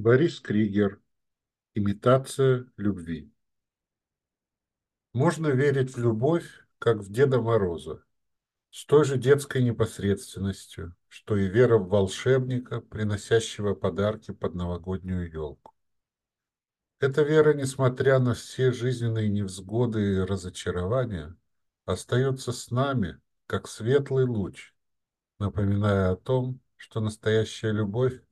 Борис Кригер. Имитация любви. Можно верить в любовь, как в Деда Мороза, с той же детской непосредственностью, что и вера в волшебника, приносящего подарки под новогоднюю елку. Эта вера, несмотря на все жизненные невзгоды и разочарования, остается с нами, как светлый луч, напоминая о том, что настоящая любовь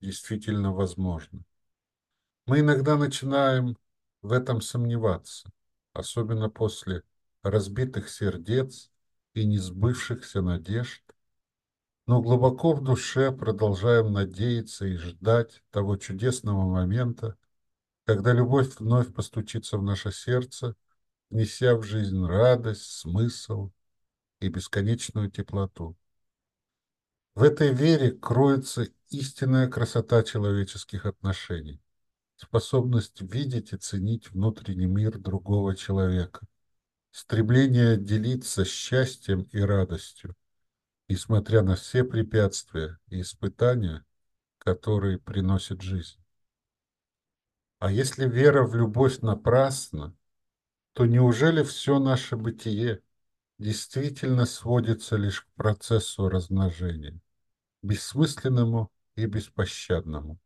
действительно возможна. Мы иногда начинаем в этом сомневаться, особенно после разбитых сердец и несбывшихся надежд, но глубоко в душе продолжаем надеяться и ждать того чудесного момента, когда любовь вновь постучится в наше сердце, неся в жизнь радость, смысл и бесконечную теплоту. В этой вере кроется истинная красота человеческих отношений способность видеть и ценить внутренний мир другого человека, стремление делиться счастьем и радостью, несмотря на все препятствия и испытания, которые приносит жизнь. А если вера в любовь напрасна, то неужели все наше бытие действительно сводится лишь к процессу размножения, бессмысленному и беспощадному?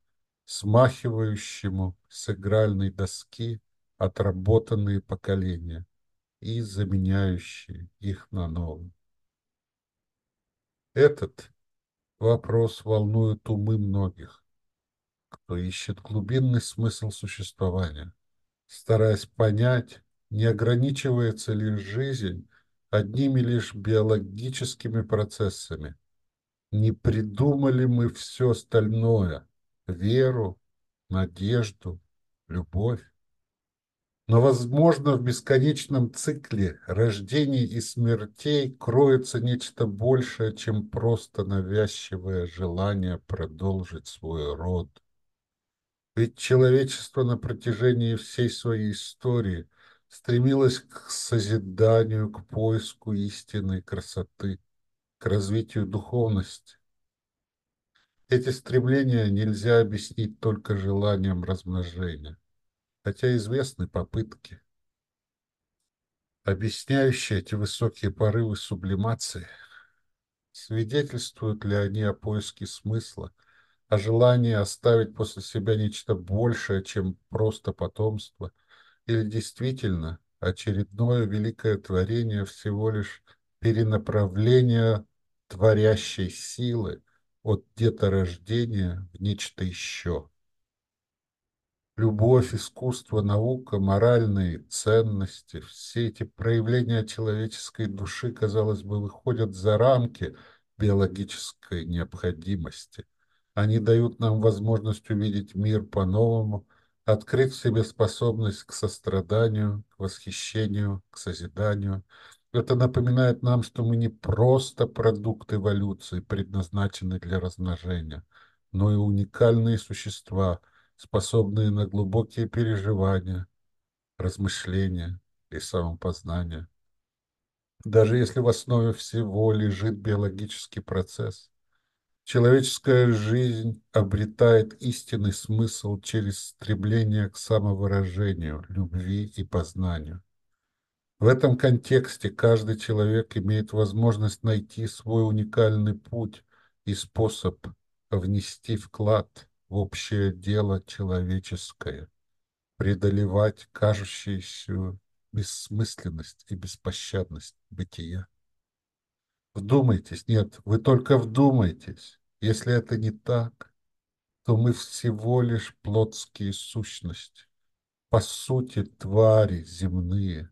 смахивающему с игральной доски отработанные поколения и заменяющие их на новые. Этот вопрос волнует умы многих, кто ищет глубинный смысл существования, стараясь понять, не ограничивается ли жизнь одними лишь биологическими процессами, не придумали мы все остальное – веру, надежду, любовь. Но, возможно, в бесконечном цикле рождений и смертей кроется нечто большее, чем просто навязчивое желание продолжить свой род. Ведь человечество на протяжении всей своей истории стремилось к созиданию, к поиску истинной красоты, к развитию духовности. Эти стремления нельзя объяснить только желанием размножения, хотя известны попытки, объясняющие эти высокие порывы сублимации. Свидетельствуют ли они о поиске смысла, о желании оставить после себя нечто большее, чем просто потомство, или действительно очередное великое творение всего лишь перенаправление творящей силы, от деторождения в нечто еще. Любовь, искусство, наука, моральные ценности, все эти проявления человеческой души, казалось бы, выходят за рамки биологической необходимости. Они дают нам возможность увидеть мир по-новому, открыть в себе способность к состраданию, к восхищению, к созиданию – это напоминает нам, что мы не просто продукт эволюции, предназначенный для размножения, но и уникальные существа, способные на глубокие переживания, размышления и самопознание. Даже если в основе всего лежит биологический процесс, человеческая жизнь обретает истинный смысл через стремление к самовыражению, любви и познанию. В этом контексте каждый человек имеет возможность найти свой уникальный путь и способ внести вклад в общее дело человеческое, преодолевать кажущуюся бессмысленность и беспощадность бытия. Вдумайтесь, нет, вы только вдумайтесь. Если это не так, то мы всего лишь плотские сущности, по сути твари земные,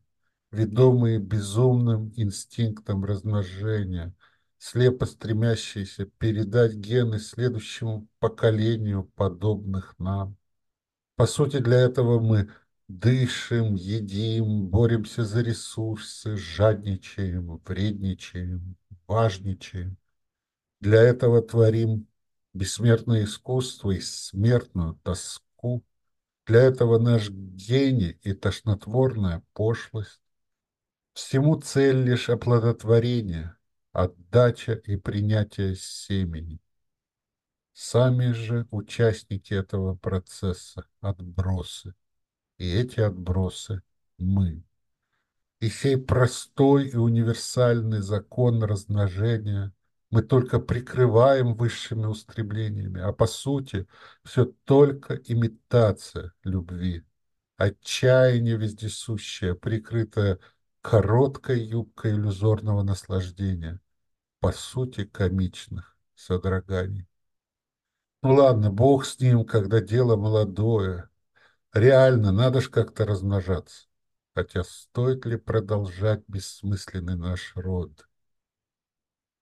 ведомые безумным инстинктом размножения, слепо стремящиеся передать гены следующему поколению подобных нам. По сути, для этого мы дышим, едим, боремся за ресурсы, жадничаем, вредничаем, важничаем. Для этого творим бессмертное искусство и смертную тоску. Для этого наш гений и тошнотворная пошлость. Всему цель лишь оплодотворение, отдача и принятие семени. Сами же участники этого процесса – отбросы. И эти отбросы – мы. И сей простой и универсальный закон размножения мы только прикрываем высшими устремлениями, а по сути все только имитация любви, отчаяние вездесущее, прикрытое короткой юбкой иллюзорного наслаждения, по сути комичных содроганий. Ну ладно, бог с ним, когда дело молодое. Реально, надо ж как-то размножаться. Хотя стоит ли продолжать бессмысленный наш род?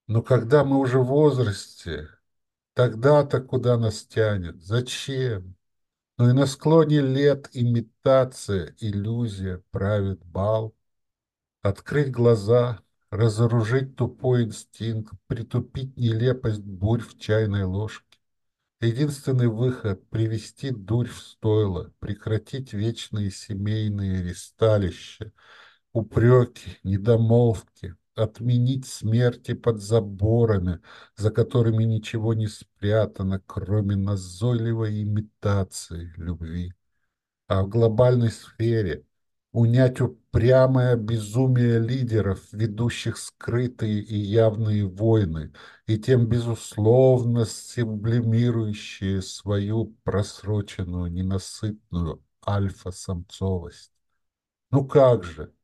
Но когда мы уже в возрасте, тогда-то куда нас тянет? Зачем? Но и на склоне лет имитация, иллюзия правит бал. Открыть глаза, разоружить тупой инстинкт, притупить нелепость бурь в чайной ложке. Единственный выход – привести дурь в стойло, прекратить вечные семейные ресталища, упреки, недомолвки, отменить смерти под заборами, за которыми ничего не спрятано, кроме назойливой имитации любви. А в глобальной сфере унять упрямое безумие лидеров, ведущих скрытые и явные войны, и тем, безусловно, сублимирующие свою просроченную, ненасытную альфа-самцовость. Ну как же?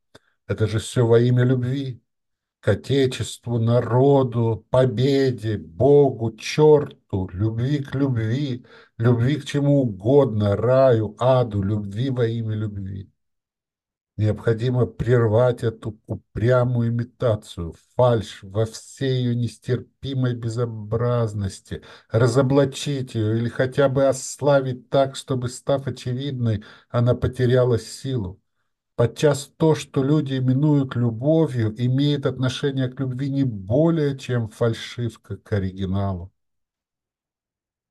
Это же все во имя любви. К Отечеству, народу, победе, Богу, черту, любви к любви, любви к чему угодно, раю, аду, любви во имя любви. Необходимо прервать эту упрямую имитацию, фальшь во всей ее нестерпимой безобразности, разоблачить ее или хотя бы ославить так, чтобы, став очевидной, она потеряла силу. Подчас то, что люди именуют любовью, имеет отношение к любви не более, чем фальшивка к оригиналу.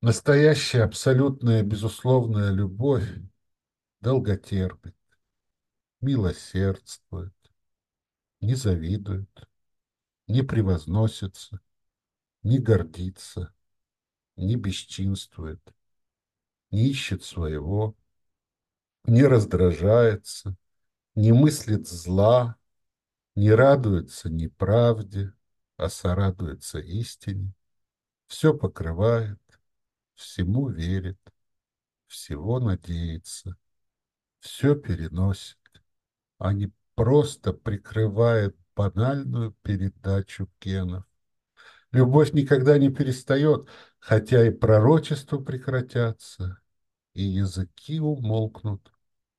Настоящая абсолютная безусловная любовь долготерпит милосердствует, не завидует, не превозносится, не гордится, не бесчинствует, не ищет своего, не раздражается, не мыслит зла, не радуется неправде, а сорадуется истине, все покрывает, всему верит, всего надеется, все переносит а не просто прикрывает банальную передачу генов. Любовь никогда не перестает, хотя и пророчества прекратятся, и языки умолкнут,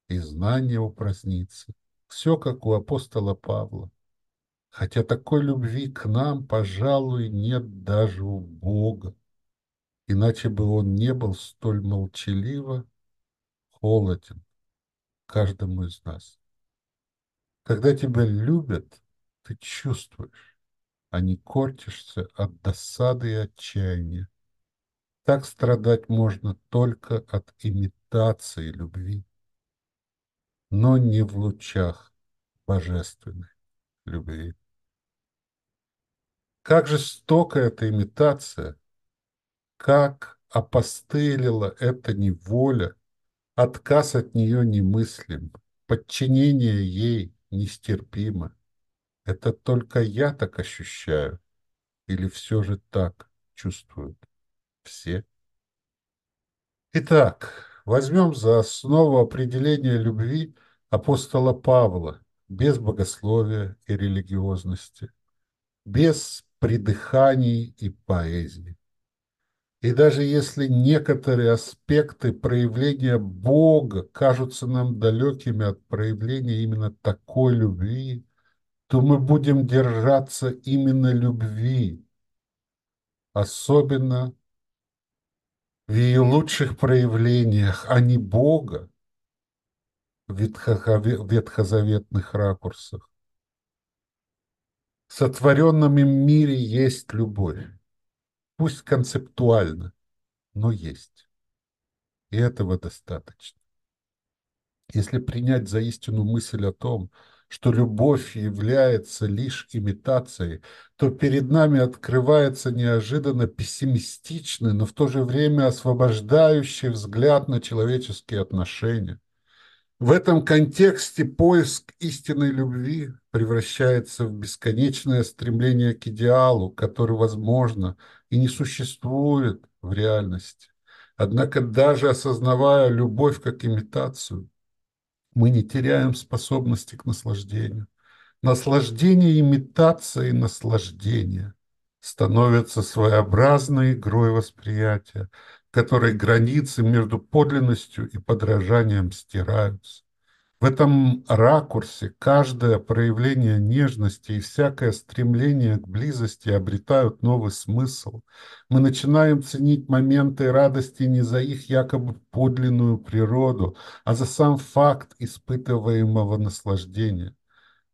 и знания упразднится. Все, как у апостола Павла. Хотя такой любви к нам, пожалуй, нет даже у Бога. Иначе бы он не был столь молчаливо холоден каждому из нас. Когда тебя любят, ты чувствуешь, а не корчишься от досады и отчаяния. Так страдать можно только от имитации любви, но не в лучах божественной любви. Как жестока эта имитация, как опостылила эта неволя, отказ от нее немыслим, подчинение ей нестерпимо. Это только я так ощущаю? Или все же так чувствуют все? Итак, возьмем за основу определение любви апостола Павла без богословия и религиозности, без придыханий и поэзии. И даже если некоторые аспекты проявления Бога кажутся нам далекими от проявления именно такой любви, то мы будем держаться именно любви, особенно в ее лучших проявлениях, а не Бога в ветхозаветных ракурсах. В сотворенном им мире есть любовь пусть концептуально, но есть. И этого достаточно. Если принять за истину мысль о том, что любовь является лишь имитацией, то перед нами открывается неожиданно пессимистичный, но в то же время освобождающий взгляд на человеческие отношения. В этом контексте поиск истинной любви превращается в бесконечное стремление к идеалу, который, возможно, и не существует в реальности. Однако даже осознавая любовь как имитацию, мы не теряем способности к наслаждению. Наслаждение имитацией наслаждения становится своеобразной игрой восприятия, которой границы между подлинностью и подражанием стираются. В этом ракурсе каждое проявление нежности и всякое стремление к близости обретают новый смысл. Мы начинаем ценить моменты радости не за их якобы подлинную природу, а за сам факт испытываемого наслаждения.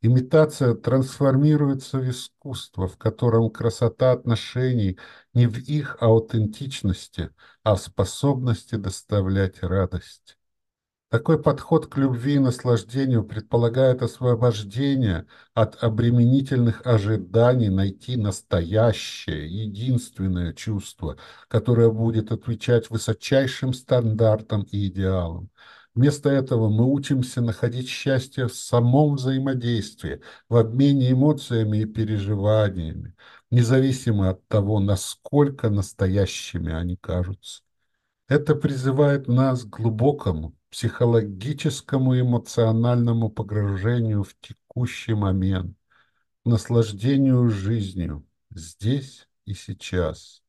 Имитация трансформируется в искусство, в котором красота отношений не в их аутентичности, а в способности доставлять радость. Такой подход к любви и наслаждению предполагает освобождение от обременительных ожиданий найти настоящее, единственное чувство, которое будет отвечать высочайшим стандартам и идеалам. Вместо этого мы учимся находить счастье в самом взаимодействии, в обмене эмоциями и переживаниями, независимо от того, насколько настоящими они кажутся. Это призывает нас к глубокому психологическому эмоциональному погружению в текущий момент, наслаждению жизнью здесь и сейчас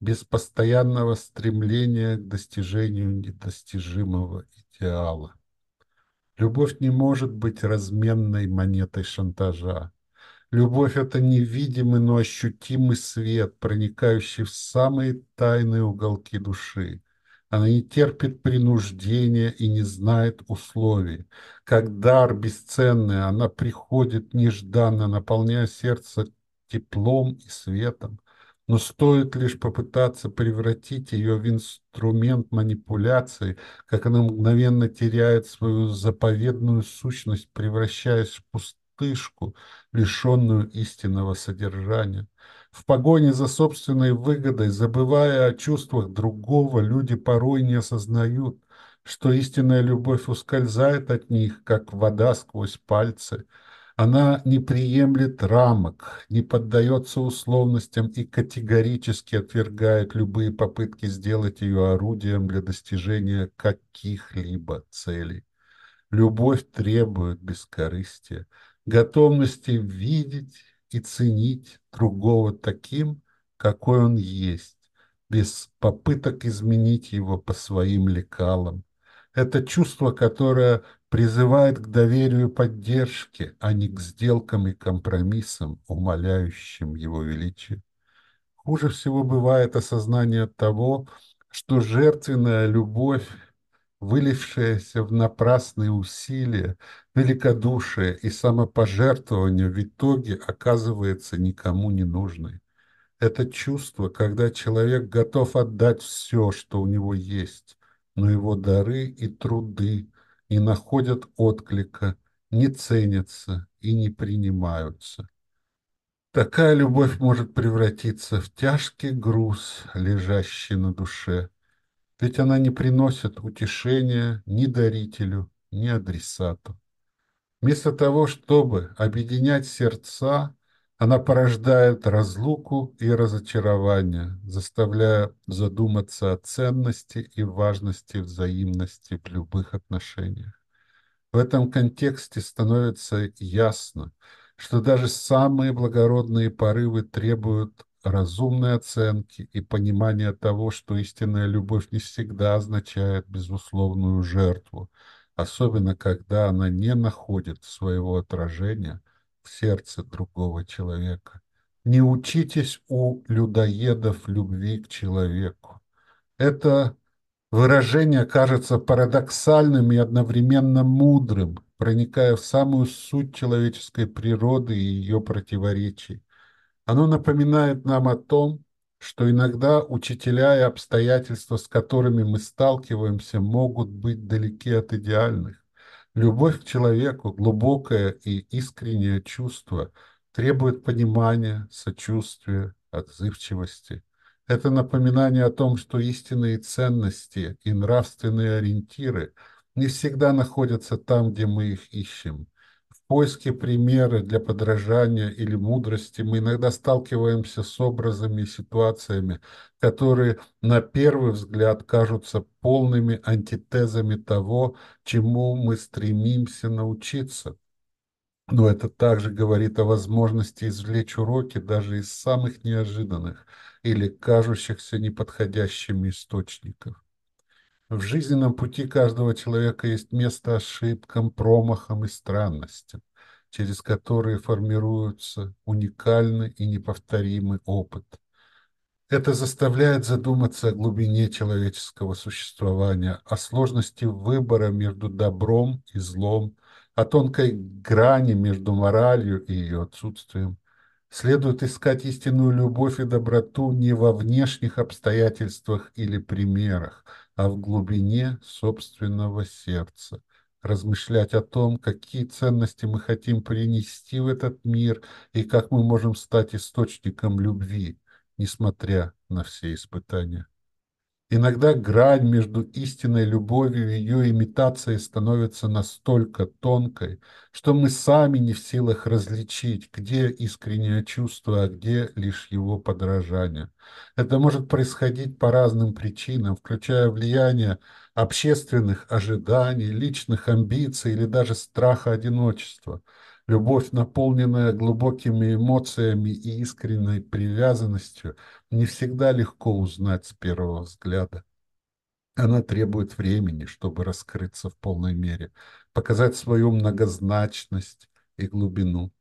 без постоянного стремления к достижению недостижимого идеала. Любовь не может быть разменной монетой шантажа. Любовь – это невидимый, но ощутимый свет, проникающий в самые тайные уголки души. Она не терпит принуждения и не знает условий. Как дар бесценный, она приходит нежданно, наполняя сердце теплом и светом но стоит лишь попытаться превратить ее в инструмент манипуляции, как она мгновенно теряет свою заповедную сущность, превращаясь в пустышку, лишенную истинного содержания. В погоне за собственной выгодой, забывая о чувствах другого, люди порой не осознают, что истинная любовь ускользает от них, как вода сквозь пальцы – она не приемлет рамок, не поддается условностям и категорически отвергает любые попытки сделать ее орудием для достижения каких-либо целей. Любовь требует бескорыстия, готовности видеть и ценить другого таким, какой он есть, без попыток изменить его по своим лекалам. Это чувство, которое призывает к доверию и поддержке, а не к сделкам и компромиссам, умаляющим его величие. Хуже всего бывает осознание того, что жертвенная любовь, вылившаяся в напрасные усилия, великодушие и самопожертвование в итоге оказывается никому не нужной. Это чувство, когда человек готов отдать все, что у него есть, но его дары и труды не находят отклика, не ценятся и не принимаются. Такая любовь может превратиться в тяжкий груз, лежащий на душе, ведь она не приносит утешения ни дарителю, ни адресату. Вместо того, чтобы объединять сердца, она порождает разлуку и разочарование, заставляя задуматься о ценности и важности взаимности в любых отношениях. В этом контексте становится ясно, что даже самые благородные порывы требуют разумной оценки и понимания того, что истинная любовь не всегда означает безусловную жертву, особенно когда она не находит своего отражения – в сердце другого человека. Не учитесь у людоедов любви к человеку. Это выражение кажется парадоксальным и одновременно мудрым, проникая в самую суть человеческой природы и ее противоречий. Оно напоминает нам о том, что иногда учителя и обстоятельства, с которыми мы сталкиваемся, могут быть далеки от идеальных. Любовь к человеку, глубокое и искреннее чувство, требует понимания, сочувствия, отзывчивости. Это напоминание о том, что истинные ценности и нравственные ориентиры не всегда находятся там, где мы их ищем. Поиске примера для подражания или мудрости мы иногда сталкиваемся с образами и ситуациями, которые на первый взгляд кажутся полными антитезами того, чему мы стремимся научиться. Но это также говорит о возможности извлечь уроки даже из самых неожиданных или кажущихся неподходящими источников. В жизненном пути каждого человека есть место ошибкам, промахам и странностям, через которые формируется уникальный и неповторимый опыт. Это заставляет задуматься о глубине человеческого существования, о сложности выбора между добром и злом, о тонкой грани между моралью и ее отсутствием. Следует искать истинную любовь и доброту не во внешних обстоятельствах или примерах, а в глубине собственного сердца. Размышлять о том, какие ценности мы хотим принести в этот мир и как мы можем стать источником любви, несмотря на все испытания. Иногда грань между истинной любовью и ее имитацией становится настолько тонкой, что мы сами не в силах различить, где искреннее чувство, а где лишь его подражание. Это может происходить по разным причинам, включая влияние общественных ожиданий, личных амбиций или даже страха одиночества. Любовь, наполненная глубокими эмоциями и искренней привязанностью, не всегда легко узнать с первого взгляда. Она требует времени, чтобы раскрыться в полной мере, показать свою многозначность и глубину.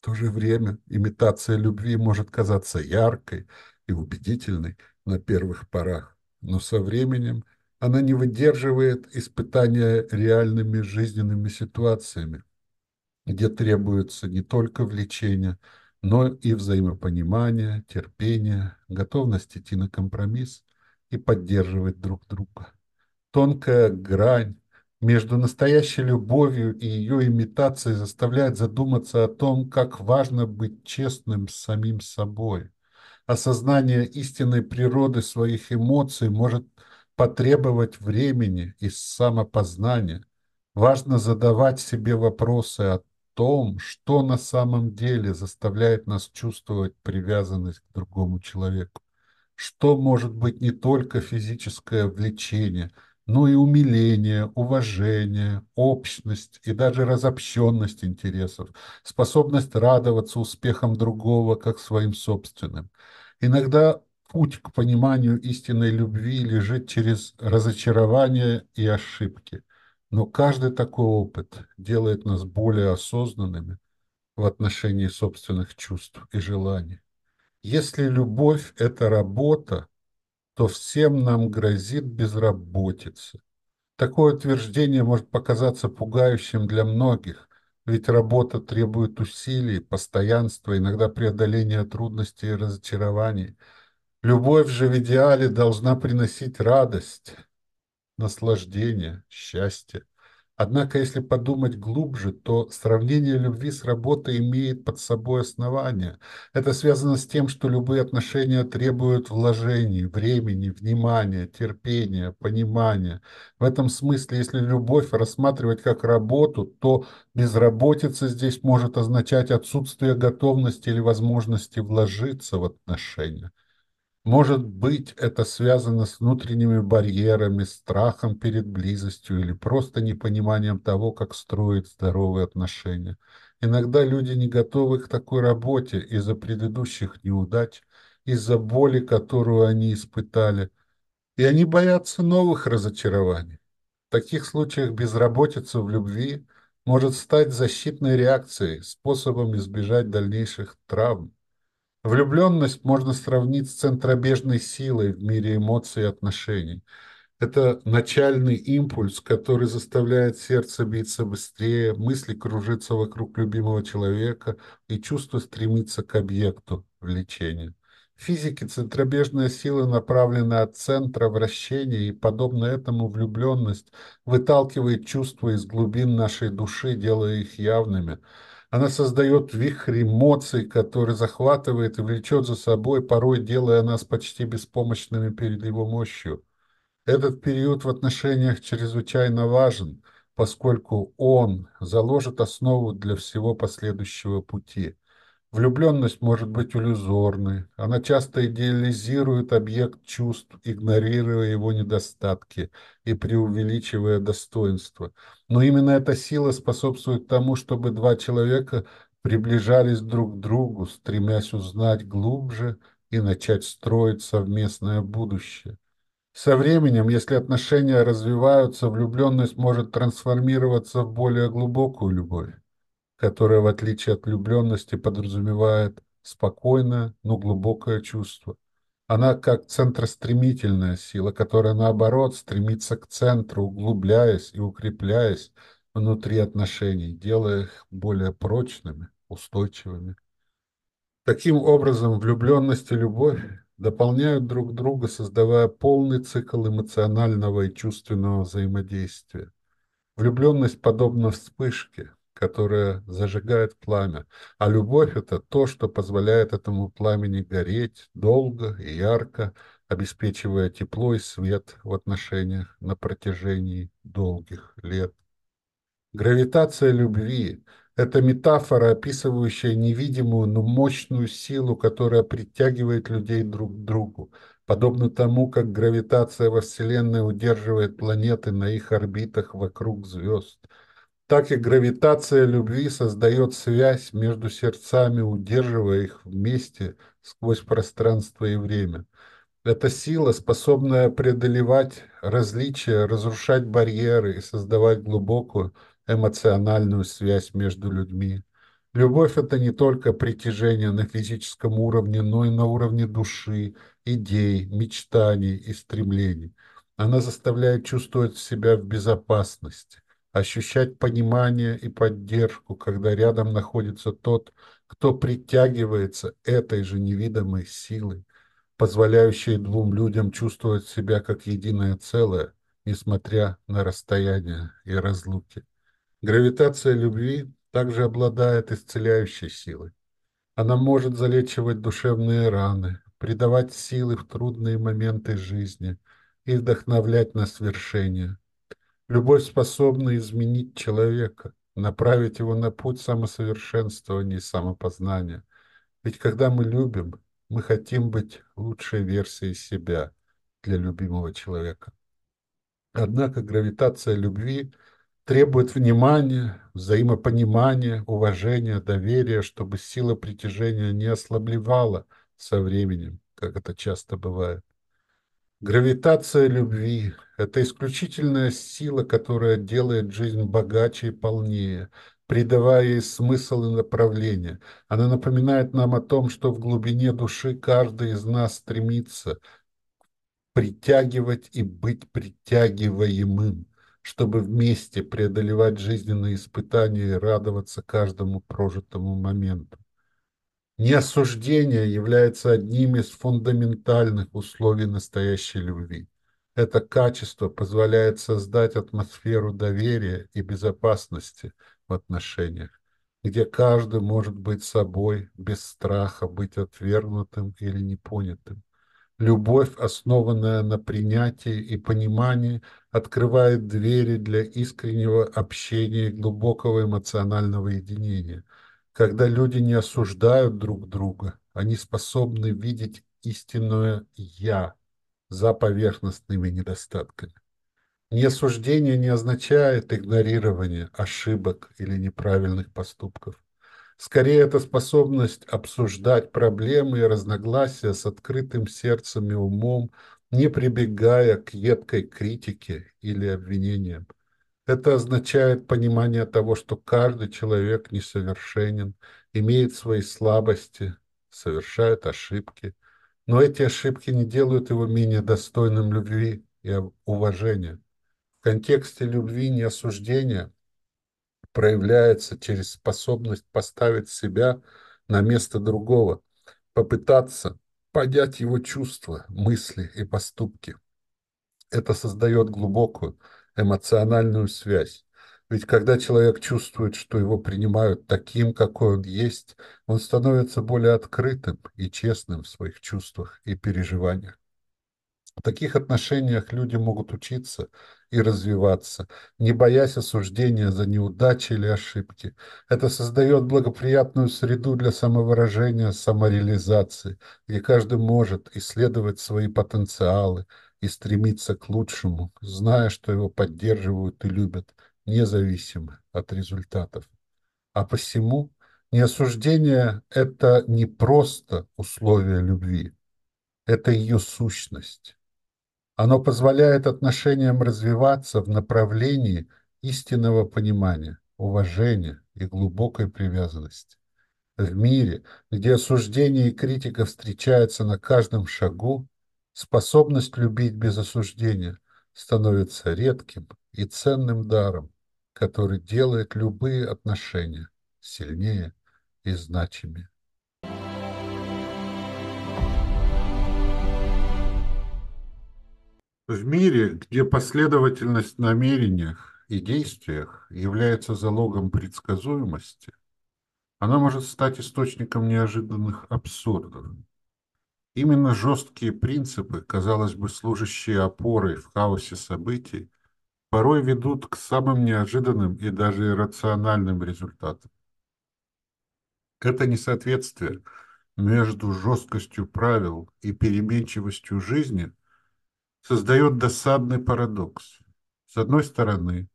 В то же время имитация любви может казаться яркой и убедительной на первых порах, но со временем она не выдерживает испытания реальными жизненными ситуациями, где требуется не только влечение, но и взаимопонимание, терпение, готовность идти на компромисс и поддерживать друг друга. Тонкая грань между настоящей любовью и ее имитацией заставляет задуматься о том, как важно быть честным с самим собой. Осознание истинной природы своих эмоций может потребовать времени и самопознания. Важно задавать себе вопросы о том, что на самом деле заставляет нас чувствовать привязанность к другому человеку. Что может быть не только физическое влечение, но и умиление, уважение, общность и даже разобщенность интересов, способность радоваться успехам другого, как своим собственным. Иногда путь к пониманию истинной любви лежит через разочарование и ошибки – но каждый такой опыт делает нас более осознанными в отношении собственных чувств и желаний. Если любовь – это работа, то всем нам грозит безработица. Такое утверждение может показаться пугающим для многих, ведь работа требует усилий, постоянства, иногда преодоления трудностей и разочарований. Любовь же в идеале должна приносить радость, наслаждение, счастье. Однако, если подумать глубже, то сравнение любви с работой имеет под собой основание. Это связано с тем, что любые отношения требуют вложений, времени, внимания, терпения, понимания. В этом смысле, если любовь рассматривать как работу, то безработица здесь может означать отсутствие готовности или возможности вложиться в отношения. Может быть, это связано с внутренними барьерами, страхом перед близостью или просто непониманием того, как строить здоровые отношения. Иногда люди не готовы к такой работе из-за предыдущих неудач, из-за боли, которую они испытали, и они боятся новых разочарований. В таких случаях безработица в любви может стать защитной реакцией, способом избежать дальнейших травм. Влюбленность можно сравнить с центробежной силой в мире эмоций и отношений. Это начальный импульс, который заставляет сердце биться быстрее, мысли кружиться вокруг любимого человека и чувство стремиться к объекту влечения. физике центробежная сила направлена от центра вращения, и, подобно этому, влюбленность выталкивает чувства из глубин нашей души, делая их явными. Она создает вихрь эмоций, который захватывает и влечет за собой, порой делая нас почти беспомощными перед его мощью. Этот период в отношениях чрезвычайно важен, поскольку он заложит основу для всего последующего пути. Влюбленность может быть иллюзорной, она часто идеализирует объект чувств, игнорируя его недостатки и преувеличивая достоинства. Но именно эта сила способствует тому, чтобы два человека приближались друг к другу, стремясь узнать глубже и начать строить совместное будущее. Со временем, если отношения развиваются, влюбленность может трансформироваться в более глубокую любовь которая, в отличие от влюбленности, подразумевает спокойное, но глубокое чувство. Она как центростремительная сила, которая, наоборот, стремится к центру, углубляясь и укрепляясь внутри отношений, делая их более прочными, устойчивыми. Таким образом, влюбленность и любовь дополняют друг друга, создавая полный цикл эмоционального и чувственного взаимодействия. Влюбленность подобна вспышке, которая зажигает пламя, а любовь – это то, что позволяет этому пламени гореть долго и ярко, обеспечивая тепло и свет в отношениях на протяжении долгих лет. Гравитация любви – это метафора, описывающая невидимую, но мощную силу, которая притягивает людей друг к другу, подобно тому, как гравитация во Вселенной удерживает планеты на их орбитах вокруг звезд – так и гравитация любви создает связь между сердцами, удерживая их вместе сквозь пространство и время. Это сила, способная преодолевать различия, разрушать барьеры и создавать глубокую эмоциональную связь между людьми. Любовь – это не только притяжение на физическом уровне, но и на уровне души, идей, мечтаний и стремлений. Она заставляет чувствовать себя в безопасности ощущать понимание и поддержку, когда рядом находится тот, кто притягивается этой же невидимой силой, позволяющей двум людям чувствовать себя как единое целое, несмотря на расстояние и разлуки. Гравитация любви также обладает исцеляющей силой. Она может залечивать душевные раны, придавать силы в трудные моменты жизни и вдохновлять на свершение – Любовь способна изменить человека, направить его на путь самосовершенствования и самопознания. Ведь когда мы любим, мы хотим быть лучшей версией себя для любимого человека. Однако гравитация любви требует внимания, взаимопонимания, уважения, доверия, чтобы сила притяжения не ослаблевала со временем, как это часто бывает. Гравитация любви – это исключительная сила, которая делает жизнь богаче и полнее, придавая ей смысл и направление. Она напоминает нам о том, что в глубине души каждый из нас стремится притягивать и быть притягиваемым, чтобы вместе преодолевать жизненные испытания и радоваться каждому прожитому моменту. Неосуждение является одним из фундаментальных условий настоящей любви. Это качество позволяет создать атмосферу доверия и безопасности в отношениях, где каждый может быть собой без страха быть отвергнутым или непонятым. Любовь, основанная на принятии и понимании, открывает двери для искреннего общения и глубокого эмоционального единения – когда люди не осуждают друг друга, они способны видеть истинное «я» за поверхностными недостатками. Неосуждение не означает игнорирование ошибок или неправильных поступков. Скорее, это способность обсуждать проблемы и разногласия с открытым сердцем и умом, не прибегая к едкой критике или обвинениям. Это означает понимание того, что каждый человек несовершенен, имеет свои слабости, совершает ошибки. Но эти ошибки не делают его менее достойным любви и уважения. В контексте любви не осуждения проявляется через способность поставить себя на место другого, попытаться понять его чувства, мысли и поступки. Это создает глубокую эмоциональную связь. Ведь когда человек чувствует, что его принимают таким, какой он есть, он становится более открытым и честным в своих чувствах и переживаниях. В таких отношениях люди могут учиться и развиваться, не боясь осуждения за неудачи или ошибки. Это создает благоприятную среду для самовыражения, самореализации, где каждый может исследовать свои потенциалы и стремиться к лучшему, зная, что его поддерживают и любят, независимо от результатов. А посему неосуждение – это не просто условие любви, это ее сущность. Оно позволяет отношениям развиваться в направлении истинного понимания, уважения и глубокой привязанности. В мире, где осуждение и критика встречаются на каждом шагу, способность любить без осуждения становится редким и ценным даром, который делает любые отношения сильнее и значимее. В мире, где последовательность в намерениях и действиях является залогом предсказуемости, она может стать источником неожиданных абсурдов. Именно жесткие принципы, казалось бы, служащие опорой в хаосе событий, порой ведут к самым неожиданным и даже иррациональным результатам. Это несоответствие между жесткостью правил и переменчивостью жизни – создает досадный парадокс. С одной стороны,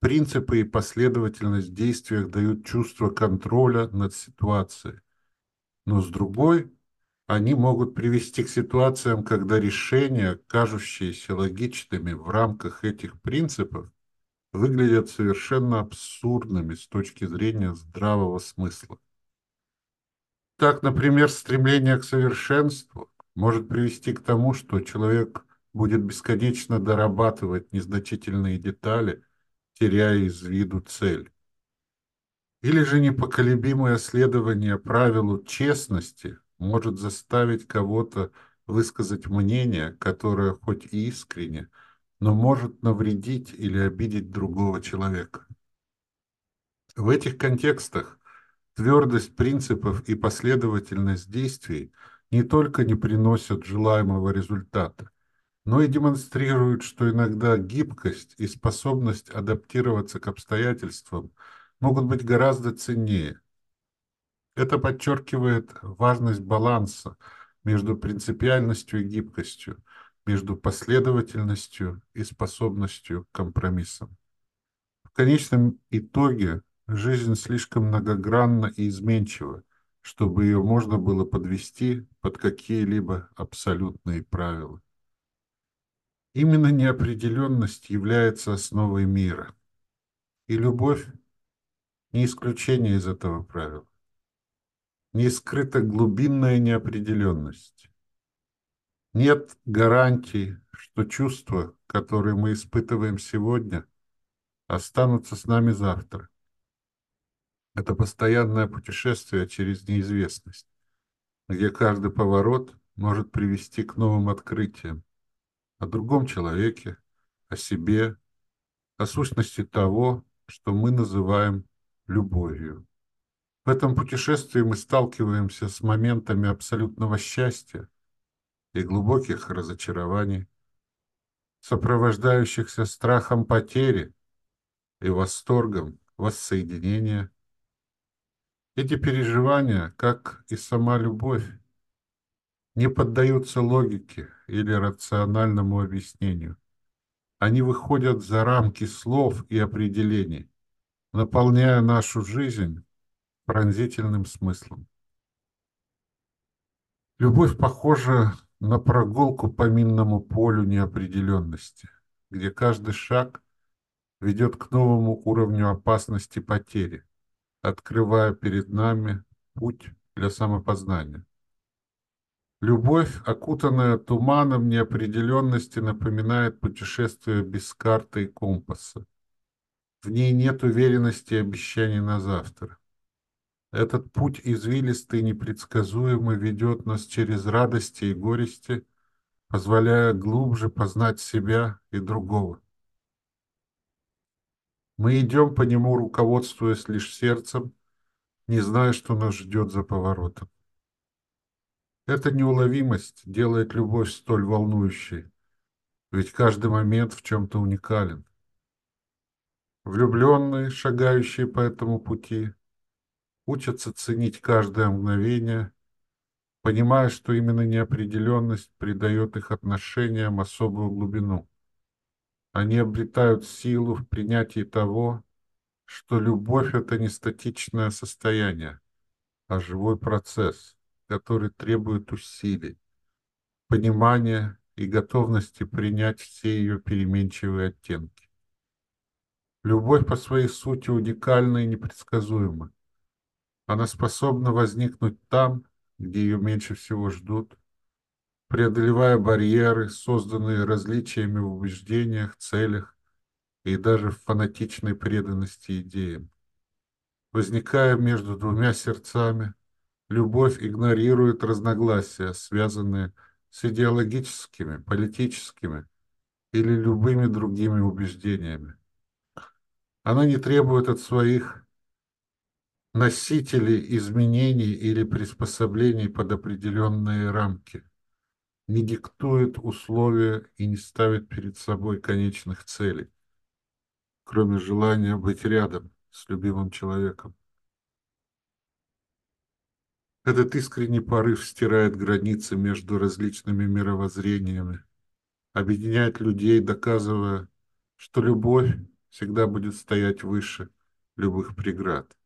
принципы и последовательность в действиях дают чувство контроля над ситуацией, но с другой, они могут привести к ситуациям, когда решения, кажущиеся логичными в рамках этих принципов, выглядят совершенно абсурдными с точки зрения здравого смысла. Так, например, стремление к совершенству может привести к тому, что человек будет бесконечно дорабатывать незначительные детали, теряя из виду цель. Или же непоколебимое следование правилу честности может заставить кого-то высказать мнение, которое хоть и искренне, но может навредить или обидеть другого человека. В этих контекстах твердость принципов и последовательность действий не только не приносят желаемого результата, но и демонстрируют, что иногда гибкость и способность адаптироваться к обстоятельствам могут быть гораздо ценнее. Это подчеркивает важность баланса между принципиальностью и гибкостью, между последовательностью и способностью к компромиссам. В конечном итоге жизнь слишком многогранна и изменчива, чтобы ее можно было подвести под какие-либо абсолютные правила. Именно неопределенность является основой мира. И любовь не исключение из этого правила. Не скрыта глубинная неопределенность. Нет гарантий, что чувства, которые мы испытываем сегодня, останутся с нами завтра. Это постоянное путешествие через неизвестность, где каждый поворот может привести к новым открытиям, о другом человеке, о себе, о сущности того, что мы называем любовью. В этом путешествии мы сталкиваемся с моментами абсолютного счастья и глубоких разочарований, сопровождающихся страхом потери и восторгом воссоединения. Эти переживания, как и сама любовь, не поддаются логике или рациональному объяснению. Они выходят за рамки слов и определений, наполняя нашу жизнь пронзительным смыслом. Любовь похожа на прогулку по минному полю неопределенности, где каждый шаг ведет к новому уровню опасности потери, открывая перед нами путь для самопознания. Любовь, окутанная туманом неопределенности, напоминает путешествие без карты и компаса. В ней нет уверенности и обещаний на завтра. Этот путь извилистый непредсказуемый ведет нас через радости и горести, позволяя глубже познать себя и другого. Мы идем по нему, руководствуясь лишь сердцем, не зная, что нас ждет за поворотом. Эта неуловимость делает любовь столь волнующей, ведь каждый момент в чем-то уникален. Влюбленные, шагающие по этому пути, учатся ценить каждое мгновение, понимая, что именно неопределенность придает их отношениям особую глубину. Они обретают силу в принятии того, что любовь – это не статичное состояние, а живой процесс, который требует усилий, понимания и готовности принять все ее переменчивые оттенки. Любовь по своей сути уникальна и непредсказуема. Она способна возникнуть там, где ее меньше всего ждут, преодолевая барьеры, созданные различиями в убеждениях, целях и даже в фанатичной преданности идеям. Возникая между двумя сердцами, любовь игнорирует разногласия, связанные с идеологическими, политическими или любыми другими убеждениями. Она не требует от своих носителей изменений или приспособлений под определенные рамки, не диктует условия и не ставит перед собой конечных целей, кроме желания быть рядом с любимым человеком. Этот искренний порыв стирает границы между различными мировоззрениями, объединяет людей, доказывая, что любовь всегда будет стоять выше любых преград.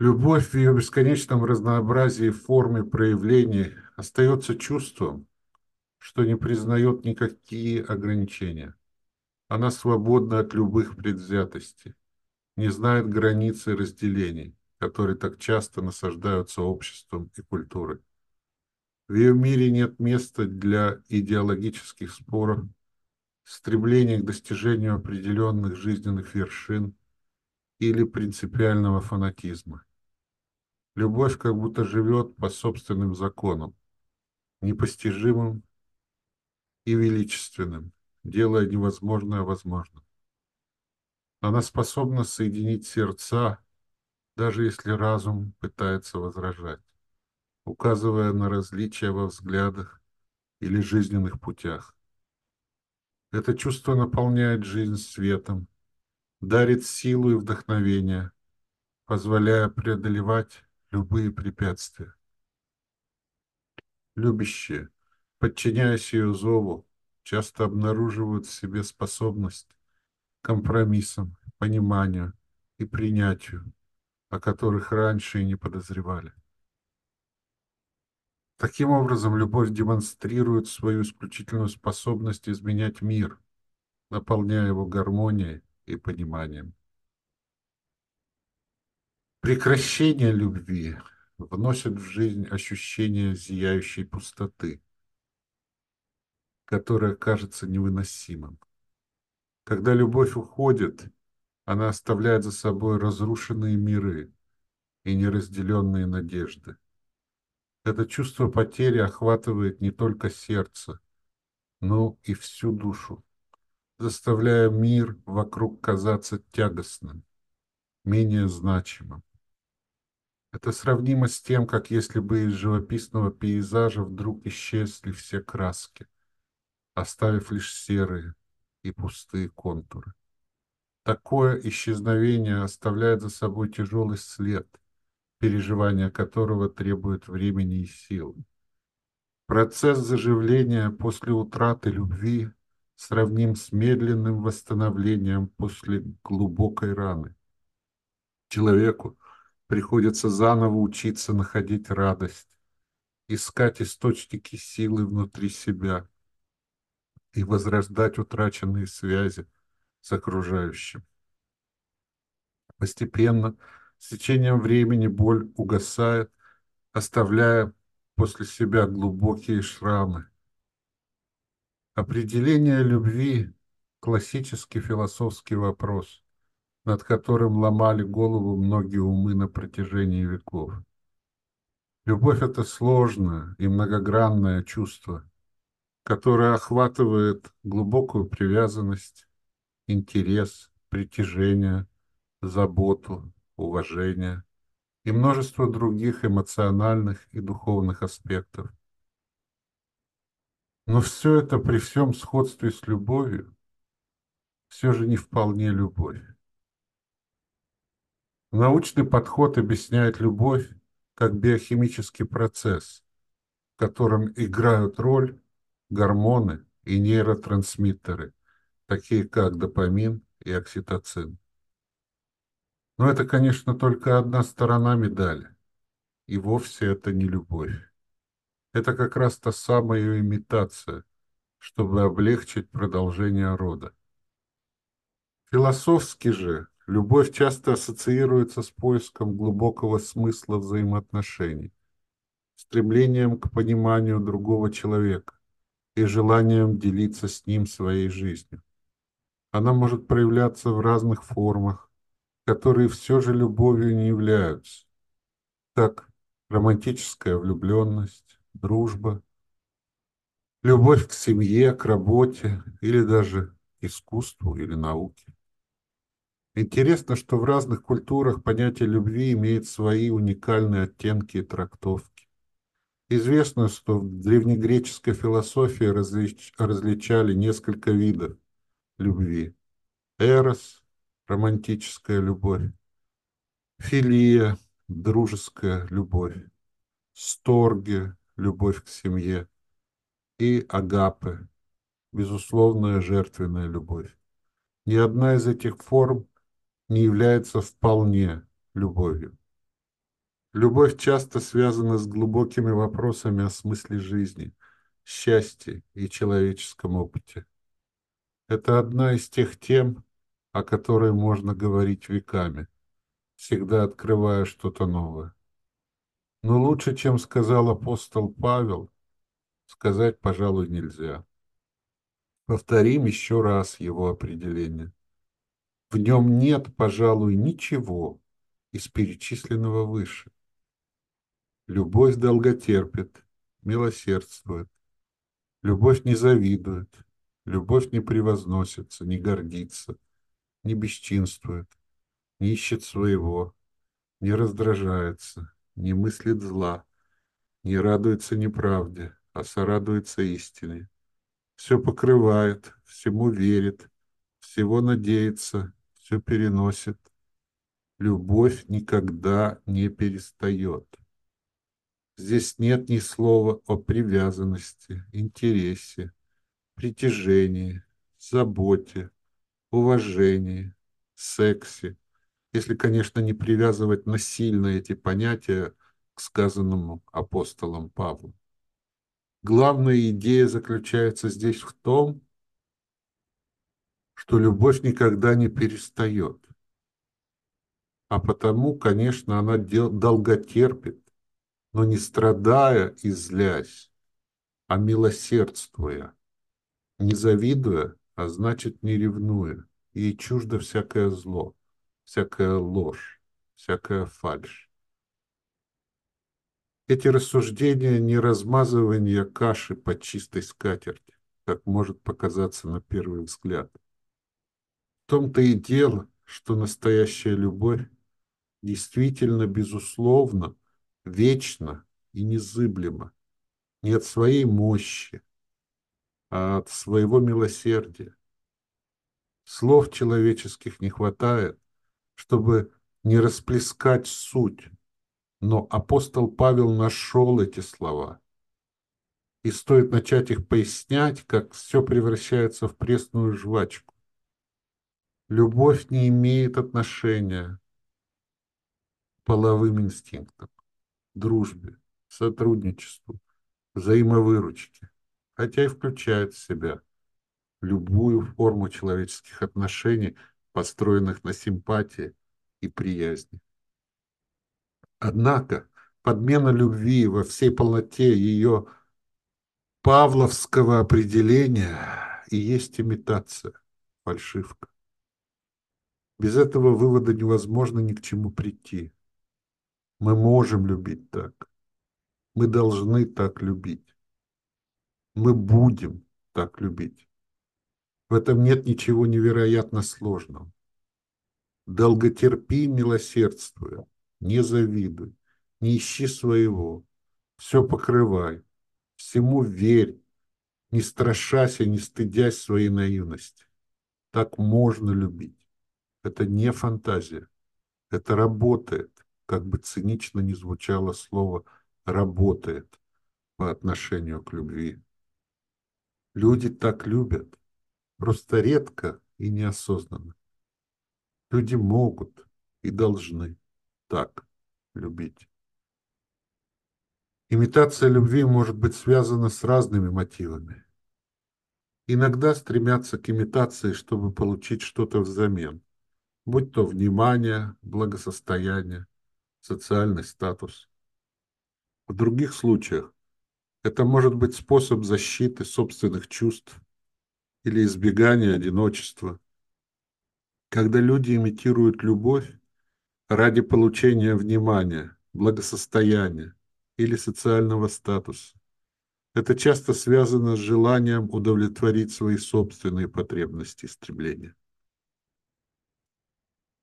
Любовь в ее бесконечном разнообразии форм и проявлений остается чувством, что не признает никакие ограничения. Она свободна от любых предвзятостей, не знает границ и разделений, которые так часто насаждаются обществом и культурой. В ее мире нет места для идеологических споров, стремление к достижению определенных жизненных вершин или принципиального фанатизма. Любовь как будто живет по собственным законам, непостижимым и величественным, делая невозможное возможным. Она способна соединить сердца, даже если разум пытается возражать, указывая на различия во взглядах или жизненных путях. Это чувство наполняет жизнь светом, дарит силу и вдохновение, позволяя преодолевать любые препятствия. Любящие, подчиняясь ее зову, часто обнаруживают в себе способность компромиссам, пониманию и принятию, о которых раньше и не подозревали. Таким образом, любовь демонстрирует свою исключительную способность изменять мир, наполняя его гармонией и пониманием. Прекращение любви вносит в жизнь ощущение зияющей пустоты, которое кажется невыносимым. Когда любовь уходит, она оставляет за собой разрушенные миры и неразделенные надежды. Это чувство потери охватывает не только сердце, но и всю душу, заставляя мир вокруг казаться тягостным, менее значимым. Это сравнимо с тем, как если бы из живописного пейзажа вдруг исчезли все краски, оставив лишь серые и пустые контуры. Такое исчезновение оставляет за собой тяжелый след – переживание которого требует времени и сил. Процесс заживления после утраты любви сравним с медленным восстановлением после глубокой раны. Человеку приходится заново учиться находить радость, искать источники силы внутри себя и возрождать утраченные связи с окружающим. Постепенно с течением времени боль угасает, оставляя после себя глубокие шрамы. Определение любви – классический философский вопрос, над которым ломали голову многие умы на протяжении веков. Любовь – это сложное и многогранное чувство, которое охватывает глубокую привязанность, интерес, притяжение, заботу, уважение и множество других эмоциональных и духовных аспектов. Но все это при всем сходстве с любовью все же не вполне любовь. Научный подход объясняет любовь как биохимический процесс, в котором играют роль гормоны и нейротрансмиттеры, такие как допамин и окситоцин. Но это, конечно, только одна сторона медали, и вовсе это не любовь. Это как раз та самая ее имитация, чтобы облегчить продолжение рода. Философски же любовь часто ассоциируется с поиском глубокого смысла взаимоотношений, стремлением к пониманию другого человека и желанием делиться с ним своей жизнью. Она может проявляться в разных формах, которые все же любовью не являются, как романтическая влюбленность, дружба, любовь к семье, к работе или даже искусству или науке. Интересно, что в разных культурах понятие любви имеет свои уникальные оттенки и трактовки. Известно, что в древнегреческой философии различ... различали несколько видов любви. Эрос – романтическая любовь, филия – дружеская любовь, сторге – любовь к семье и агапе – безусловная жертвенная любовь. Ни одна из этих форм не является вполне любовью. Любовь часто связана с глубокими вопросами о смысле жизни, счастье и человеческом опыте. Это одна из тех тем, о которой можно говорить веками, всегда открывая что-то новое. Но лучше, чем сказал апостол Павел, сказать, пожалуй, нельзя. Повторим еще раз его определение. В нем нет, пожалуй, ничего из перечисленного выше. Любовь долготерпит, милосердствует. Любовь не завидует, любовь не превозносится, не гордится, не бесчинствует, не ищет своего, не раздражается, не мыслит зла, не радуется неправде, а сорадуется истине. Все покрывает, всему верит, всего надеется, все переносит. Любовь никогда не перестает. Здесь нет ни слова о привязанности, интересе, притяжении, заботе, уважении, сексе, если, конечно, не привязывать насильно эти понятия к сказанному апостолом Павлу. Главная идея заключается здесь в том, что любовь никогда не перестает. А потому, конечно, она долготерпит, но не страдая и злясь, а милосердствуя, не завидуя, а значит не ревнуя, ей чуждо всякое зло, всякая ложь, всякая фальшь. Эти рассуждения не размазывание каши по чистой скатерти, как может показаться на первый взгляд том-то и дело, что настоящая любовь действительно, безусловно, вечна и незыблема. Не от своей мощи, а от своего милосердия. Слов человеческих не хватает, чтобы не расплескать суть, но апостол Павел нашел эти слова. И стоит начать их пояснять, как все превращается в пресную жвачку. Любовь не имеет отношения к половым инстинктам, дружбе, сотрудничеству, взаимовыручке, хотя и включает в себя любую форму человеческих отношений, построенных на симпатии и приязни. Однако подмена любви во всей полноте ее павловского определения и есть имитация, фальшивка. Без этого вывода невозможно ни к чему прийти. Мы можем любить так. Мы должны так любить. Мы будем так любить. В этом нет ничего невероятно сложного. Долготерпи, милосердствуя, не завидуй, не ищи своего, все покрывай, всему верь, не страшася, не стыдясь своей наивности. Так можно любить. Это не фантазия. Это работает, как бы цинично ни звучало слово «работает» по отношению к любви. Люди так любят, просто редко и неосознанно. Люди могут и должны так любить. Имитация любви может быть связана с разными мотивами. Иногда стремятся к имитации, чтобы получить что-то взамен, будь то внимание, благосостояние, социальный статус. В других случаях это может быть способ защиты собственных чувств или избегания одиночества. Когда люди имитируют любовь ради получения внимания, благосостояния или социального статуса, это часто связано с желанием удовлетворить свои собственные потребности и стремления.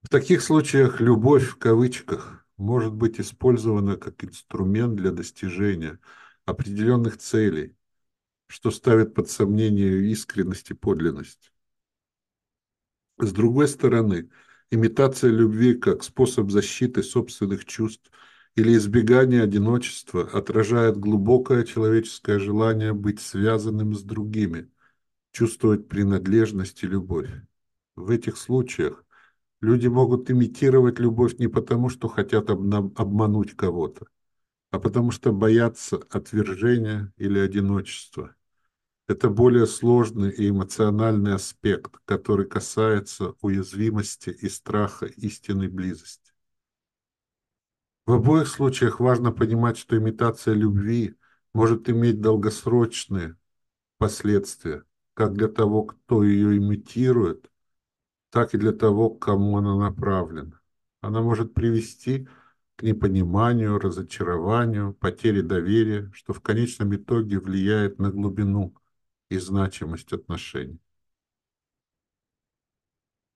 В таких случаях «любовь» в кавычках может быть использована как инструмент для достижения – определенных целей, что ставит под сомнение искренность и подлинность. С другой стороны, имитация любви как способ защиты собственных чувств или избегания одиночества отражает глубокое человеческое желание быть связанным с другими, чувствовать принадлежность и любовь. В этих случаях люди могут имитировать любовь не потому, что хотят обмануть кого-то, а потому что боятся отвержения или одиночества. Это более сложный и эмоциональный аспект, который касается уязвимости и страха истинной близости. В обоих случаях важно понимать, что имитация любви может иметь долгосрочные последствия, как для того, кто ее имитирует, так и для того, к кому она направлена. Она может привести к непониманию, разочарованию, потере доверия, что в конечном итоге влияет на глубину и значимость отношений.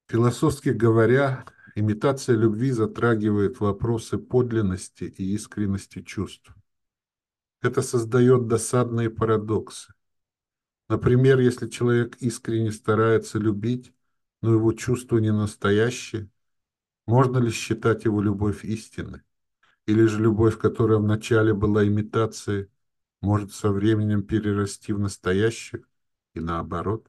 Философски говоря, имитация любви затрагивает вопросы подлинности и искренности чувств. Это создает досадные парадоксы. Например, если человек искренне старается любить, но его чувства не настоящие, можно ли считать его любовь истинной? Или же любовь, которая вначале была имитацией, может со временем перерасти в настоящую и наоборот?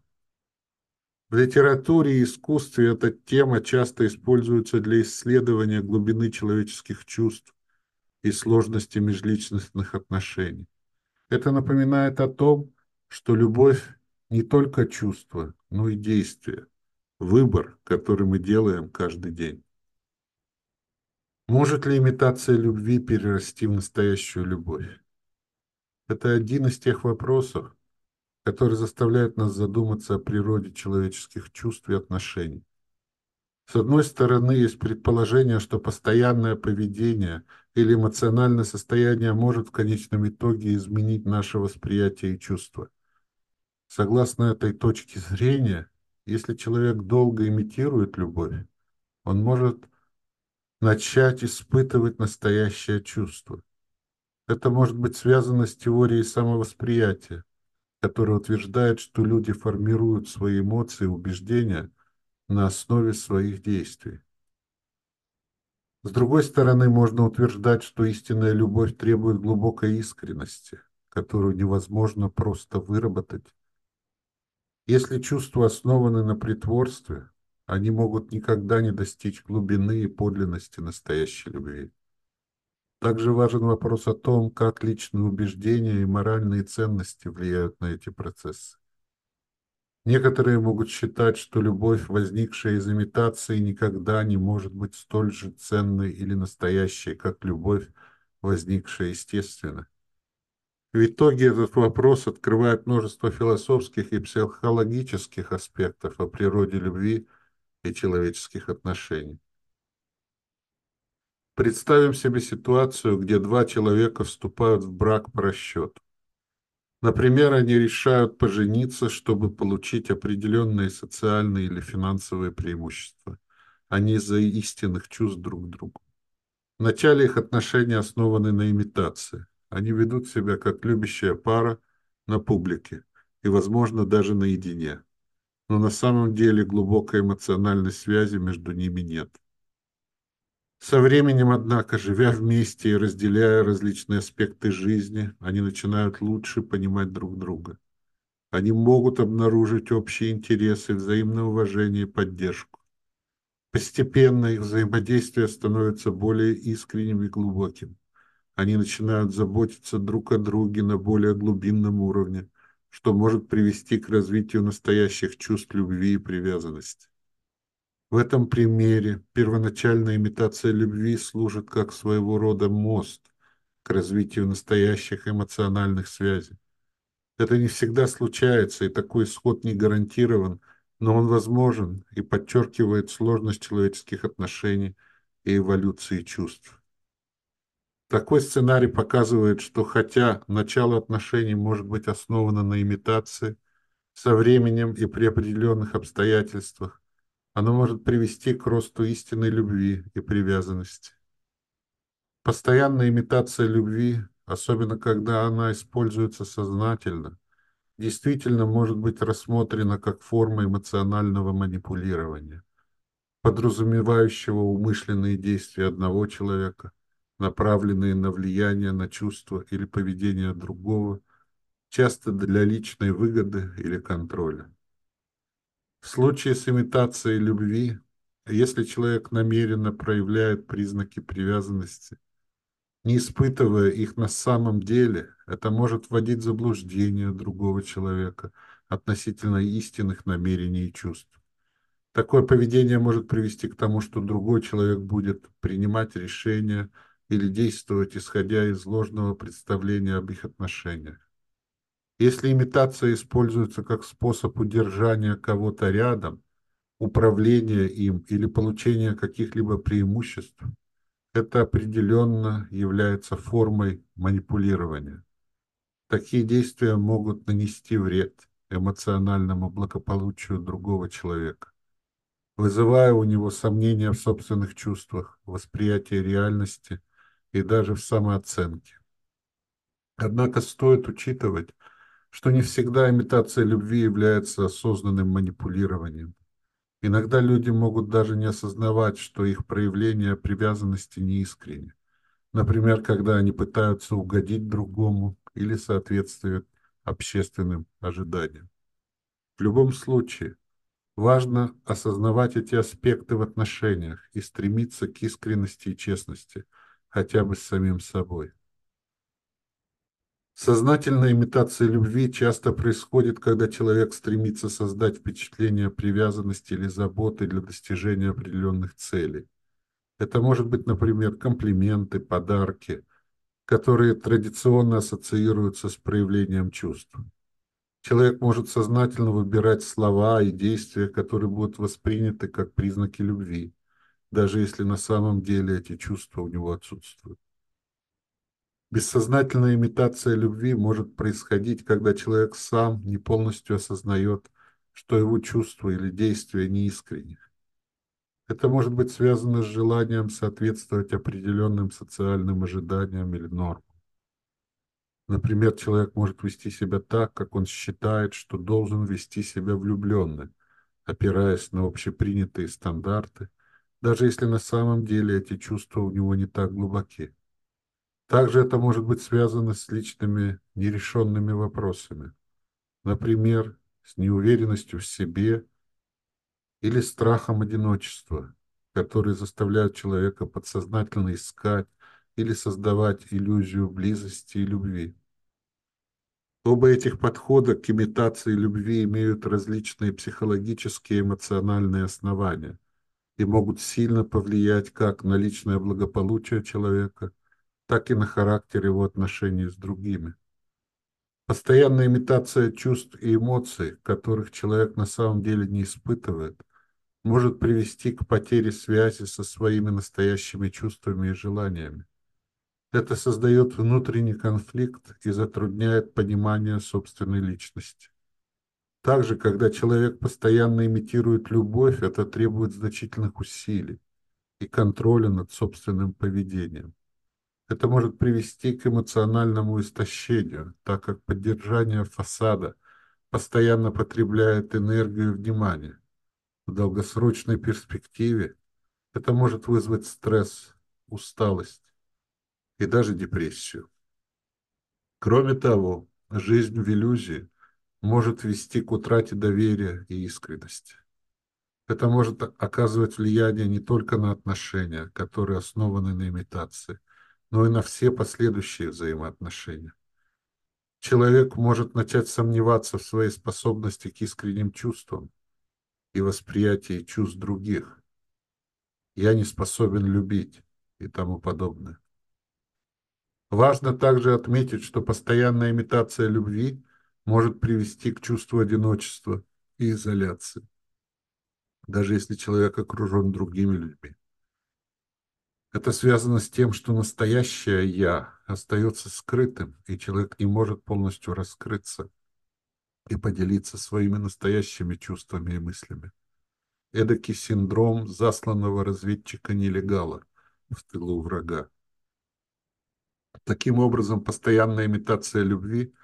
В литературе и искусстве эта тема часто используется для исследования глубины человеческих чувств и сложности межличностных отношений. Это напоминает о том, что любовь не только чувство, но и действие, выбор, который мы делаем каждый день. Может ли имитация любви перерасти в настоящую любовь? Это один из тех вопросов, которые заставляют нас задуматься о природе человеческих чувств и отношений. С одной стороны, есть предположение, что постоянное поведение или эмоциональное состояние может в конечном итоге изменить наше восприятие и чувства. Согласно этой точке зрения, если человек долго имитирует любовь, он может начать испытывать настоящее чувство. Это может быть связано с теорией самовосприятия, которая утверждает, что люди формируют свои эмоции и убеждения на основе своих действий. С другой стороны, можно утверждать, что истинная любовь требует глубокой искренности, которую невозможно просто выработать. Если чувства основаны на притворстве, они могут никогда не достичь глубины и подлинности настоящей любви. Также важен вопрос о том, как личные убеждения и моральные ценности влияют на эти процессы. Некоторые могут считать, что любовь, возникшая из имитации, никогда не может быть столь же ценной или настоящей, как любовь, возникшая естественно. В итоге этот вопрос открывает множество философских и психологических аспектов о природе любви – и человеческих отношений. Представим себе ситуацию, где два человека вступают в брак по расчету. Например, они решают пожениться, чтобы получить определенные социальные или финансовые преимущества, а не из-за истинных чувств друг к другу. Вначале их отношения основаны на имитации. Они ведут себя как любящая пара на публике и, возможно, даже наедине. Но на самом деле глубокой эмоциональной связи между ними нет. Со временем, однако, живя вместе и разделяя различные аспекты жизни, они начинают лучше понимать друг друга. Они могут обнаружить общие интересы, взаимное уважение и поддержку. Постепенно их взаимодействие становится более искренним и глубоким. Они начинают заботиться друг о друге на более глубинном уровне, что может привести к развитию настоящих чувств любви и привязанности. В этом примере первоначальная имитация любви служит как своего рода мост к развитию настоящих эмоциональных связей. Это не всегда случается, и такой исход не гарантирован, но он возможен и подчеркивает сложность человеческих отношений и эволюции чувств. Такой сценарий показывает, что хотя начало отношений может быть основано на имитации, со временем и при определенных обстоятельствах оно может привести к росту истинной любви и привязанности. Постоянная имитация любви, особенно когда она используется сознательно, действительно может быть рассмотрена как форма эмоционального манипулирования, подразумевающего умышленные действия одного человека, направленные на влияние на чувства или поведение другого, часто для личной выгоды или контроля. В случае с имитацией любви, если человек намеренно проявляет признаки привязанности, не испытывая их на самом деле, это может вводить в заблуждение другого человека относительно истинных намерений и чувств. Такое поведение может привести к тому, что другой человек будет принимать решения или действовать, исходя из ложного представления об их отношениях. Если имитация используется как способ удержания кого-то рядом, управления им или получения каких-либо преимуществ, это определенно является формой манипулирования. Такие действия могут нанести вред эмоциональному благополучию другого человека, вызывая у него сомнения в собственных чувствах, восприятии реальности и даже в самооценке. Однако стоит учитывать, что не всегда имитация любви является осознанным манипулированием. Иногда люди могут даже не осознавать, что их проявление привязанности неискренне. Например, когда они пытаются угодить другому или соответствуют общественным ожиданиям. В любом случае, важно осознавать эти аспекты в отношениях и стремиться к искренности и честности, хотя бы с самим собой. Сознательная имитация любви часто происходит, когда человек стремится создать впечатление привязанности или заботы для достижения определенных целей. Это может быть, например, комплименты, подарки, которые традиционно ассоциируются с проявлением чувств. Человек может сознательно выбирать слова и действия, которые будут восприняты как признаки любви, даже если на самом деле эти чувства у него отсутствуют. Бессознательная имитация любви может происходить, когда человек сам не полностью осознает, что его чувства или действия неискренни. Это может быть связано с желанием соответствовать определенным социальным ожиданиям или нормам. Например, человек может вести себя так, как он считает, что должен вести себя влюбленный, опираясь на общепринятые стандарты, даже если на самом деле эти чувства у него не так глубоки. Также это может быть связано с личными нерешенными вопросами. Например, с неуверенностью в себе или страхом одиночества, которые заставляют человека подсознательно искать или создавать иллюзию близости и любви. Оба этих подхода к имитации любви имеют различные психологические и эмоциональные основания и могут сильно повлиять как на личное благополучие человека – так и на характер его отношений с другими. Постоянная имитация чувств и эмоций, которых человек на самом деле не испытывает, может привести к потере связи со своими настоящими чувствами и желаниями. Это создает внутренний конфликт и затрудняет понимание собственной личности. Также, когда человек постоянно имитирует любовь, это требует значительных усилий и контроля над собственным поведением. Это может привести к эмоциональному истощению, так как поддержание фасада постоянно потребляет энергию и внимание. В долгосрочной перспективе это может вызвать стресс, усталость и даже депрессию. Кроме того, жизнь в иллюзии может вести к утрате доверия и искренности. Это может оказывать влияние не только на отношения, которые основаны на имитации, но и на все последующие взаимоотношения. Человек может начать сомневаться в своей способности к искренним чувствам и восприятии чувств других. Я не способен любить и тому подобное. Важно также отметить, что постоянная имитация любви может привести к чувству одиночества и изоляции, даже если человек окружен другими людьми. Это связано с тем, что настоящее «я» остается скрытым, и человек не может полностью раскрыться и поделиться своими настоящими чувствами и мыслями. Эдакий синдром засланного разведчика-нелегала в тылу врага. Таким образом, постоянная имитация любви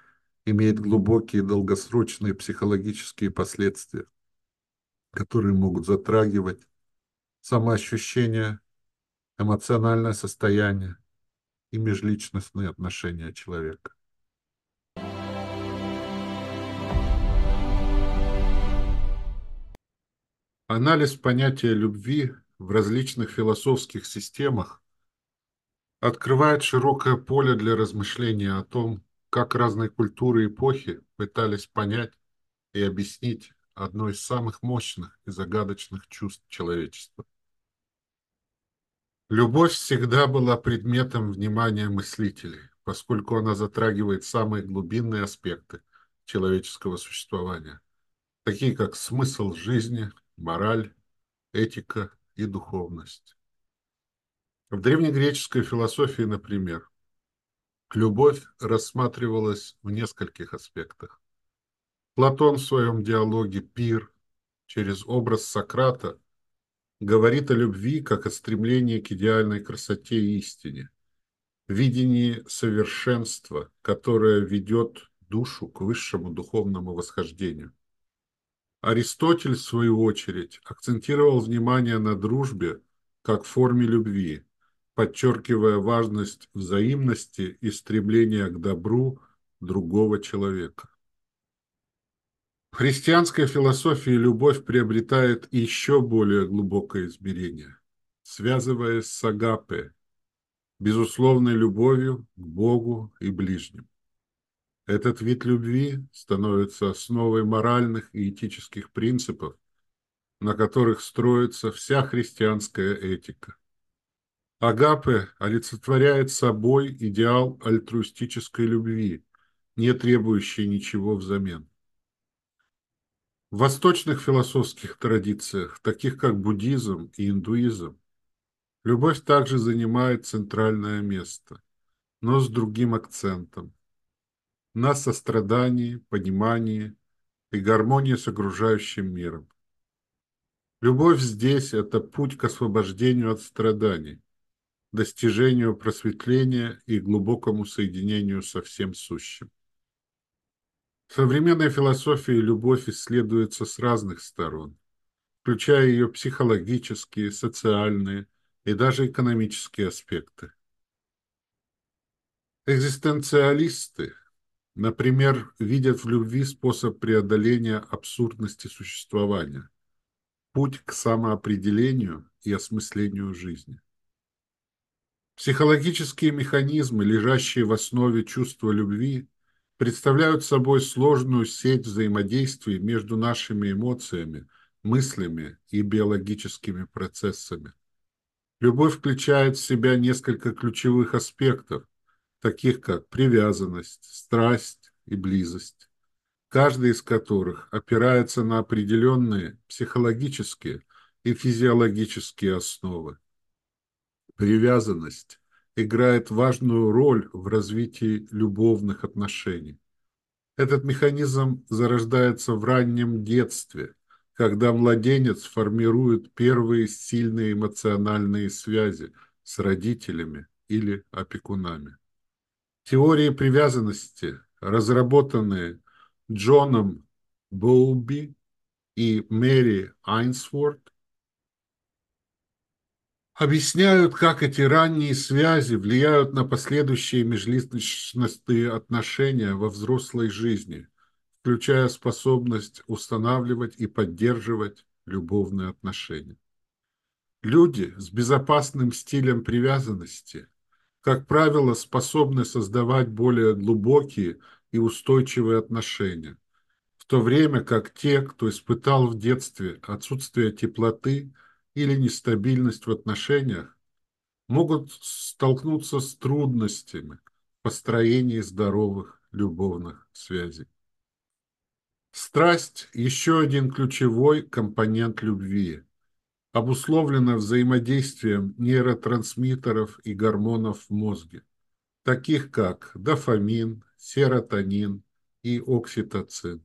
имеет глубокие долгосрочные психологические последствия, которые могут затрагивать самоощущение, эмоциональное состояние и межличностные отношения человека. Анализ понятия любви в различных философских системах открывает широкое поле для размышления о том, как разные культуры и эпохи пытались понять и объяснить одно из самых мощных и загадочных чувств человечества. Любовь всегда была предметом внимания мыслителей, поскольку она затрагивает самые глубинные аспекты человеческого существования, такие как смысл жизни, мораль, этика и духовность. В древнегреческой философии, например, любовь рассматривалась в нескольких аспектах. Платон в своем диалоге «Пир» через образ Сократа говорит о любви как о стремлении к идеальной красоте и истине, видении совершенства, которое ведет душу к высшему духовному восхождению. Аристотель, в свою очередь, акцентировал внимание на дружбе как форме любви, подчеркивая важность взаимности и стремления к добру другого человека. В христианской философии любовь приобретает еще более глубокое измерение, связываясь с агапе, безусловной любовью к Богу и ближним. Этот вид любви становится основой моральных и этических принципов, на которых строится вся христианская этика. Агапе олицетворяет собой идеал альтруистической любви, не требующей ничего взамен. В восточных философских традициях, таких как буддизм и индуизм, любовь также занимает центральное место, но с другим акцентом – на сострадании, понимании и гармонии с окружающим миром. Любовь здесь – это путь к освобождению от страданий, достижению просветления и глубокому соединению со всем сущим. В современной философии любовь исследуется с разных сторон, включая ее психологические, социальные и даже экономические аспекты. Экзистенциалисты, например, видят в любви способ преодоления абсурдности существования, путь к самоопределению и осмыслению жизни. Психологические механизмы, лежащие в основе чувства любви, представляют собой сложную сеть взаимодействий между нашими эмоциями, мыслями и биологическими процессами. Любовь включает в себя несколько ключевых аспектов, таких как привязанность, страсть и близость, каждый из которых опирается на определенные психологические, и физиологические основы. Привязанность играет важную роль в развитии любовных отношений. Этот механизм зарождается в раннем детстве, когда младенец формирует первые сильные эмоциональные связи с родителями или опекунами. Теории привязанности, разработанные Джоном Боуби и Мэри Айнсворт, объясняют, как эти ранние связи влияют на последующие межличностные отношения во взрослой жизни, включая способность устанавливать и поддерживать любовные отношения. Люди с безопасным стилем привязанности, как правило, способны создавать более глубокие и устойчивые отношения, в то время как те, кто испытал в детстве отсутствие теплоты – или нестабильность в отношениях могут столкнуться с трудностями в построении здоровых любовных связей. Страсть – еще один ключевой компонент любви, обусловлена взаимодействием нейротрансмиттеров и гормонов в мозге, таких как дофамин, серотонин и окситоцин.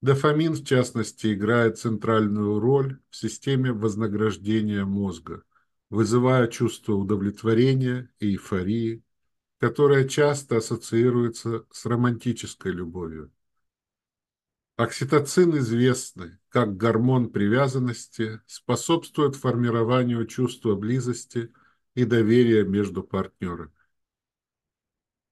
Дофамин, в частности, играет центральную роль в системе вознаграждения мозга, вызывая чувство удовлетворения и эйфории, которое часто ассоциируется с романтической любовью. Окситоцин известный как гормон привязанности, способствует формированию чувства близости и доверия между партнерами.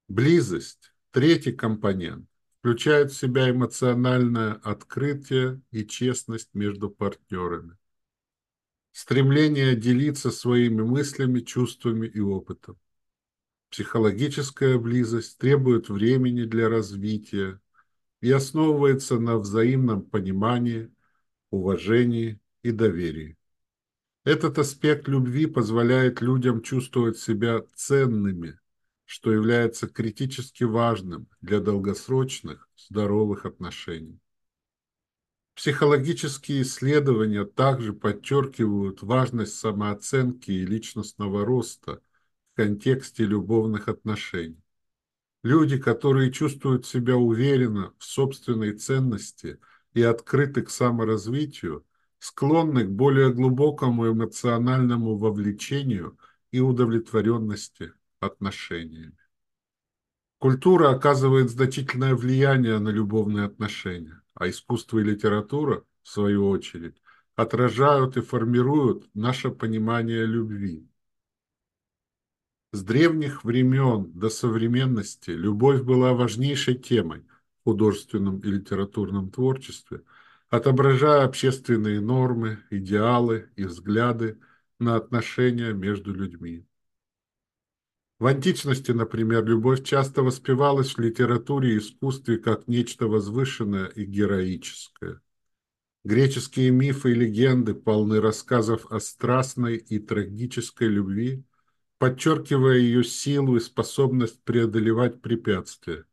Близость – третий компонент включает в себя эмоциональное открытие и честность между партнерами. Стремление делиться своими мыслями, чувствами и опытом. Психологическая близость требует времени для развития и основывается на взаимном понимании, уважении и доверии. Этот аспект любви позволяет людям чувствовать себя ценными что является критически важным для долгосрочных здоровых отношений. Психологические исследования также подчеркивают важность самооценки и личностного роста в контексте любовных отношений. Люди, которые чувствуют себя уверенно в собственной ценности и открыты к саморазвитию, склонны к более глубокому эмоциональному вовлечению и удовлетворенности отношениями. Культура оказывает значительное влияние на любовные отношения, а искусство и литература, в свою очередь, отражают и формируют наше понимание любви. С древних времен до современности любовь была важнейшей темой в художественном и литературном творчестве, отображая общественные нормы, идеалы и взгляды на отношения между людьми. В античности, например, любовь часто воспевалась в литературе и искусстве как нечто возвышенное и героическое. Греческие мифы и легенды полны рассказов о страстной и трагической любви, подчеркивая ее силу и способность преодолевать препятствия.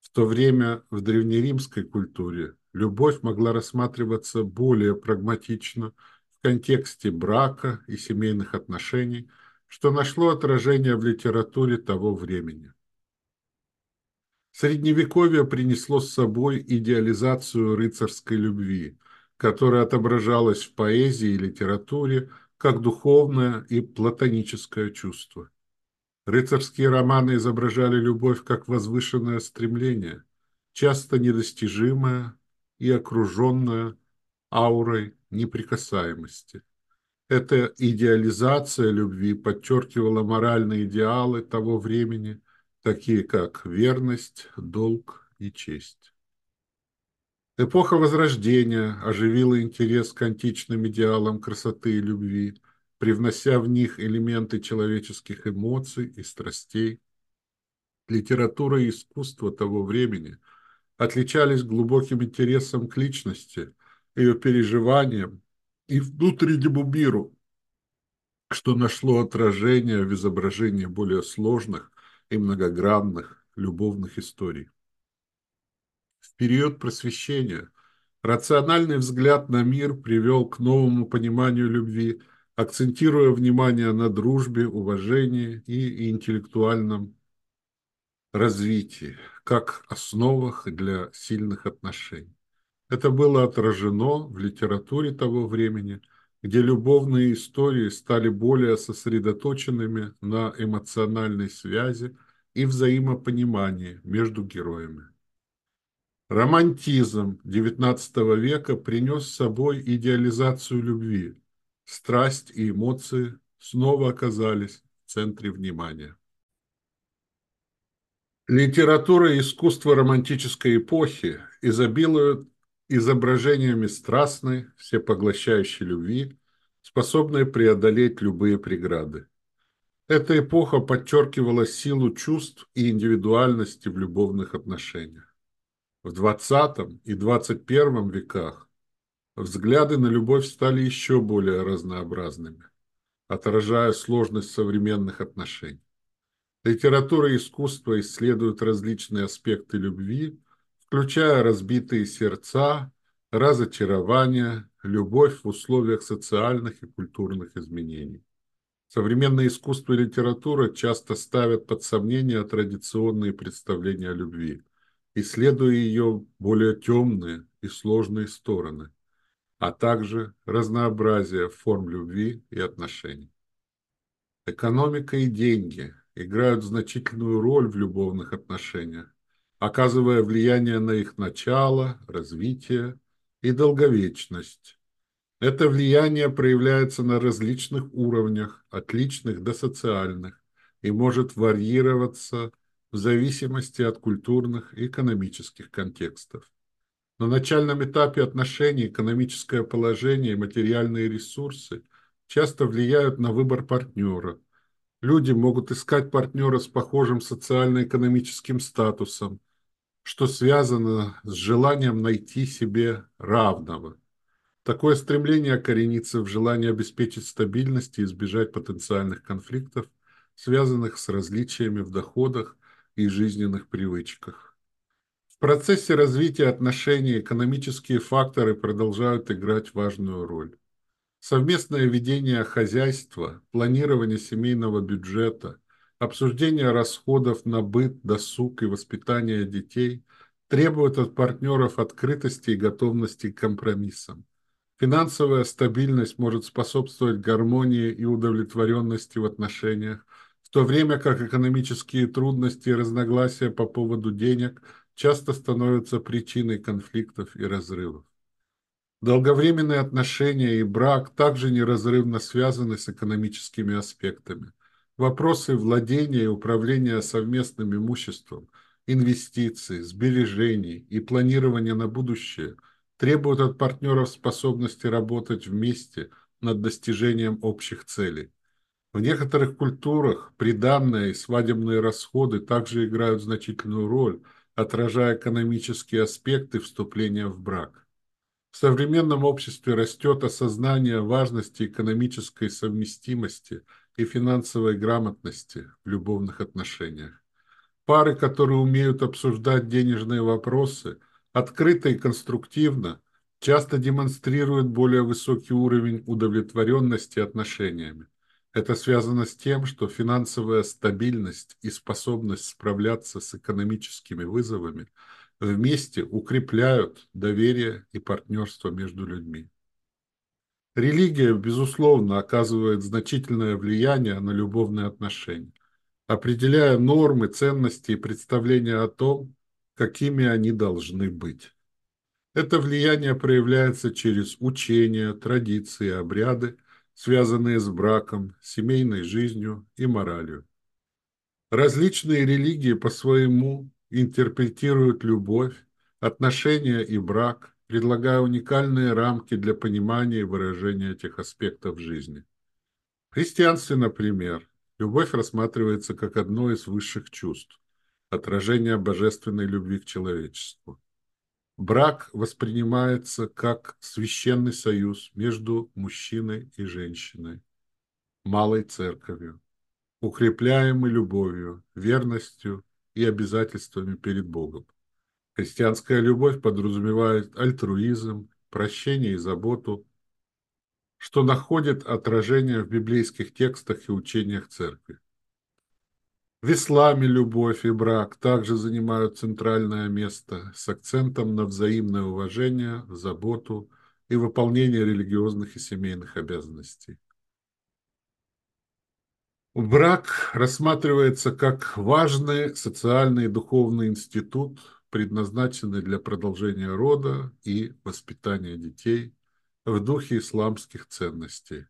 В то время в древнеримской культуре любовь могла рассматриваться более прагматично в контексте брака и семейных отношений – что нашло отражение в литературе того времени. Средневековье принесло с собой идеализацию рыцарской любви, которая отображалась в поэзии и литературе как духовное и платоническое чувство. Рыцарские романы изображали любовь как возвышенное стремление, часто недостижимое и окруженное аурой неприкасаемости. Эта идеализация любви подчеркивала моральные идеалы того времени, такие как верность, долг и честь. Эпоха Возрождения оживила интерес к античным идеалам красоты и любви, привнося в них элементы человеческих эмоций и страстей. Литература и искусство того времени отличались глубоким интересом к личности, ее переживаниям и внутреннему миру, что нашло отражение в изображении более сложных и многогранных любовных историй. В период просвещения Рациональный взгляд на мир привел к новому пониманию любви, акцентируя внимание на дружбе, уважении и интеллектуальном развитии, как основах для сильных отношений. Это было отражено в литературе того времени, где любовные истории стали более сосредоточенными на эмоциональной связи и взаимопонимании между героями. Романтизм XIX века принес с собой идеализацию любви. Страсть и эмоции снова оказались в центре внимания. Литература и искусство романтической эпохи изобилуют изображениями страстной, всепоглощающей любви, способной преодолеть любые преграды. Эта эпоха подчеркивала силу чувств и индивидуальности в любовных отношениях. В 20 и 21 веках взгляды на любовь стали еще более разнообразными, отражая сложность современных отношений. Литература и искусство исследуют различные аспекты любви, включая разбитые сердца, разочарование, любовь в условиях социальных и культурных изменений. Современное искусство и литература часто ставят под сомнение традиционные представления о любви – исследуя ее более темные и сложные стороны, а также разнообразие форм любви и отношений. Экономика и деньги играют значительную роль в любовных отношениях, оказывая влияние на их начало, развитие и долговечность. Это влияние проявляется на различных уровнях, от личных до социальных, и может варьироваться в зависимости от культурных и экономических контекстов. На начальном этапе отношений экономическое положение и материальные ресурсы часто влияют на выбор партнера. Люди могут искать партнера с похожим социально-экономическим статусом, что связано с желанием найти себе равного. Такое стремление коренится в желании обеспечить стабильность и избежать потенциальных конфликтов, связанных с различиями в доходах и жизненных привычках. В процессе развития отношений экономические факторы продолжают играть важную роль. Совместное ведение хозяйства, планирование семейного бюджета, обсуждение расходов на быт, досуг и воспитание детей требуют от партнеров открытости и готовности к компромиссам. Финансовая стабильность может способствовать гармонии и удовлетворенности в отношениях, в то время как экономические трудности и разногласия по поводу денег часто становятся причиной конфликтов и разрывов. Долговременные отношения и брак также неразрывно связаны с экономическими аспектами. Вопросы владения и управления совместным имуществом, инвестиций, сбережений и планирования на будущее требуют от партнеров способности работать вместе над достижением общих целей. В некоторых культурах приданные и свадебные расходы также играют значительную роль, отражая экономические аспекты вступления в брак. В современном обществе растет осознание важности экономической совместимости и финансовой грамотности в любовных отношениях. Пары, которые умеют обсуждать денежные вопросы, открыто и конструктивно, часто демонстрируют более высокий уровень удовлетворенности отношениями. Это связано с тем, что финансовая стабильность и способность справляться с экономическими вызовами вместе укрепляют доверие и партнерство между людьми. Религия, безусловно, оказывает значительное влияние на любовные отношения, определяя нормы, ценности и представления о том, какими они должны быть. Это влияние проявляется через учения, традиции, обряды – связанные с браком, семейной жизнью и моралью. Различные религии по-своему интерпретируют любовь, отношения и брак, предлагая уникальные рамки для понимания и выражения этих аспектов жизни. В христианстве, например, любовь рассматривается как одно из высших чувств, отражение божественной любви к человечеству. Брак воспринимается как священный союз между мужчиной и женщиной, малой церковью, укрепляемый любовью, верностью и обязательствами перед Богом. Христианская любовь подразумевает альтруизм, прощение и заботу, что находит отражение в библейских текстах и учениях церкви. В исламе любовь и брак также занимают центральное место с акцентом на взаимное уважение, заботу и выполнение религиозных и семейных обязанностей. Брак рассматривается как важный социальный и духовный институт, предназначенный для продолжения рода и воспитания детей в духе исламских ценностей.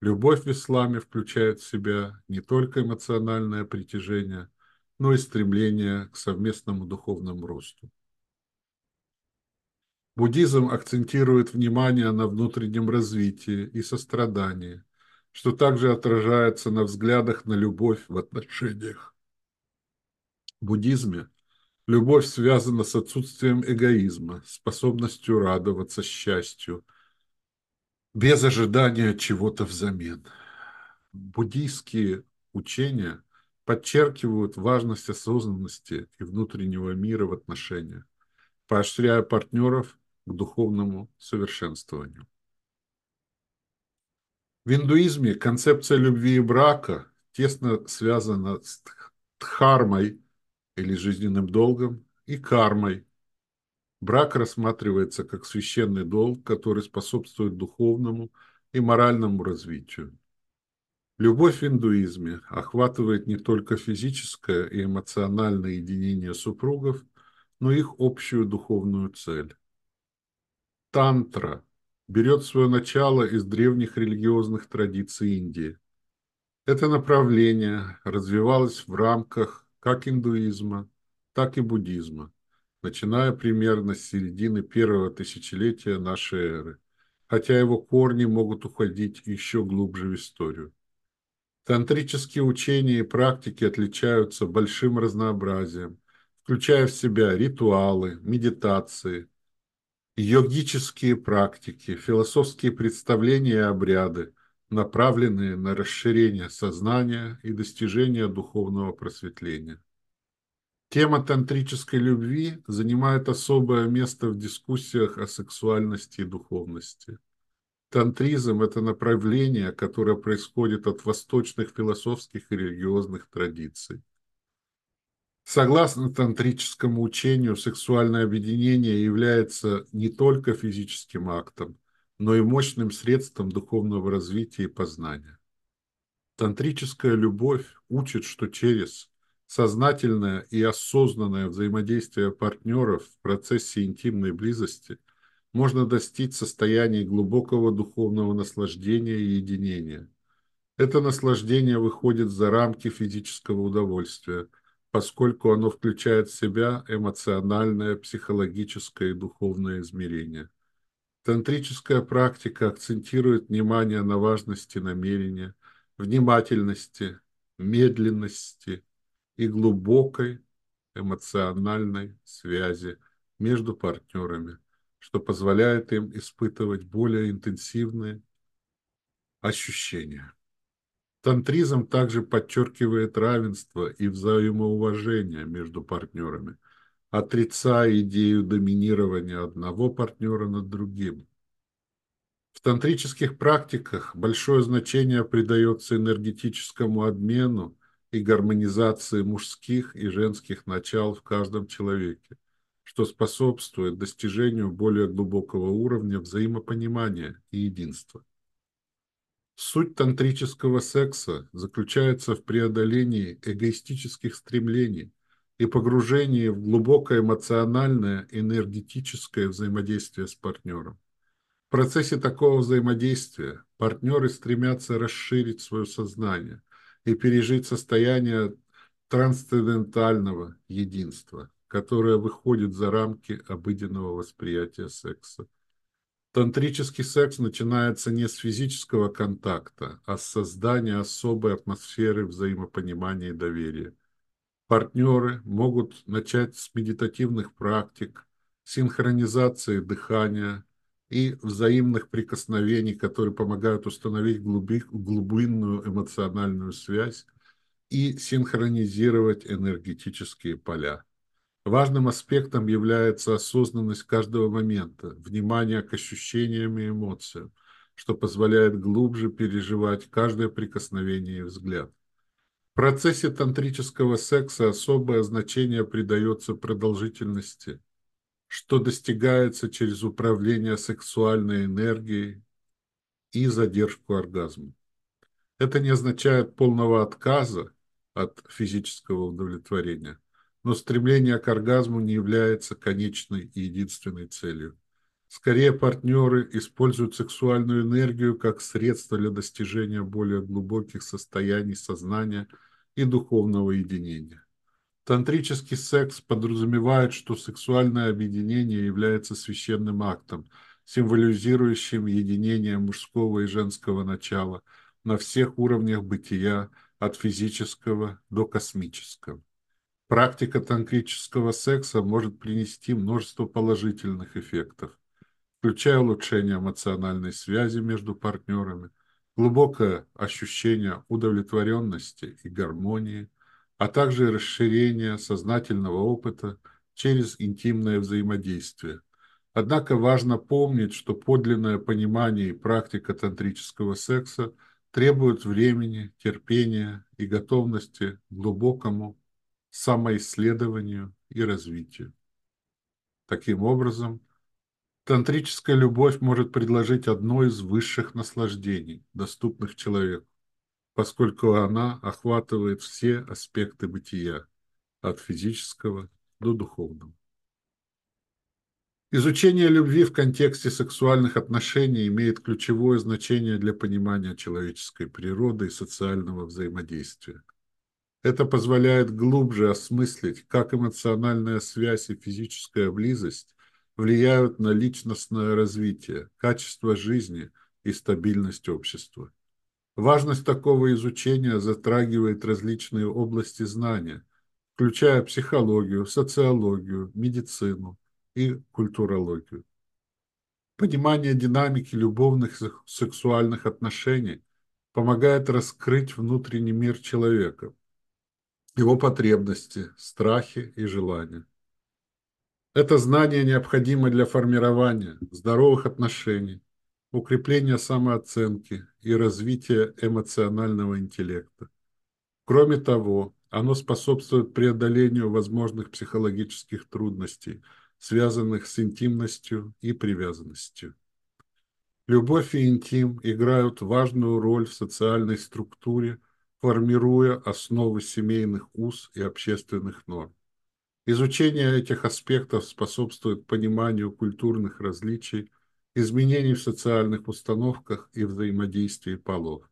Любовь в исламе включает в себя не только эмоциональное притяжение, но и стремление к совместному духовному росту. Буддизм акцентирует внимание на внутреннем развитии и сострадании, что также отражается на взглядах на любовь в отношениях. В буддизме любовь связана с отсутствием эгоизма, способностью радоваться счастью, без ожидания чего-то взамен. Буддийские учения подчеркивают важность осознанности и внутреннего мира в отношениях, поощряя партнеров к духовному совершенствованию. В индуизме концепция любви и брака тесно связана с дхармой или жизненным долгом и кармой. Брак рассматривается как священный долг, который способствует духовному и моральному развитию. Любовь в индуизме охватывает не только физическое и эмоциональное единение супругов, но их общую духовную цель. Тантра берет свое начало из древних религиозных традиций Индии. Это направление развивалось в рамках как индуизма, так и буддизма, начиная примерно с середины первого тысячелетия нашей эры, хотя его корни могут уходить еще глубже в историю. Тантрические учения и практики отличаются большим разнообразием, включая в себя ритуалы, медитации, йогические практики, философские представления и обряды, направленные на расширение сознания и достижение духовного просветления. Тема тантрической любви занимает особое место в дискуссиях о сексуальности и духовности. Тантризм – это направление, которое происходит от восточных философских и религиозных традиций. Согласно тантрическому учению, сексуальное объединение является не только физическим актом, но и мощным средством духовного развития и познания. Тантрическая любовь учит, что через сознательное и осознанное взаимодействие партнеров в процессе интимной близости можно достичь состояния глубокого духовного наслаждения и единения. Это наслаждение выходит за рамки физического удовольствия – поскольку оно включает в себя эмоциональное, психологическое и духовное измерение. Тантрическая практика акцентирует внимание на важности намерения, внимательности, медленности и глубокой эмоциональной связи между партнерами, что позволяет им испытывать более интенсивные ощущения. Тантризм также подчеркивает равенство и взаимоуважение между партнерами, отрицая идею доминирования одного партнера над другим. В тантрических практиках большое значение придается энергетическому обмену и гармонизации мужских и женских начал в каждом человеке, что способствует достижению более глубокого уровня взаимопонимания и единства. Суть тантрического секса заключается в преодолении эгоистических стремлений и погружении в глубокое эмоциональное, энергетическое взаимодействие с партнером. В процессе такого взаимодействия партнеры стремятся расширить свое сознание и пережить состояние трансцендентального единства, которое выходит за рамки обыденного восприятия секса. Тантрический секс начинается не с физического контакта, а с создания особой атмосферы взаимопонимания и доверия. Партнеры могут начать с медитативных практик, синхронизации дыхания и взаимных прикосновений, которые помогают установить глубинную эмоциональную связь и синхронизировать энергетические поля. Важным аспектом является осознанность каждого момента, внимание к ощущениям и эмоциям, что позволяет глубже переживать каждое прикосновение и взгляд. В процессе тантрического секса особое значение придается продолжительности, что достигается через управление сексуальной энергией и задержку оргазма. Это не означает полного отказа от физического удовлетворения, но стремление к оргазму не является конечной и единственной целью. Скорее, партнеры используют сексуальную энергию как средство для достижения более глубоких состояний сознания и духовного единения. Тантрический секс подразумевает, что сексуальное объединение является священным актом, символизирующим единение мужского и женского начала на всех уровнях бытия, от физического до космического. Практика тантрического секса может принести множество положительных эффектов, включая улучшение эмоциональной связи между партнерами, глубокое ощущение удовлетворенности и гармонии, а также расширение сознательного опыта через интимное взаимодействие. Однако важно помнить, что подлинное понимание и практика тантрического секса требуют времени, терпения и готовности к глубокому самоисследованию и развитию. Таким образом, тантрическая любовь может предложить одно из высших наслаждений, доступных человеку поскольку она охватывает все аспекты бытия, от физического до духовного. Изучение любви в контексте сексуальных отношений имеет ключевое значение для понимания человеческой природы и социального взаимодействия. Это позволяет глубже осмыслить, как эмоциональная связь и физическая близость влияют на личностное развитие, качество жизни и стабильность общества. Важность такого изучения затрагивает различные области знания, включая психологию, социологию, медицину и культурологию. Понимание динамики любовных сексуальных отношений помогает раскрыть внутренний мир человека, его потребности, страхи и желания. Это знание необходимо для формирования здоровых отношений, укрепления самооценки и развития эмоционального интеллекта. Кроме того, оно способствует преодолению возможных психологических трудностей, связанных с интимностью и привязанностью. Любовь и интим играют важную роль в социальной структуре, формируя основы семейных уз и общественных норм. Изучение этих аспектов способствует пониманию культурных различий изменений в социальных установках и взаимодействии полов.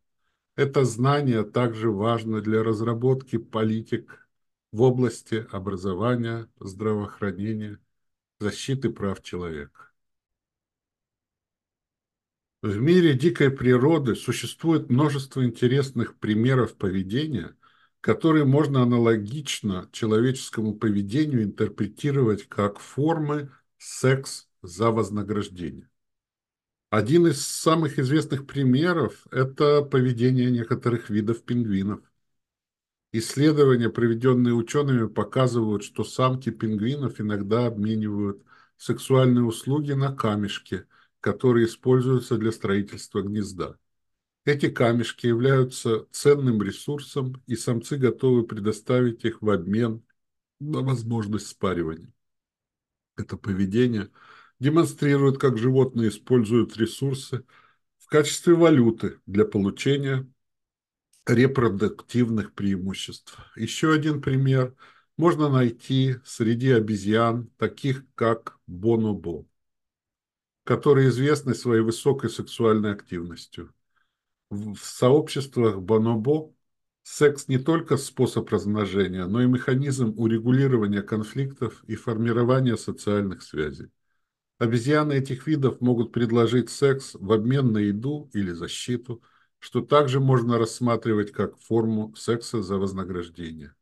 Это знание также важно для разработки политик в области образования, здравоохранения, защиты прав человека. В мире дикой природы существует множество интересных примеров поведения, которые можно аналогично человеческому поведению интерпретировать как формы секс за вознаграждение. Один из самых известных примеров – это поведение некоторых видов пингвинов. Исследования, проведенные учеными, показывают, что самки пингвинов иногда обменивают сексуальные услуги на камешки, которые используются для строительства гнезда. Эти камешки являются ценным ресурсом, и самцы готовы предоставить их в обмен на возможность спаривания. Это поведение – демонстрирует, как животные используют ресурсы в качестве валюты для получения репродуктивных преимуществ. Еще один пример можно найти среди обезьян, таких как бонобо, которые известны своей высокой сексуальной активностью. В сообществах бонобо секс не только способ размножения, но и механизм урегулирования конфликтов и формирования социальных связей. Обезьяны этих видов могут предложить секс в обмен на еду или защиту, что также можно рассматривать как форму секса за вознаграждение.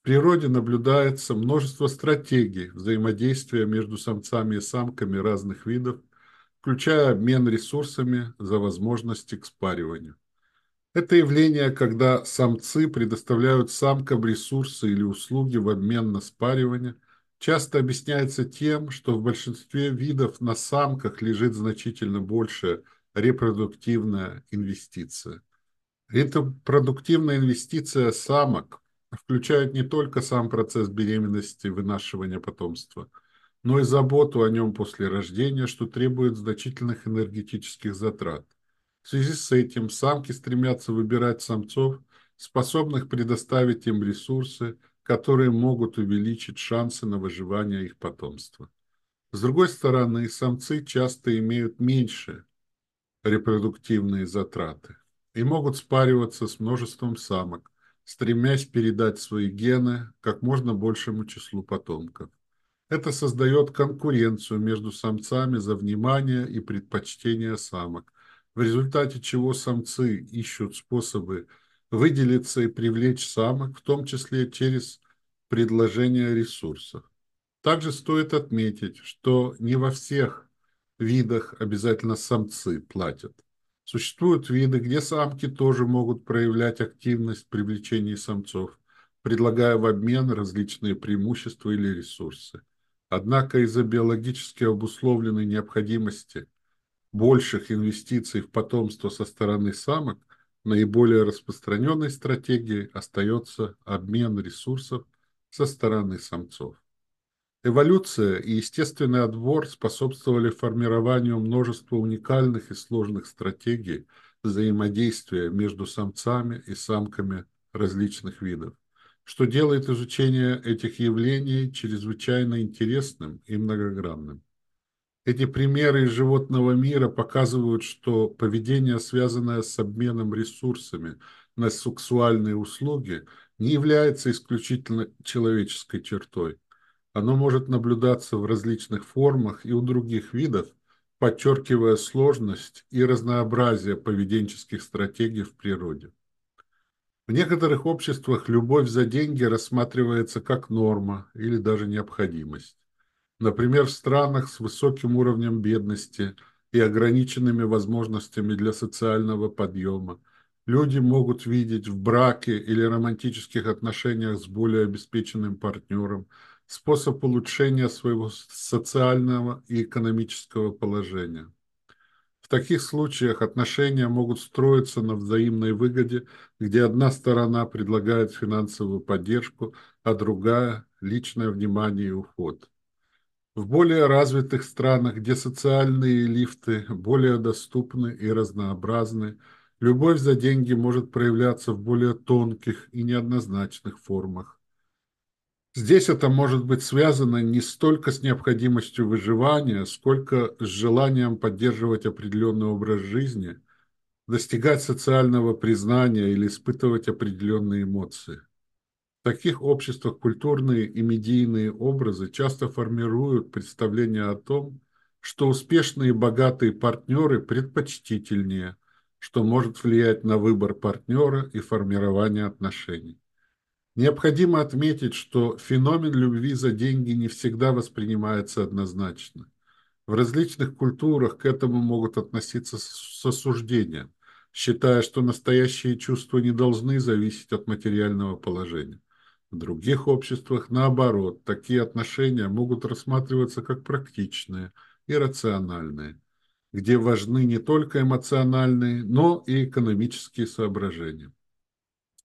В природе наблюдается множество стратегий взаимодействия между самцами и самками разных видов, включая обмен ресурсами за возможности к спариванию. Это явление, когда самцы предоставляют самкам ресурсы или услуги в обмен на спаривание – часто объясняется тем, что в большинстве видов на самках лежит значительно больше репродуктивная инвестиция. Эта продуктивная инвестиция самок включает не только сам процесс беременности, вынашивания потомства, но и заботу о нем после рождения, что требует значительных энергетических затрат. В связи с этим самки стремятся выбирать самцов, способных предоставить им ресурсы, которые могут увеличить шансы на выживание их потомства. С другой стороны, самцы часто имеют меньше репродуктивные затраты и могут спариваться с множеством самок, стремясь передать свои гены как можно большему числу потомков. Это создает конкуренцию между самцами за внимание и предпочтение самок, в результате чего самцы ищут способы выделиться и привлечь самок, в том числе через предложение ресурсов. Также стоит отметить, что не во всех видах обязательно самцы платят. Существуют виды, где самки тоже могут проявлять активность в привлечении самцов, предлагая в обмен различные преимущества или ресурсы. Однако из-за биологически обусловленной необходимости больших инвестиций в потомство со стороны самок наиболее распространенной стратегией остается обмен ресурсов со стороны самцов. Эволюция и естественный отбор способствовали формированию множества уникальных и сложных стратегий взаимодействия между самцами и самками различных видов, что делает изучение этих явлений чрезвычайно интересным и многогранным. Эти примеры из животного мира показывают, что поведение, связанное с обменом ресурсами на сексуальные услуги, не является исключительно человеческой чертой – оно может наблюдаться в различных формах и у других видов, подчеркивая сложность и разнообразие поведенческих стратегий в природе. В некоторых обществах любовь за деньги рассматривается как норма или даже необходимость. Например, в странах с высоким уровнем бедности и ограниченными возможностями для социального подъема люди могут видеть в браке или романтических отношениях с более обеспеченным партнером – способ улучшения своего социального и экономического положения. В таких случаях отношения могут строиться на взаимной выгоде, где одна сторона предлагает финансовую поддержку, а другая – личное внимание и уход. В более развитых странах, где социальные лифты более доступны и разнообразны, любовь за деньги может проявляться в более тонких и неоднозначных формах. Здесь это может быть связано не столько с необходимостью выживания, сколько с желанием поддерживать определенный образ жизни, достигать социального признания или испытывать определенные эмоции. В таких обществах культурные и медийные образы часто формируют представление о том, что успешные и богатые партнеры предпочтительнее, что может влиять на выбор партнера и формирование отношений. Необходимо отметить, что феномен любви за деньги не всегда воспринимается однозначно. В различных культурах к этому могут относиться с осуждением, считая, что настоящие чувства не должны зависеть от материального положения. В других обществах, наоборот, такие отношения могут рассматриваться как практичные и рациональные, где важны не только эмоциональные, но и экономические соображения.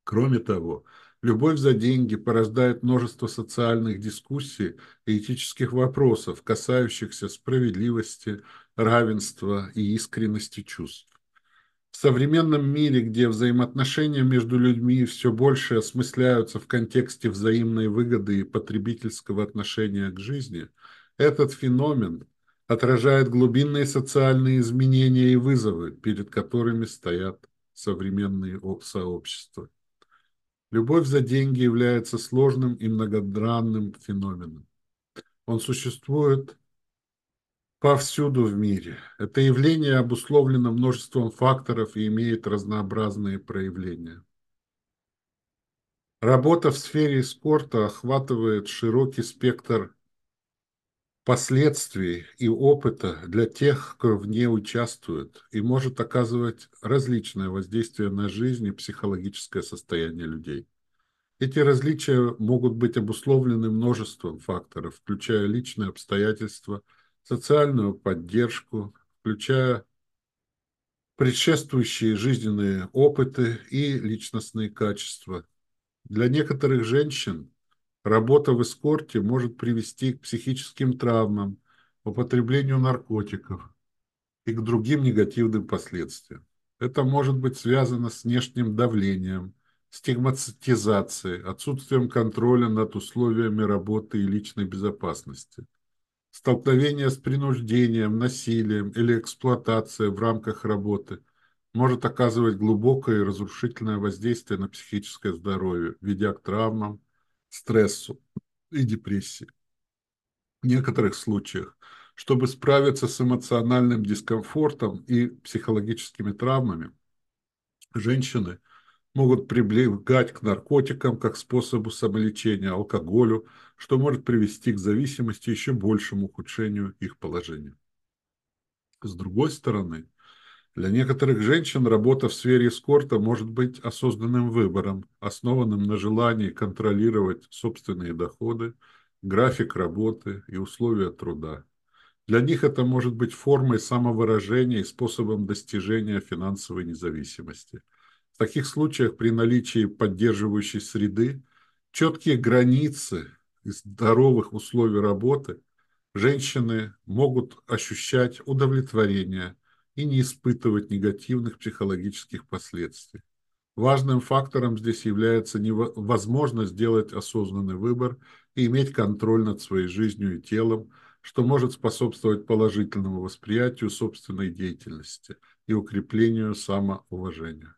Кроме того, Любовь за деньги порождает множество социальных дискуссий и этических вопросов, касающихся справедливости, равенства и искренности чувств. В современном мире, где взаимоотношения между людьми все больше осмысляются в контексте взаимной выгоды и потребительского отношения к жизни, этот феномен отражает глубинные социальные изменения и вызовы, перед которыми стоят современные сообщества. Любовь за деньги является сложным и многогранным феноменом. Он существует повсюду в мире. Это явление обусловлено множеством факторов и имеет разнообразные проявления. Работа в сфере спорта охватывает широкий спектр последствий и опыта для тех, кто в ней участвует, и может оказывать различное воздействие на жизнь и психологическое состояние людей. Эти различия могут быть обусловлены множеством факторов, включая личные обстоятельства, социальную поддержку, включая предшествующие жизненные опыты и личностные качества. Для некоторых женщин работа в эскорте может привести к психическим травмам, употреблению наркотиков и к другим негативным последствиям. Это может быть связано с внешним давлением, стигматизацией, отсутствием контроля над условиями работы и личной безопасности – Столкновение с принуждением, насилием или эксплуатацией в рамках работы может оказывать глубокое и разрушительное воздействие на психическое здоровье, ведя к травмам, стрессу и депрессии. В некоторых случаях, чтобы справиться с эмоциональным дискомфортом и психологическими травмами, женщины – могут прибегать к наркотикам как способу самолечения, алкоголю, что может привести к зависимости еще большему ухудшению их положения. С другой стороны, для некоторых женщин работа в сфере эскорта может быть осознанным выбором, основанным на желании контролировать собственные доходы, график работы и условия труда. Для них это может быть формой самовыражения и способом достижения финансовой независимости – в таких случаях при наличии поддерживающей среды, четкие границы и здоровых условий работы женщины могут ощущать удовлетворение и не испытывать негативных психологических последствий. Важным фактором здесь является возможность сделать осознанный выбор и иметь контроль над своей жизнью и телом, что может способствовать положительному восприятию собственной деятельности и укреплению самоуважения.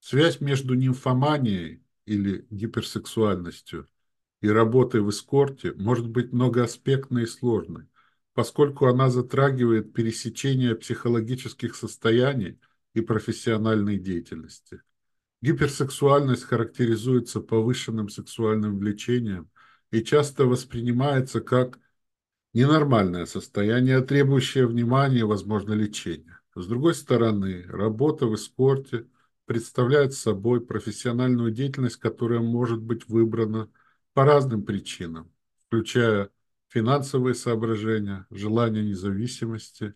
Связь между нимфоманией или гиперсексуальностью и работой в эскорте может быть многоаспектной и сложной, поскольку она затрагивает пересечение психологических состояний и профессиональной деятельности. Гиперсексуальность характеризуется повышенным сексуальным влечением и часто воспринимается как ненормальное состояние, требующее внимания и, возможно, лечения. С другой стороны, работа в эскорте – представляет собой профессиональную деятельность, которая может быть выбрана по разным причинам, включая финансовые соображения, желание независимости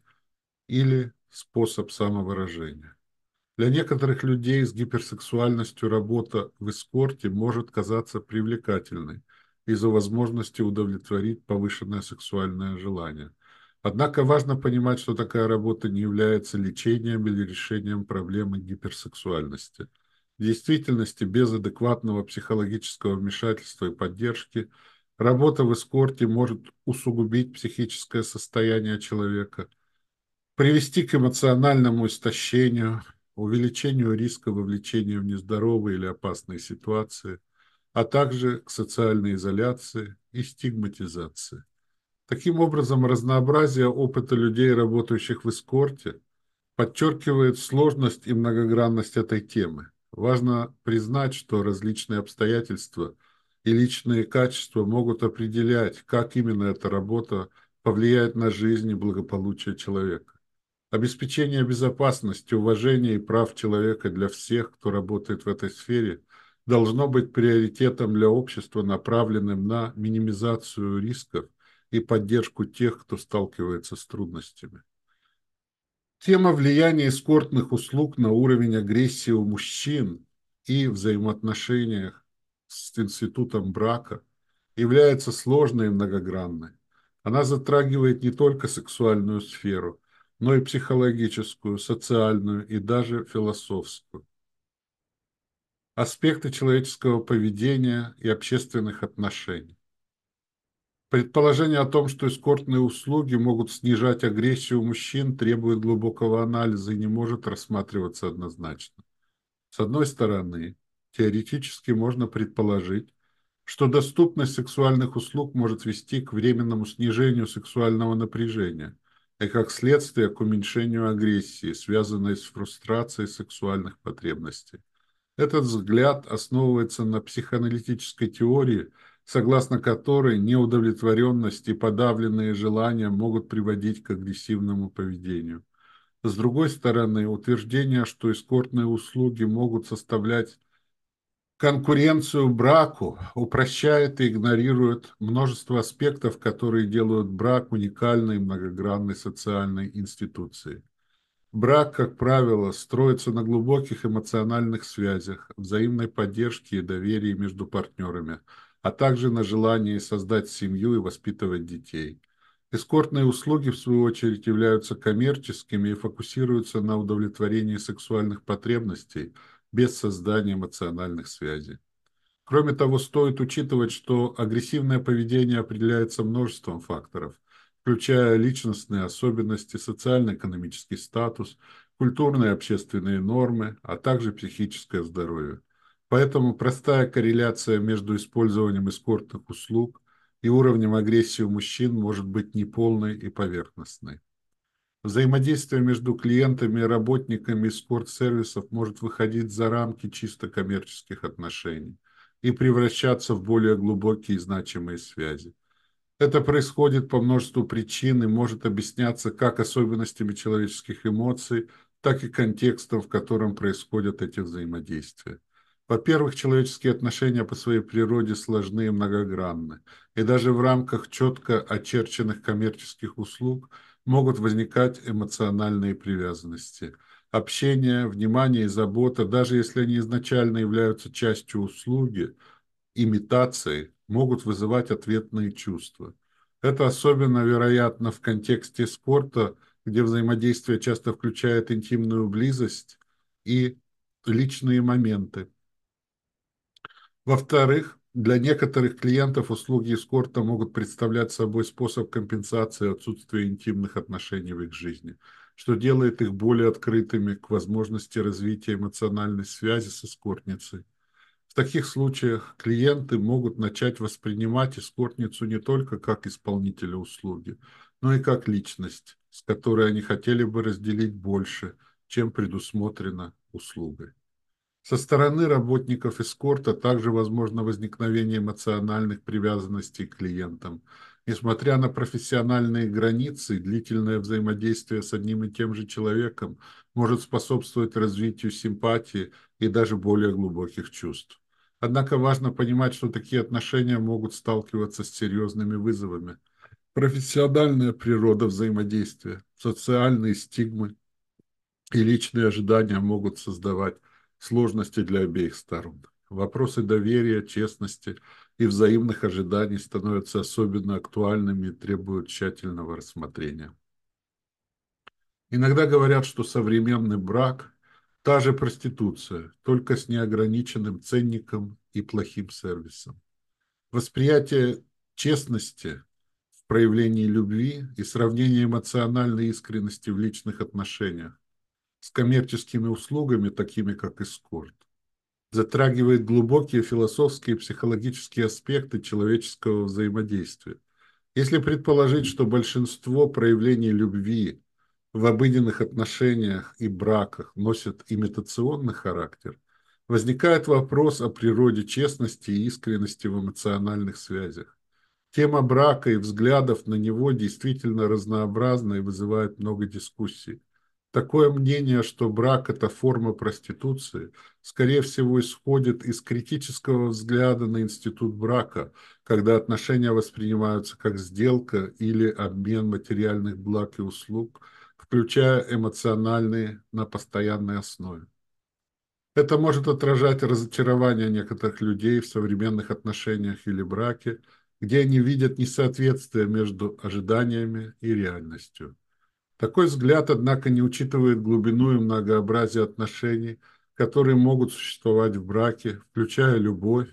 или способ самовыражения. Для некоторых людей с гиперсексуальностью работа в эскорте может казаться привлекательной из-за возможности удовлетворить повышенное сексуальное желание – Однако важно понимать, что такая работа не является лечением или решением проблемы гиперсексуальности. В действительности, без адекватного психологического вмешательства и поддержки, работа в эскорте может усугубить психическое состояние человека, привести к эмоциональному истощению, увеличению риска вовлечения в нездоровые или опасные ситуации, а также к социальной изоляции и стигматизации. Таким образом, разнообразие опыта людей, работающих в эскорте, подчеркивает сложность и многогранность этой темы. Важно признать, что различные обстоятельства и личные качества могут определять, как именно эта работа повлияет на жизнь и благополучие человека. Обеспечение безопасности, уважения и прав человека для всех, кто работает в этой сфере, должно быть приоритетом для общества, направленным на минимизацию рисков – и поддержку тех, кто сталкивается с трудностями. Тема влияния эскортных услуг на уровень агрессии у мужчин и взаимоотношениях с институтом брака является сложной и многогранной. Она затрагивает не только сексуальную сферу, но и психологическую, социальную и даже философскую. Аспекты человеческого поведения и общественных отношений. Предположение о том, что эскортные услуги могут снижать агрессию мужчин, требует глубокого анализа и не может рассматриваться однозначно. С одной стороны, теоретически можно предположить, что доступность сексуальных услуг может вести к временному снижению сексуального напряжения и, как следствие, к уменьшению агрессии, связанной с фрустрацией сексуальных потребностей. Этот взгляд основывается на психоаналитической теории – согласно которой неудовлетворенность и подавленные желания могут приводить к агрессивному поведению. С другой стороны, утверждение, что эскортные услуги могут составлять конкуренцию браку упрощает и игнорирует множество аспектов, которые делают брак уникальной многогранной социальной институцией. Брак, как правило, строится на глубоких эмоциональных связях, взаимной поддержке и доверии между партнерами, а также на желании создать семью и воспитывать детей. Эскортные услуги, в свою очередь, являются коммерческими и фокусируются на удовлетворении сексуальных потребностей – без создания эмоциональных связей. Кроме того, стоит учитывать, что агрессивное поведение определяется множеством факторов, включая личностные особенности, социально-экономический статус, культурные общественные нормы, а также психическое здоровье. Поэтому простая корреляция между использованием эскортных услуг и уровнем агрессии у мужчин может быть неполной и поверхностной. Взаимодействие между клиентами и работниками спортсервисов может выходить за рамки чисто коммерческих отношений и превращаться в более глубокие и значимые связи. Это происходит по множеству причин и может объясняться как особенностями человеческих эмоций, так и контекстом, в котором происходят эти взаимодействия. Во-первых, человеческие отношения по своей природе сложны и многогранны, и даже в рамках четко очерченных коммерческих услуг – могут возникать эмоциональные привязанности. Общение, внимание и забота, даже если они изначально являются частью услуги, имитацией, могут вызывать ответные чувства. Это особенно вероятно в контексте спорта, где взаимодействие часто включает интимную близость и личные моменты. Во-вторых, для некоторых клиентов услуги эскорта могут представлять собой способ компенсации отсутствия интимных отношений в их жизни, что делает их более открытыми к возможности развития эмоциональной связи с эскортницей. В таких случаях клиенты могут начать воспринимать эскортницу не только как исполнителя услуги, но и как личность, с которой они хотели бы разделить больше, чем предусмотрено услугой. Со стороны работников эскорта также возможно возникновение эмоциональных привязанностей к клиентам. Несмотря на профессиональные границы, длительное взаимодействие с одним и тем же человеком может способствовать развитию симпатии и даже более глубоких чувств. Однако важно понимать, что такие отношения могут сталкиваться с серьезными вызовами. Профессиональная природа взаимодействия, социальные стигмы и личные ожидания могут создавать сложности для обеих сторон. Вопросы доверия, честности и взаимных ожиданий становятся особенно актуальными и требуют тщательного рассмотрения. Иногда говорят, что современный брак – та же проституция, только с неограниченным ценником и плохим сервисом. Восприятие честности в проявлении любви и сравнение эмоциональной искренности в личных отношениях с коммерческими услугами, такими как эскорт, затрагивает глубокие философские и психологические аспекты человеческого взаимодействия. Если предположить, что большинство проявлений любви в обыденных отношениях и браках носят имитационный характер, возникает вопрос о природе честности и искренности в эмоциональных связях. Тема брака и взглядов на него действительно разнообразна и вызывает много дискуссий. Такое мнение, что брак – это форма проституции, скорее всего, исходит из критического взгляда на институт брака, когда отношения воспринимаются как сделка или обмен материальных благ и услуг, включая эмоциональные на постоянной основе. Это может отражать разочарование некоторых людей в современных отношениях или браке, где они видят несоответствие между ожиданиями и реальностью. Такой взгляд, однако, не учитывает глубину и многообразие отношений, которые могут существовать в браке, включая любовь,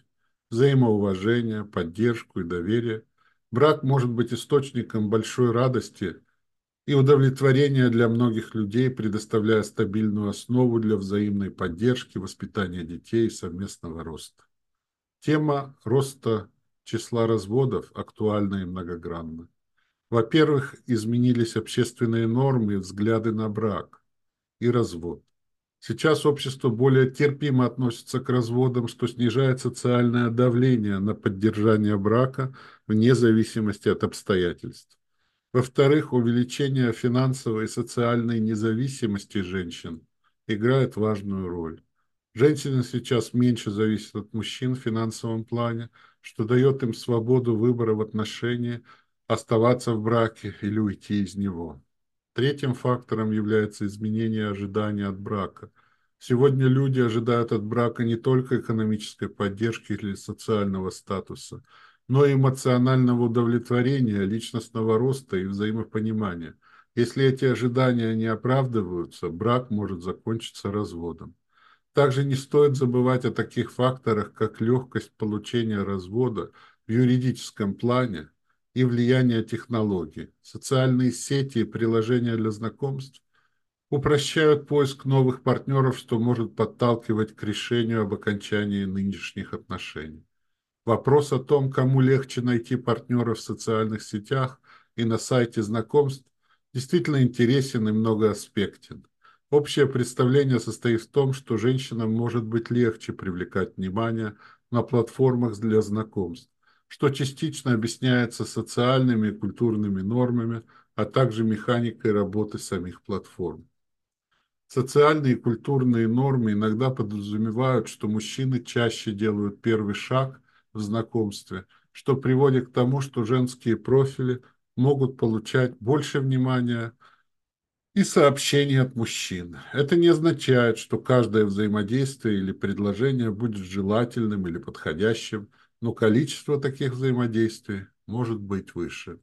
взаимоуважение, поддержку и доверие. Брак может быть источником большой радости и удовлетворения для многих людей, предоставляя стабильную основу для взаимной поддержки, воспитания детей и совместного роста. Тема роста числа разводов актуальна и многогранна. Во-первых, изменились общественные нормы и взгляды на брак и развод. Сейчас общество более терпимо относится к разводам, что снижает социальное давление на поддержание брака вне зависимости от обстоятельств. Во-вторых, увеличение финансовой и социальной независимости женщин играет важную роль. Женщины сейчас меньше зависят от мужчин в финансовом плане, что дает им свободу выбора в отношении, оставаться в браке или уйти из него. Третьим фактором является изменение ожидания от брака. Сегодня люди ожидают от брака не только экономической поддержки или социального статуса, но и эмоционального удовлетворения, личностного роста и взаимопонимания. Если эти ожидания не оправдываются, брак может закончиться разводом. Также не стоит забывать о таких факторах, как легкость получения развода в юридическом плане, и влияние технологий. Социальные сети и приложения для знакомств упрощают поиск новых партнеров, что может подталкивать к решению об окончании нынешних отношений. Вопрос о том, кому легче найти партнера в социальных сетях и на сайте знакомств, действительно интересен и многоаспектен. Общее представление состоит в том, что женщинам может быть легче привлекать внимание на платформах для знакомств, что частично объясняется социальными и культурными нормами, а также механикой работы самих платформ. Социальные и культурные нормы иногда подразумевают, что мужчины чаще делают первый шаг в знакомстве, что приводит к тому, что женские профили могут получать больше внимания и сообщений от мужчин. Это не означает, что каждое взаимодействие или предложение будет желательным или подходящим, но количество таких взаимодействий может быть выше.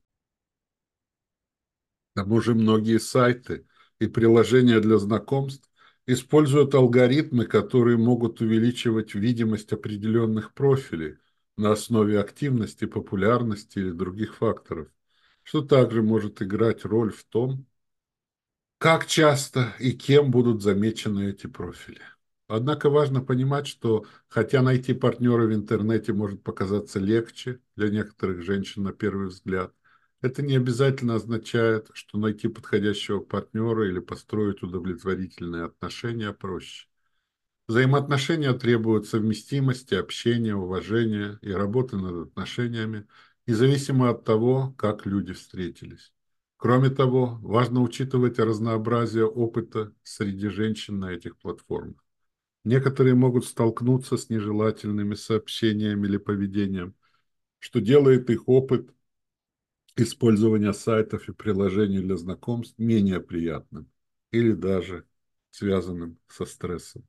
К тому же многие сайты и приложения для знакомств используют алгоритмы, которые могут увеличивать видимость определенных профилей на основе активности, популярности или других факторов, что также может играть роль в том, как часто и кем будут замечены эти профили. Однако важно понимать, что хотя найти партнера в интернете может показаться легче для некоторых женщин на первый взгляд, это не обязательно означает, что найти подходящего партнера или построить удовлетворительные отношения проще. Взаимоотношения требуют совместимости, общения, уважения и работы над отношениями, независимо от того, как люди встретились. Кроме того, важно учитывать разнообразие опыта среди женщин на этих платформах. Некоторые могут столкнуться с нежелательными сообщениями или поведением, что делает их опыт использования сайтов и приложений для знакомств менее приятным или даже связанным со стрессом.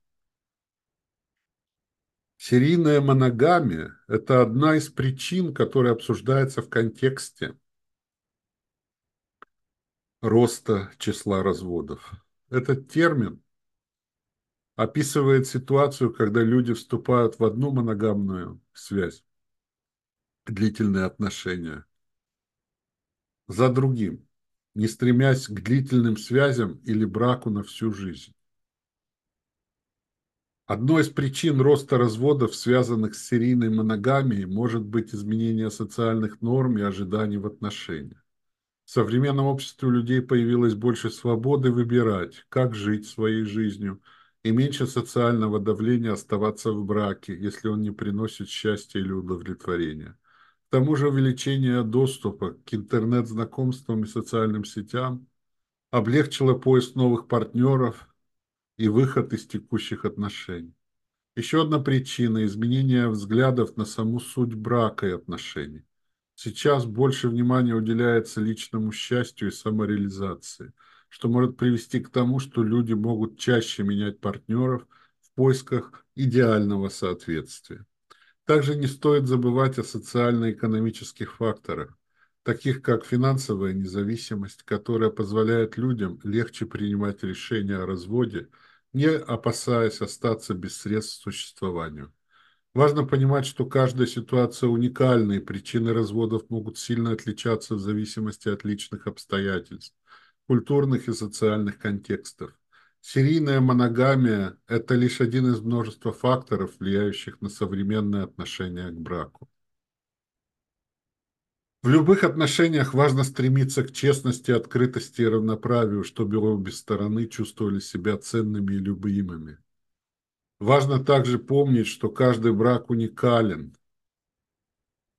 Серийная моногамия – это одна из причин, которая обсуждается в контексте роста числа разводов. Этот термин описывает ситуацию, когда люди вступают в одну моногамную связь, длительные отношения, за другим, не стремясь к длительным связям или браку на всю жизнь. Одной из причин роста разводов, связанных с серийной моногамией, может быть изменение социальных норм и ожиданий в отношениях. В современном обществе у людей появилось больше свободы выбирать, как жить своей жизнью – и меньше социального давления оставаться в браке, если он не приносит счастья или удовлетворения. К тому же увеличение доступа к интернет-знакомствам и социальным сетям облегчило поиск новых партнеров и выход из текущих отношений. Еще одна причина – изменение взглядов на саму суть брака и отношений. Сейчас больше внимания уделяется личному счастью и самореализации – что может привести к тому, что люди могут чаще менять партнеров в поисках идеального соответствия. Также не стоит забывать о социально-экономических факторах, таких как финансовая независимость, которая позволяет людям легче принимать решения о разводе, не опасаясь остаться без средств к существованию. Важно понимать, что каждая ситуация уникальна, и причины разводов могут сильно отличаться в зависимости от личных обстоятельств культурных и социальных контекстов. Серийная моногамия – это лишь один из множества факторов, влияющих на современное отношение к браку. В любых отношениях важно стремиться к честности, открытости и равноправию, чтобы обе стороны чувствовали себя ценными и любимыми. Важно также помнить, что каждый брак уникален,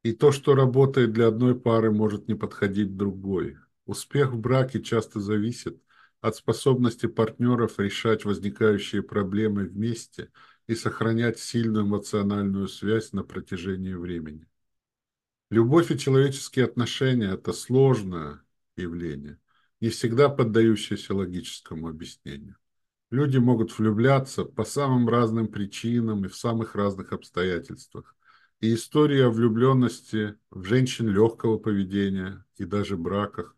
и то, что работает для одной пары, может не подходить другой. Успех в браке часто зависит от способности партнеров решать возникающие проблемы вместе и сохранять сильную эмоциональную связь на протяжении времени. Любовь и человеческие отношения – это сложное явление, не всегда поддающееся логическому объяснению. Люди могут влюбляться по самым разным причинам и в самых разных обстоятельствах. И история влюбленности в женщин легкого поведения и даже браках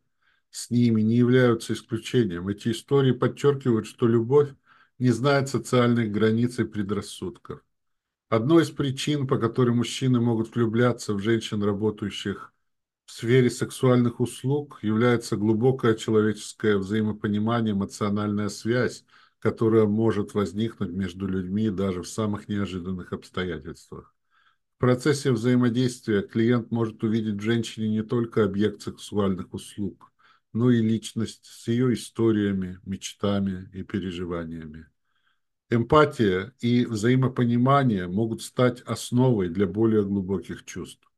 с ними не являются исключением. Эти истории подчеркивают, что любовь не знает социальных границ и предрассудков. Одной из причин, по которой мужчины могут влюбляться в женщин, работающих в сфере сексуальных услуг, является глубокое человеческое взаимопонимание, эмоциональная связь, которая может возникнуть между людьми даже в самых неожиданных обстоятельствах. В процессе взаимодействия клиент может увидеть в женщине не только объект сексуальных услуг, но и личность с ее историями, мечтами и переживаниями. Эмпатия и взаимопонимание могут стать основой для более глубоких чувств.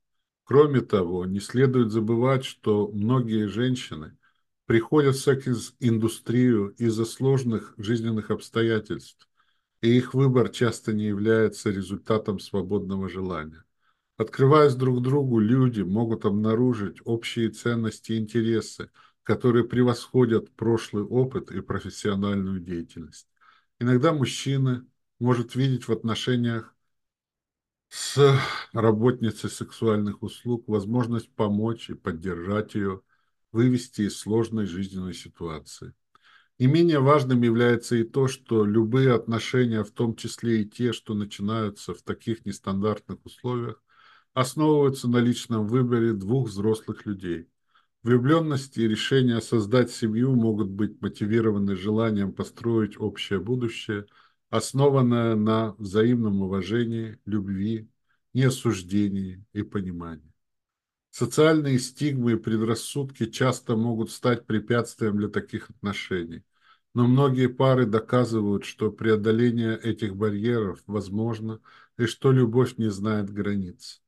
Кроме того, не следует забывать, что многие женщины приходят в секс-индустрию из-за сложных жизненных обстоятельств, и их выбор часто не является результатом свободного желания. Открываясь друг другу, люди могут обнаружить общие ценности и интересы, которые превосходят прошлый опыт и профессиональную деятельность. Иногда мужчина может видеть в отношениях с работницей сексуальных услуг возможность помочь и поддержать ее, вывести из сложной жизненной ситуации. Не менее важным является и то, что любые отношения, в том числе и те, что начинаются в таких нестандартных условиях, основываются на личном выборе двух взрослых людей. Влюбленность и решение создать семью могут быть мотивированы желанием построить общее будущее, основанное на взаимном уважении, любви, неосуждении и понимании. Социальные стигмы и предрассудки часто могут стать препятствием для таких отношений, но многие пары доказывают, что преодоление этих барьеров возможно и что любовь не знает границ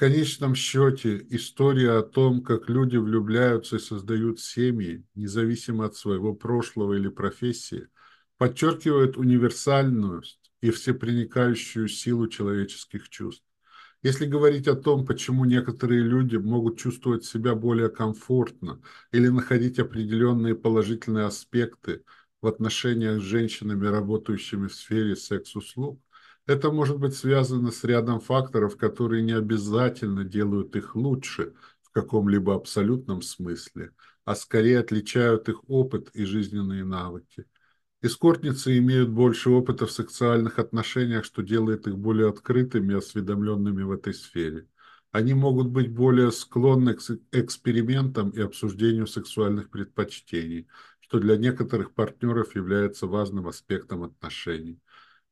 конечном счете история о том, как люди влюбляются и создают семьи, независимо от своего прошлого или профессии, подчеркивает универсальность и всепроникающую силу человеческих чувств. Если говорить о том, почему некоторые люди могут чувствовать себя более комфортно или находить определенные положительные аспекты в отношениях с женщинами, работающими в сфере секс-услуг, это может быть связано с рядом факторов, которые не обязательно делают их лучше в каком-либо абсолютном смысле, а скорее отличают их опыт и жизненные навыки. Эскортницы имеют больше опыта в сексуальных отношениях, что делает их более открытыми и осведомленными в этой сфере. Они могут быть более склонны к экспериментам и обсуждению сексуальных предпочтений, что для некоторых партнеров является важным аспектом отношений.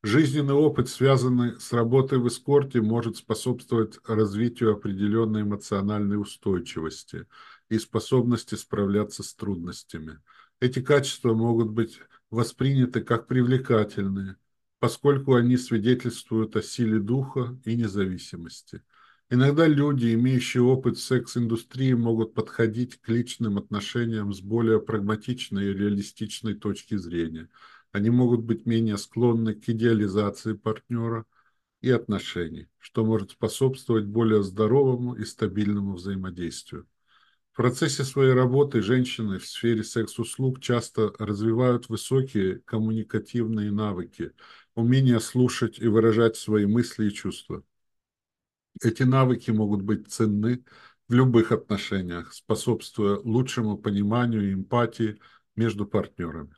Жизненный опыт, связанный с работой в эскорте, может способствовать развитию определенной эмоциональной устойчивости и способности справляться с трудностями. Эти качества могут быть восприняты как привлекательные, поскольку они свидетельствуют о силе духа и независимости. Иногда люди, имеющие опыт в секс-индустрии, могут подходить к личным отношениям с более прагматичной и реалистичной точки зрения – они могут быть менее склонны к идеализации партнера и отношений, что может способствовать более здоровому и стабильному взаимодействию. В процессе своей работы женщины в сфере секс-услуг часто развивают высокие коммуникативные навыки, умение слушать и выражать свои мысли и чувства. Эти навыки могут быть ценны в любых отношениях, способствуя лучшему пониманию и эмпатии между партнерами.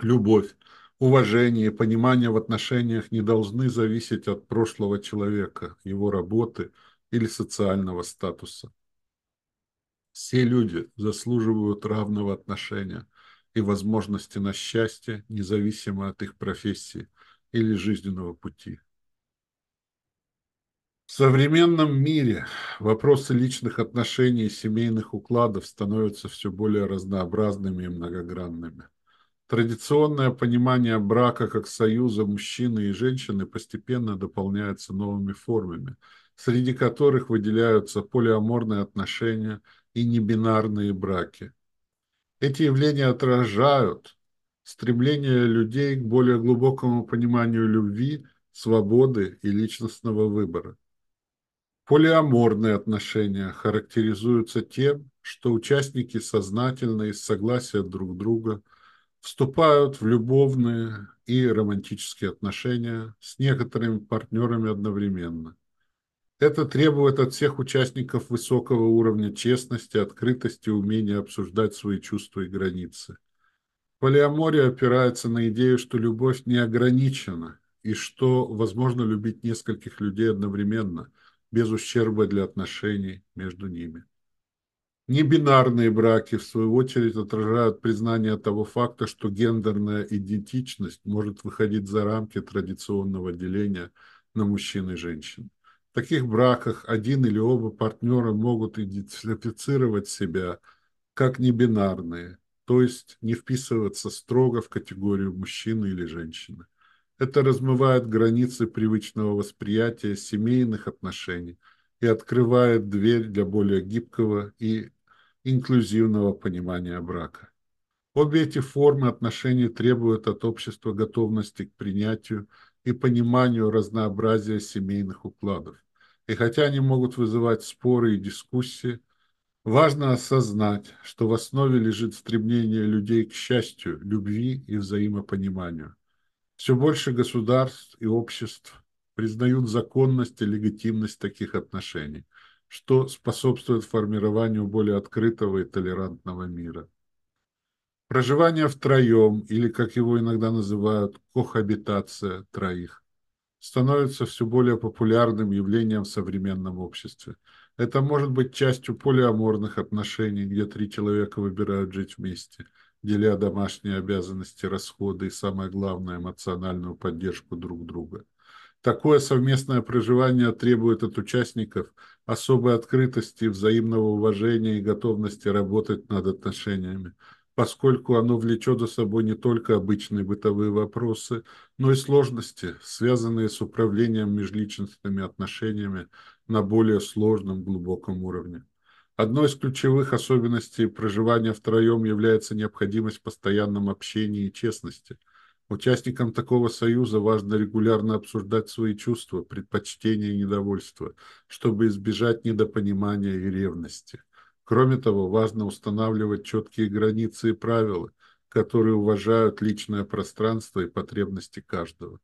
Любовь, уважение и понимание в отношениях не должны зависеть от прошлого человека, его работы или социального статуса. Все люди заслуживают равного отношения и возможности на счастье, независимо от их профессии или жизненного пути. В современном мире вопросы личных отношений и семейных укладов становятся все более разнообразными и многогранными. Традиционное понимание брака как союза мужчины и женщины постепенно дополняется новыми формами, среди которых выделяются полиаморные отношения и небинарные браки. Эти явления отражают стремление людей к более глубокому пониманию любви, свободы и личностного выбора. Полиаморные отношения характеризуются тем, что участники сознательно из согласия друг друга вступают в любовные и романтические отношения с некоторыми партнерами одновременно. Это требует от всех участников высокого уровня честности, открытости, умения обсуждать свои чувства и границы. Полиамория опирается на идею, что любовь не ограничена и что возможно любить нескольких людей одновременно, без ущерба для отношений между ними. Небинарные браки, в свою очередь, отражают признание того факта, что гендерная идентичность может выходить за рамки традиционного деления на мужчин и женщин. В таких браках один или оба партнера могут идентифицировать себя как небинарные, то есть не вписываться строго в категорию мужчины или женщины. Это размывает границы привычного восприятия семейных отношений и открывает дверь для более гибкого и инклюзивного понимания брака. Обе эти формы отношений требуют от общества готовности к принятию и пониманию разнообразия семейных укладов. И хотя они могут вызывать споры и дискуссии, важно осознать, что в основе лежит стремление людей к счастью, любви и взаимопониманию. Все больше государств и обществ признают законность и легитимность таких отношений – что способствует формированию более открытого и толерантного мира. Проживание втроем, или, как его иногда называют, кохабитация троих, становится все более популярным явлением в современном обществе. Это может быть частью полиаморных отношений, где три человека выбирают жить вместе, деля домашние обязанности, расходы и, самое главное, эмоциональную поддержку друг друга – Такое совместное проживание требует от участников особой открытости, взаимного уважения и готовности работать над отношениями, поскольку оно влечет за собой не только обычные бытовые вопросы, но и сложности, связанные с управлением межличностными отношениями на более сложном глубоком уровне. Одной из ключевых особенностей проживания втроем является необходимость в постоянном общении и честности – Участникам такого союза важно регулярно обсуждать свои чувства, предпочтения и недовольства, чтобы избежать недопонимания и ревности. Кроме того, важно устанавливать четкие границы и правила, которые уважают личное пространство и потребности каждого.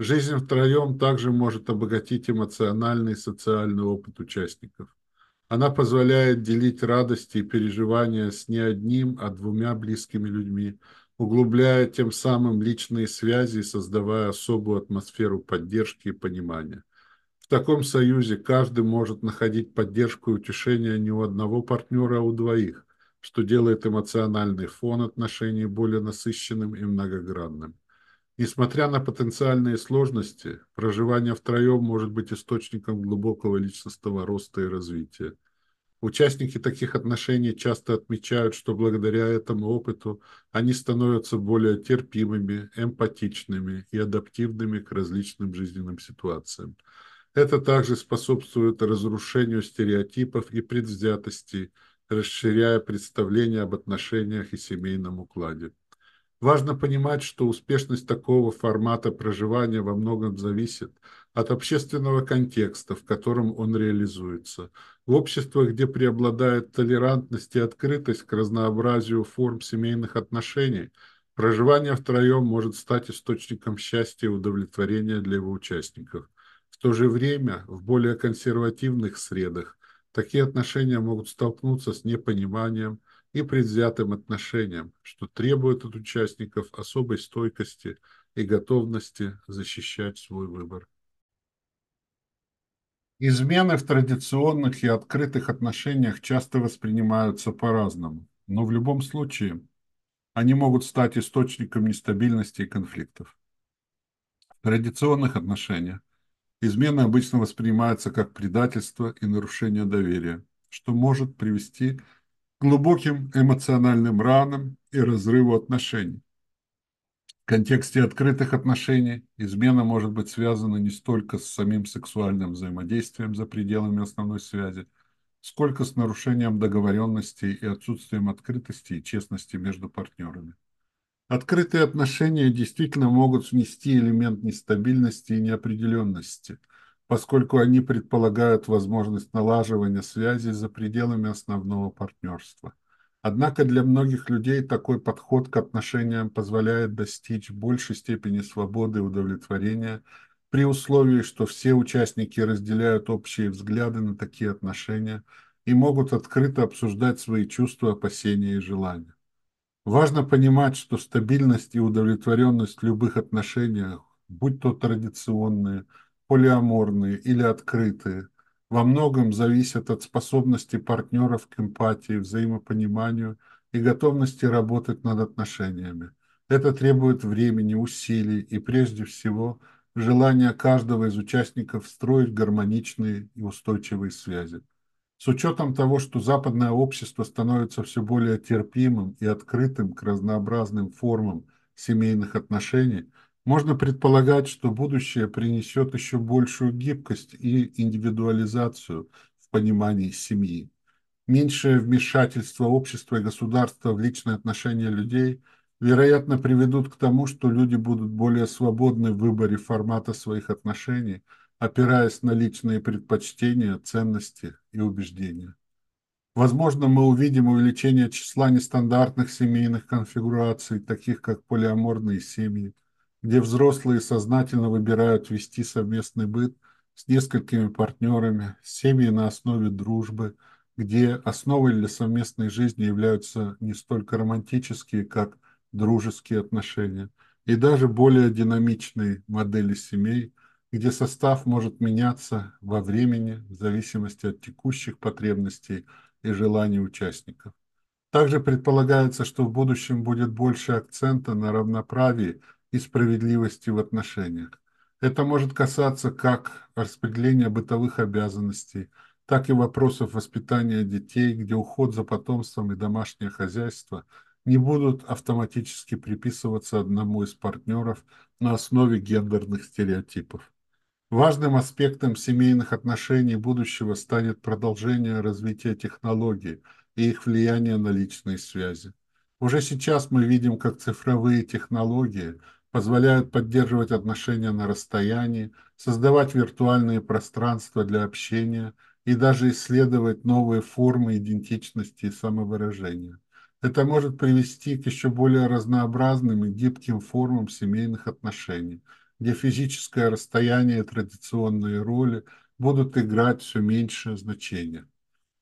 Жизнь втроем также может обогатить эмоциональный и социальный опыт участников. Она позволяет делить радости и переживания с не одним, а двумя близкими людьми – углубляя тем самым личные связи и создавая особую атмосферу поддержки и понимания. В таком союзе каждый может находить поддержку и утешение не у одного партнера, а у двоих, что делает эмоциональный фон отношений более насыщенным и многогранным. Несмотря на потенциальные сложности, проживание втроем может быть источником глубокого личностного роста и развития. Участники таких отношений часто отмечают, что благодаря этому опыту они становятся более терпимыми, эмпатичными и адаптивными к различным жизненным ситуациям. Это также способствует разрушению стереотипов и предвзятостей, расширяя представления об отношениях и семейном укладе. Важно понимать, что успешность такого формата проживания во многом зависит от общественного контекста, в котором он реализуется. В обществах, где преобладает толерантность и открытость к разнообразию форм семейных отношений, проживание втроем может стать источником счастья и удовлетворения для его участников. В то же время в более консервативных средах такие отношения могут столкнуться с непониманием, и предвзятым отношением, что требует от участников особой стойкости и готовности защищать свой выбор. Измены в традиционных и открытых отношениях часто воспринимаются по-разному, но в любом случае они могут стать источником нестабильности и конфликтов. В традиционных отношениях измены обычно воспринимаются как предательство и нарушение доверия, что может привести к глубоким эмоциональным ранам и разрыву отношений. В контексте открытых отношений измена может быть связана не столько с самим сексуальным взаимодействием за пределами основной связи, сколько с нарушением договоренностей и отсутствием открытости и честности между партнерами. Открытые отношения действительно могут внести элемент нестабильности и неопределенности, поскольку они предполагают возможность налаживания связи за пределами основного партнерства. Однако для многих людей такой подход к отношениям позволяет достичь большей степени свободы и удовлетворения при условии, что все участники разделяют общие взгляды на такие отношения и могут открыто обсуждать свои чувства, опасения и желания. Важно понимать, что стабильность и удовлетворенность в любых отношениях, будь то традиционные, полиаморные или открытые, во многом зависят от способности партнеров к эмпатии, взаимопониманию и готовности работать над отношениями. Это требует времени, усилий и, прежде всего, желания каждого из участников строить гармоничные и устойчивые связи. С учетом того, что западное общество становится все более терпимым и открытым к разнообразным формам семейных отношений, можно предполагать, что будущее принесет еще большую гибкость и индивидуализацию в понимании семьи. Меньшее вмешательство общества и государства в личные отношения людей, вероятно, приведут к тому, что люди будут более свободны в выборе формата своих отношений – опираясь на личные предпочтения, ценности и убеждения. Возможно, мы увидим увеличение числа нестандартных семейных конфигураций, таких как полиаморные семьи, где взрослые сознательно выбирают вести совместный быт с несколькими партнерами, семьи на основе дружбы, где основой для совместной жизни являются не столько романтические, как дружеские отношения, и даже более динамичные модели семей – где состав может меняться во времени в зависимости от текущих потребностей и желаний участников. Также предполагается, что в будущем будет больше акцента на равноправии и справедливости в отношениях. Это может касаться как распределения бытовых обязанностей, так и вопросов воспитания детей, где уход за потомством и домашнее хозяйство не будут автоматически приписываться одному из партнеров на основе гендерных стереотипов. Важным аспектом семейных отношений будущего станет продолжение развития технологий и их влияние на личные связи. Уже сейчас мы видим, как цифровые технологии позволяют поддерживать отношения на расстоянии, создавать виртуальные пространства для общения и даже исследовать новые формы идентичности и самовыражения. Это может привести к еще более разнообразным и гибким формам семейных отношений – где физическое расстояние и традиционные роли будут играть все меньшее значение.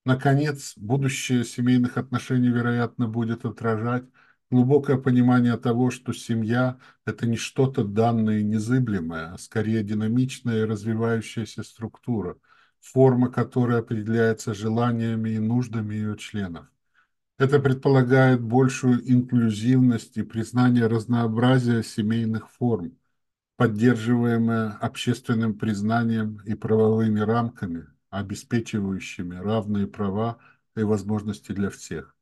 Наконец, будущее семейных отношений, вероятно, будет отражать глубокое понимание того, что семья – это не что-то данное и незыблемое, а скорее динамичная и развивающаяся структура, форма которой определяется желаниями и нуждами ее членов. Это предполагает большую инклюзивность и признание разнообразия семейных форм, поддерживаемая общественным признанием и правовыми рамками, обеспечивающими равные права и возможности для всех.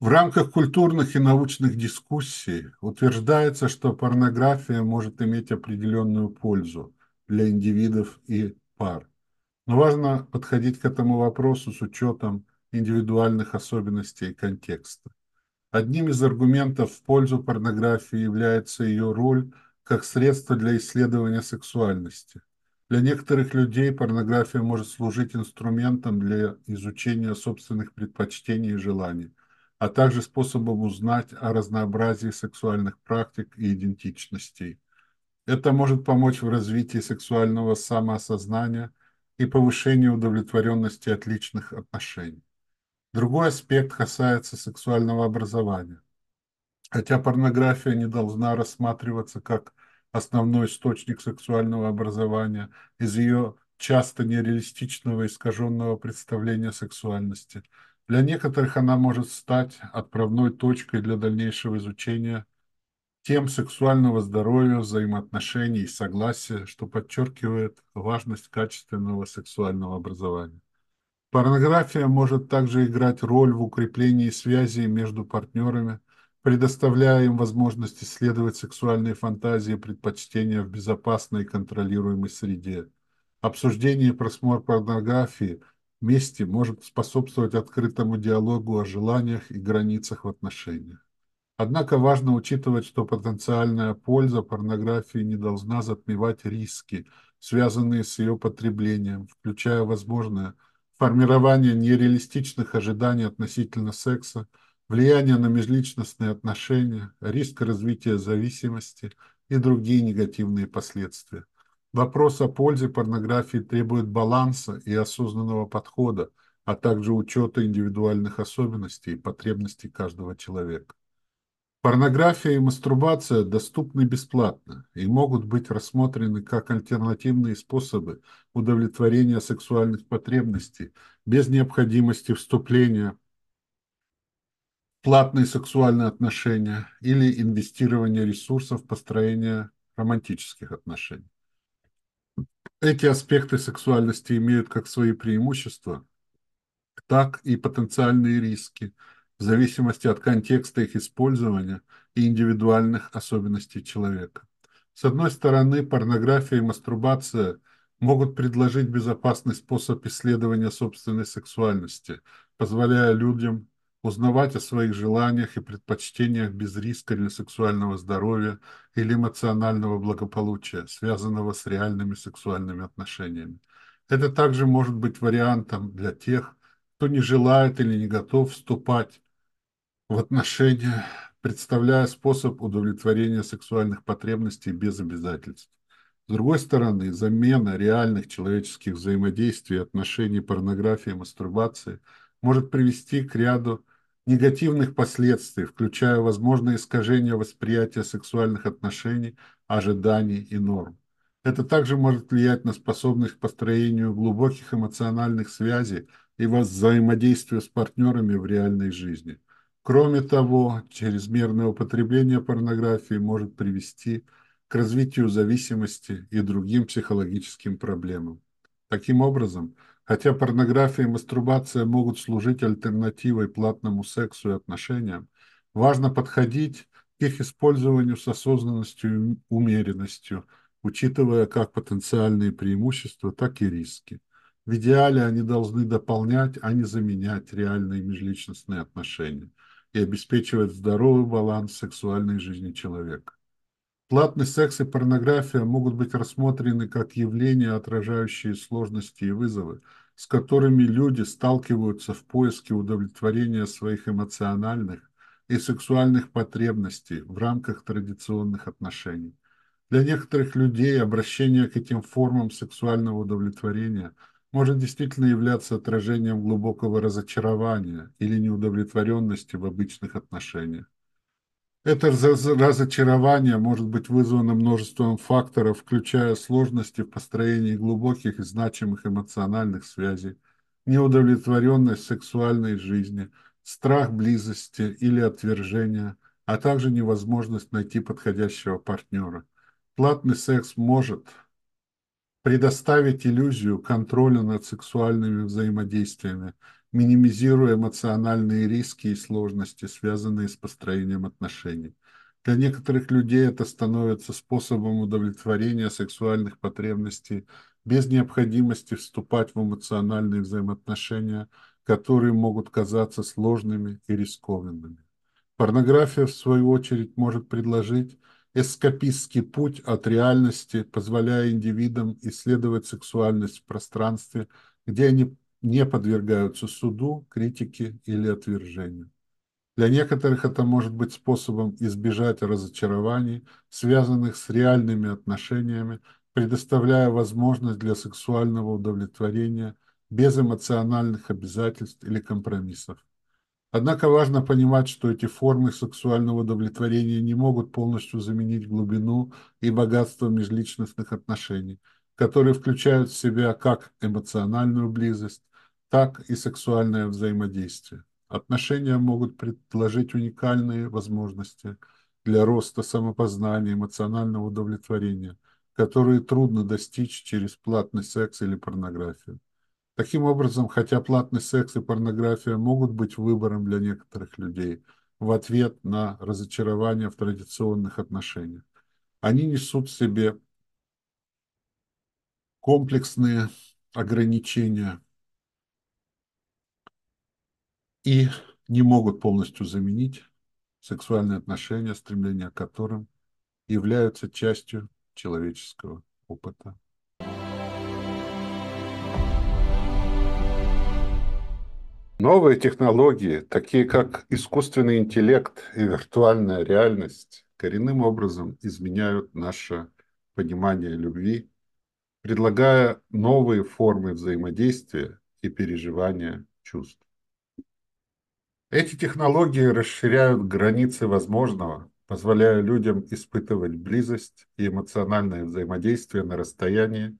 В рамках культурных и научных дискуссий утверждается, что порнография может иметь определенную пользу для индивидов и пар. Но важно подходить к этому вопросу с учетом индивидуальных особенностей и контекста. Одним из аргументов в пользу порнографии является ее роль как средство для исследования сексуальности. Для некоторых людей порнография может служить инструментом для изучения собственных предпочтений и желаний, а также способом узнать о разнообразии сексуальных практик и идентичностей. Это может помочь в развитии сексуального самоосознания и повышении удовлетворенности от личных отношений. Другой аспект касается сексуального образования. Хотя порнография не должна рассматриваться как основной источник сексуального образования из ее часто нереалистичного искаженного представления сексуальности. Для некоторых она может стать отправной точкой для дальнейшего изучения тем сексуального здоровья, взаимоотношений и согласия, что подчеркивает важность качественного сексуального образования. Порнография может также играть роль в укреплении связей между партнерами, предоставляя им возможность исследовать сексуальные фантазии и предпочтения в безопасной и контролируемой среде. Обсуждение и просмотр порнографии вместе может способствовать открытому диалогу о желаниях и границах в отношениях. Однако важно учитывать, что потенциальная польза порнографии не должна затмевать риски, связанные с ее потреблением, включая возможное формирование нереалистичных ожиданий относительно секса, влияние на межличностные отношения, риск развития зависимости и другие негативные последствия. Вопрос о пользе порнографии требует баланса и осознанного подхода, а также учета индивидуальных особенностей и потребностей каждого человека. Порнография и мастурбация доступны бесплатно и могут быть рассмотрены как альтернативные способы удовлетворения сексуальных потребностей без необходимости вступления в платные сексуальные отношения или инвестирования ресурсов в построение романтических отношений. Эти аспекты сексуальности имеют как свои преимущества, так и потенциальные риски – в зависимости от контекста их использования и индивидуальных особенностей человека. С одной стороны, порнография и мастурбация могут предложить безопасный способ исследования собственной сексуальности, позволяя людям узнавать о своих желаниях и предпочтениях без риска для сексуального здоровья или эмоционального благополучия, связанного с реальными сексуальными отношениями. Это также может быть вариантом для тех, кто не желает или не готов вступать в отношения, представляя способ удовлетворения сексуальных потребностей без обязательств. С другой стороны, замена реальных человеческих взаимодействий отношений порнографии и мастурбации может привести к ряду негативных последствий, включая возможное искажение восприятия сексуальных отношений, ожиданий и норм. Это также может влиять на способность к построению глубоких эмоциональных связей и взаимодействию с партнерами в реальной жизни – Кроме того, чрезмерное употребление порнографии может привести к развитию зависимости и другим психологическим проблемам. Таким образом, хотя порнография и мастурбация могут служить альтернативой платному сексу и отношениям, важно подходить к их использованию с осознанностью и умеренностью, учитывая как потенциальные преимущества, так и риски. В идеале они должны дополнять, а не заменять реальные межличностные отношения – и обеспечивать здоровый баланс сексуальной жизни человека. Платный секс и порнография могут быть рассмотрены как явления, отражающие сложности и вызовы, с которыми люди сталкиваются в поиске удовлетворения своих эмоциональных и сексуальных потребностей в рамках традиционных отношений. Для некоторых людей обращение к этим формам сексуального удовлетворения – может действительно являться отражением глубокого разочарования или неудовлетворенности в обычных отношениях. Это разочарование может быть вызвано множеством факторов, включая сложности в построении глубоких и значимых эмоциональных связей, неудовлетворенность сексуальной жизни, страх близости или отвержения, а также невозможность найти подходящего партнера. Платный секс может предоставить иллюзию контроля над сексуальными взаимодействиями, минимизируя эмоциональные риски и сложности, связанные с построением отношений. Для некоторых людей это становится способом удовлетворения сексуальных потребностей без необходимости вступать в эмоциональные взаимоотношения, которые могут казаться сложными и рискованными. Порнография, в свою очередь, может предложить эскапистский путь от реальности, позволяя индивидам исследовать сексуальность в пространстве, где они не подвергаются суду, критике или отвержению. Для некоторых это может быть способом избежать разочарований, связанных с реальными отношениями, предоставляя возможность для сексуального удовлетворения без эмоциональных обязательств или компромиссов. Однако важно понимать, что эти формы сексуального удовлетворения не могут полностью заменить глубину и богатство межличностных отношений, которые включают в себя как эмоциональную близость, так и сексуальное взаимодействие. Отношения могут предложить уникальные возможности для роста самопознания, эмоционального удовлетворения, которые трудно достичь через платный секс или порнографию. Таким образом, хотя платный секс и порнография могут быть выбором для некоторых людей в ответ на разочарование в традиционных отношениях, они несут в себе комплексные ограничения и не могут полностью заменить сексуальные отношения, стремления к которым являются частью человеческого опыта. Новые технологии, такие как искусственный интеллект и виртуальная реальность, коренным образом изменяют наше понимание любви, предлагая новые формы взаимодействия и переживания чувств. Эти технологии расширяют границы возможного, позволяя людям испытывать близость и эмоциональное взаимодействие на расстоянии,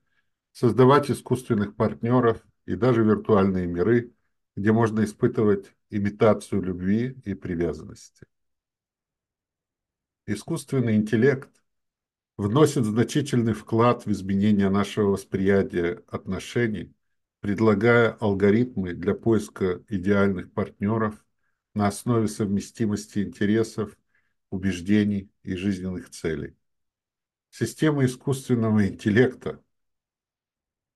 создавать искусственных партнеров и даже виртуальные миры – где можно испытывать имитацию любви и привязанности. Искусственный интеллект вносит значительный вклад в изменение нашего восприятия отношений, предлагая алгоритмы для поиска идеальных партнеров на основе совместимости интересов, убеждений и жизненных целей. Системы искусственного интеллекта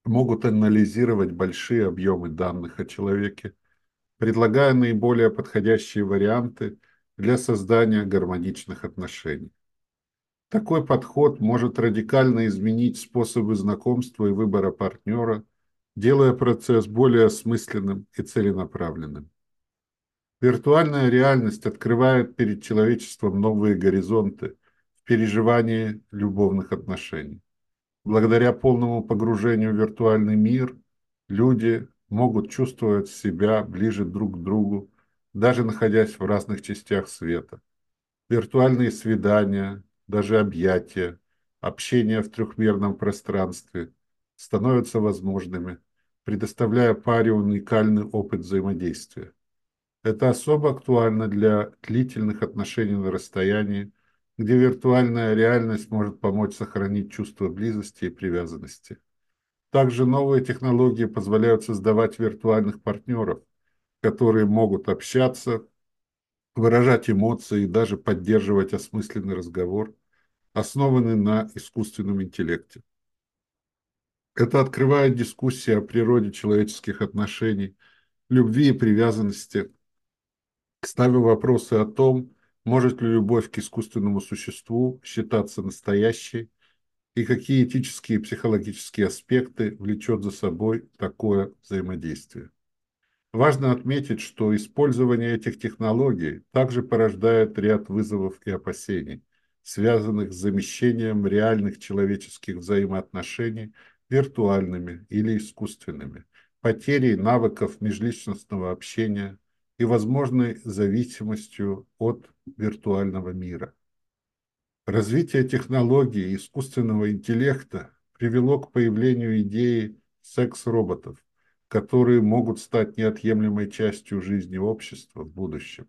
могут анализировать большие объемы данных о человеке, предлагая наиболее подходящие варианты для создания гармоничных отношений. Такой подход может радикально изменить способы знакомства и выбора партнера, делая процесс более осмысленным и целенаправленным. Виртуальная реальность открывает перед человечеством новые горизонты в переживании любовных отношений. Благодаря полному погружению в виртуальный мир люди могут чувствовать себя ближе друг к другу, даже находясь в разных частях света. Виртуальные свидания, даже объятия, общение в трехмерном пространстве становятся возможными, предоставляя паре уникальный опыт взаимодействия. Это особо актуально для длительных отношений на расстоянии, где виртуальная реальность может помочь сохранить чувство близости и привязанности. Также новые технологии позволяют создавать виртуальных партнеров, которые могут общаться, выражать эмоции и даже поддерживать осмысленный разговор, основанный на искусственном интеллекте. Это открывает дискуссии о природе человеческих отношений, любви и привязанности, ставя вопросы о том, может ли любовь к искусственному существу считаться настоящей? И какие этические и психологические аспекты влечет за собой такое взаимодействие? Важно отметить, что использование этих технологий также порождает ряд вызовов и опасений, связанных с замещением реальных человеческих взаимоотношений виртуальными или искусственными, потерей навыков межличностного общения, и возможной зависимостью от виртуального мира. Развитие технологий искусственного интеллекта привело к появлению идеи секс-роботов, которые могут стать неотъемлемой частью жизни общества в будущем.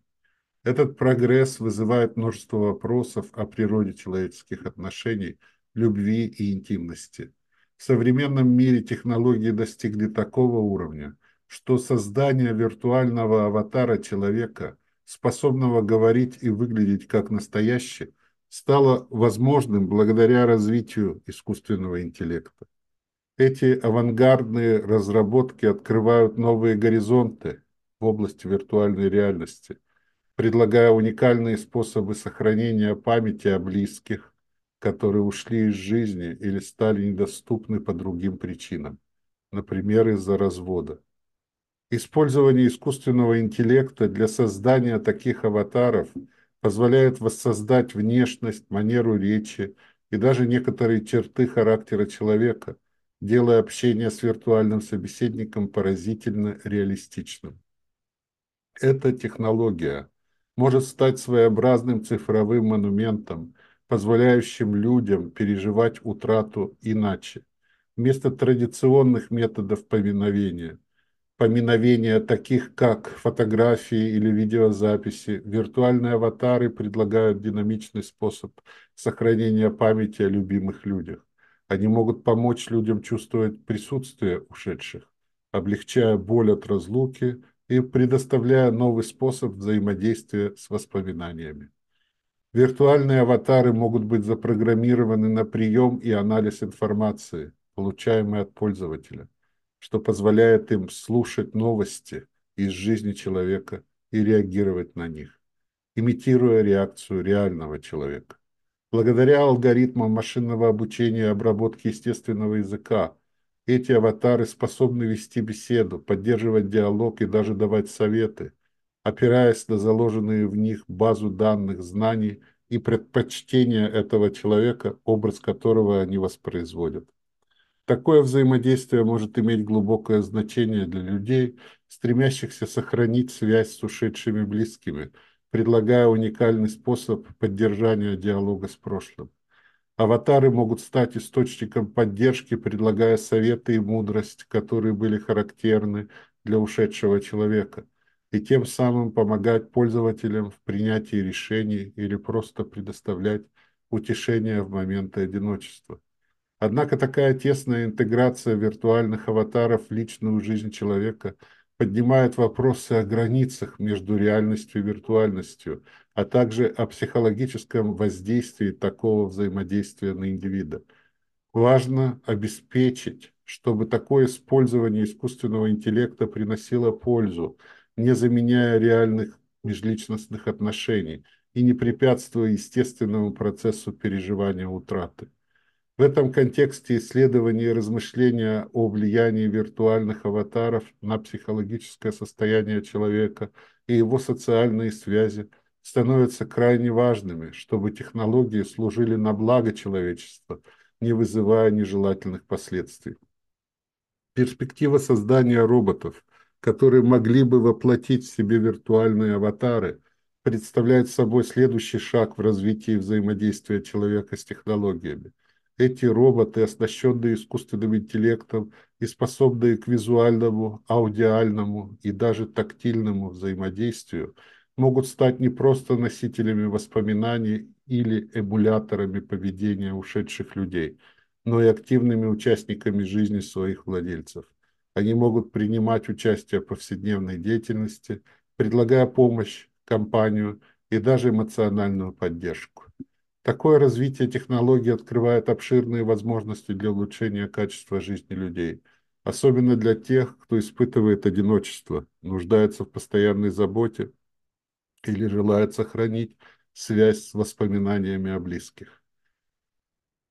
Этот прогресс вызывает множество вопросов о природе человеческих отношений, любви и интимности. В современном мире технологии достигли такого уровня, что создание виртуального аватара человека, способного говорить и выглядеть как настоящий, стало возможным благодаря развитию искусственного интеллекта. Эти авангардные разработки открывают новые горизонты в области виртуальной реальности, предлагая уникальные способы сохранения памяти о близких, которые ушли из жизни или стали недоступны по другим причинам, например, из-за развода. Использование искусственного интеллекта для создания таких аватаров позволяет воссоздать внешность, манеру речи и даже некоторые черты характера человека, делая общение с виртуальным собеседником поразительно реалистичным. Эта технология может стать своеобразным цифровым монументом, позволяющим людям переживать утрату иначе, вместо традиционных методов повиновения – поминовения, таких как фотографии или видеозаписи, виртуальные аватары предлагают динамичный способ сохранения памяти о любимых людях. Они могут помочь людям чувствовать присутствие ушедших, облегчая боль от разлуки и предоставляя новый способ взаимодействия с воспоминаниями. Виртуальные аватары могут быть запрограммированы на прием и анализ информации, получаемой от пользователя что позволяет им слушать новости из жизни человека и реагировать на них. имитируя реакцию реального человека. Благодаря алгоритмам машинного обучения и обработки естественного языка эти аватары способны вести беседу, поддерживать диалог и даже давать советы, опираясь на заложенные в них базу данных, знаний и предпочтения этого человека, образ которого они воспроизводят. Такое взаимодействие может иметь глубокое значение для людей, стремящихся сохранить связь с ушедшими близкими, предлагая уникальный способ поддержания диалога с прошлым. Аватары могут стать источником поддержки, предлагая советы и мудрость, которые были характерны для ушедшего человека, и тем самым помогать пользователям в принятии решений или просто предоставлять утешение в моменты одиночества. Однако такая тесная интеграция виртуальных аватаров в личную жизнь человека поднимает вопросы о границах между реальностью и виртуальностью, а также о психологическом воздействии такого взаимодействия на индивида. Важно обеспечить, чтобы такое использование искусственного интеллекта приносило пользу, не заменяя реальных межличностных отношений и не препятствуя естественному процессу переживания утраты. В этом контексте исследования и размышления о влиянии виртуальных аватаров на психологическое состояние человека и его социальные связи становятся крайне важными, чтобы технологии служили на благо человечества, не вызывая нежелательных последствий. Перспектива создания роботов, которые могли бы воплотить в себе виртуальные аватары, представляет собой следующий шаг в развитии взаимодействия человека с технологиями – эти роботы, оснащенные искусственным интеллектом и способные к визуальному, аудиальному и даже тактильному взаимодействию, могут стать не просто носителями воспоминаний или эмуляторами поведения ушедших людей, но и активными участниками жизни своих владельцев. Они могут принимать участие в повседневной деятельности, предлагая помощь, компанию и даже эмоциональную поддержку. Такое развитие технологий открывает обширные возможности для улучшения качества жизни людей, особенно для тех, кто испытывает одиночество, нуждается в постоянной заботе или желает сохранить связь с воспоминаниями о близких.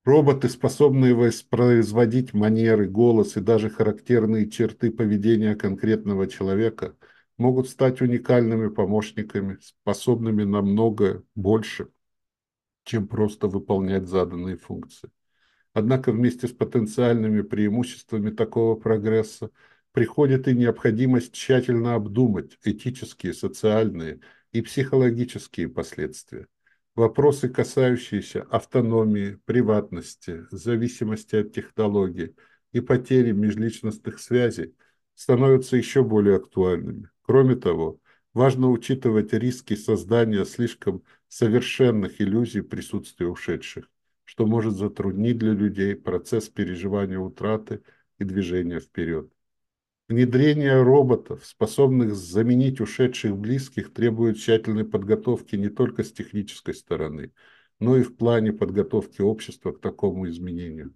Роботы, способные воспроизводить манеры, голос и даже характерные черты поведения конкретного человека, могут стать уникальными помощниками, способными намного больше – чем просто выполнять заданные функции. Однако вместе с потенциальными преимуществами такого прогресса приходит и необходимость тщательно обдумать этические, социальные и психологические последствия. Вопросы, касающиеся автономии, приватности, зависимости от технологий и потери межличностных связей, становятся еще более актуальными. Кроме того, важно учитывать риски создания слишком совершенных иллюзий присутствия ушедших, что может затруднить для людей процесс переживания утраты и движения вперед. Внедрение роботов, способных заменить ушедших близких, требует тщательной подготовки не только с технической стороны, но и в плане подготовки общества к такому изменению.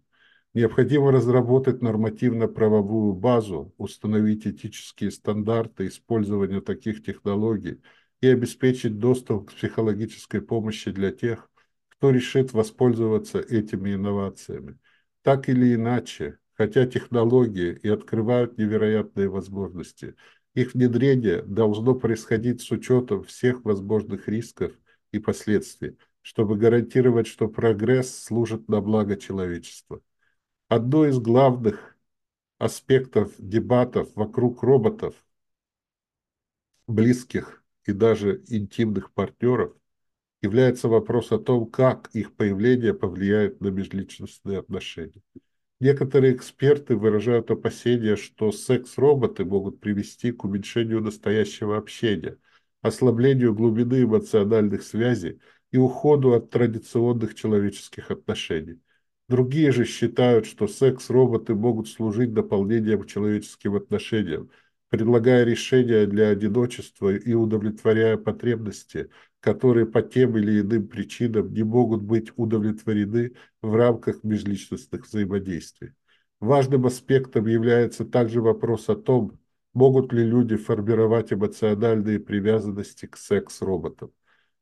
Необходимо разработать нормативно-правовую базу, установить этические стандарты использования таких технологий – и обеспечить доступ к психологической помощи для тех, кто решит воспользоваться этими инновациями. Так или иначе, хотя технологии и открывают невероятные возможности, их внедрение должно происходить с учетом всех возможных рисков и последствий, чтобы гарантировать, что прогресс служит на благо человечества. Одно из главных аспектов дебатов вокруг роботов, близких и даже интимных партнеров, является вопрос о том, как их появление повлияет на межличностные отношения. Некоторые эксперты выражают опасения, что секс-роботы могут привести к уменьшению настоящего общения, ослаблению глубины эмоциональных связей и уходу от традиционных человеческих отношений. Другие же считают, что секс-роботы могут служить дополнением к человеческим отношениям, предлагая решения для одиночества и удовлетворяя потребности, которые по тем или иным причинам не могут быть удовлетворены в рамках межличностных взаимодействий. Важным аспектом является также вопрос о том, могут ли люди формировать эмоциональные привязанности к секс-роботам.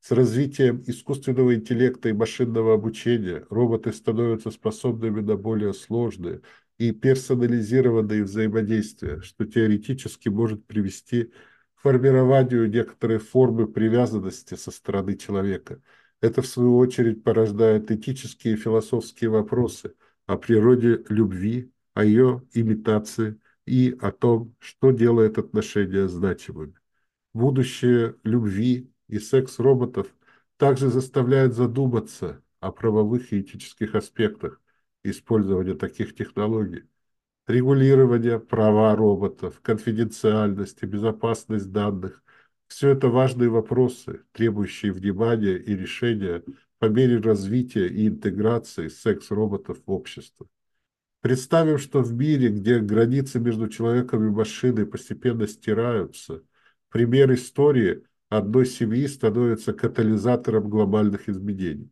С развитием искусственного интеллекта и машинного обучения роботы становятся способными на более сложные и персонализированные взаимодействия, что теоретически может привести к формированию некоторой формы привязанности со стороны человека. Это, в свою очередь, порождает этические и философские вопросы о природе любви, о ее имитации и о том, что делает отношения значимыми. Будущее любви и секс роботов также заставляет задуматься о правовых и этических аспектах использования таких технологий. Регулирование права роботов, конфиденциальность и безопасность данных – все это важные вопросы, требующие внимания и решения по мере развития и интеграции секс-роботов в общество. Представим, что в мире, где границы между человеком и машиной постепенно стираются, пример истории – одной семьи становится катализатором глобальных изменений.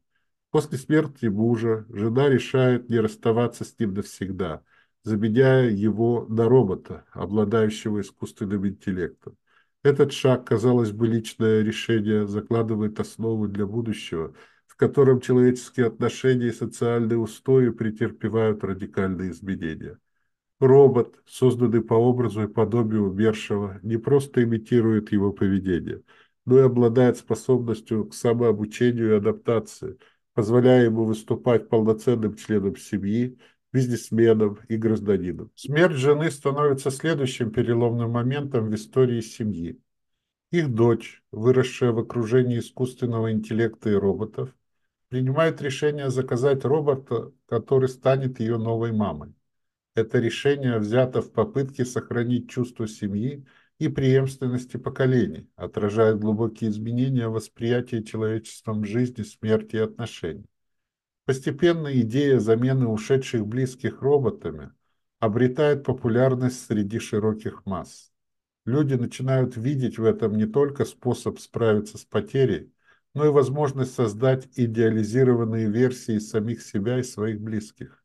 После смерти мужа жена решает не расставаться с ним навсегда, заменяя его на робота, обладающего искусственным интеллектом. Этот шаг, казалось бы, личное решение закладывает основу для будущего, в котором человеческие отношения и социальные устои претерпевают радикальные изменения. Робот, созданный по образу и подобию умершего, не просто имитирует его поведение – но и обладает способностью к самообучению и адаптации, позволяя ему выступать полноценным членом семьи, бизнесменом и гражданином. Смерть жены становится следующим переломным моментом в истории семьи. Их дочь, выросшая в окружении искусственного интеллекта и роботов, принимает решение заказать робота, который станет ее новой мамой. Это решение взято в попытке сохранить чувство семьи и преемственности поколений, отражает глубокие изменения восприятия человечеством жизни, смерти и отношений. Постепенно идея замены ушедших близких роботами обретает популярность среди широких масс. Люди начинают видеть в этом не только способ справиться с потерей, но и возможность создать идеализированные версии самих себя и своих близких.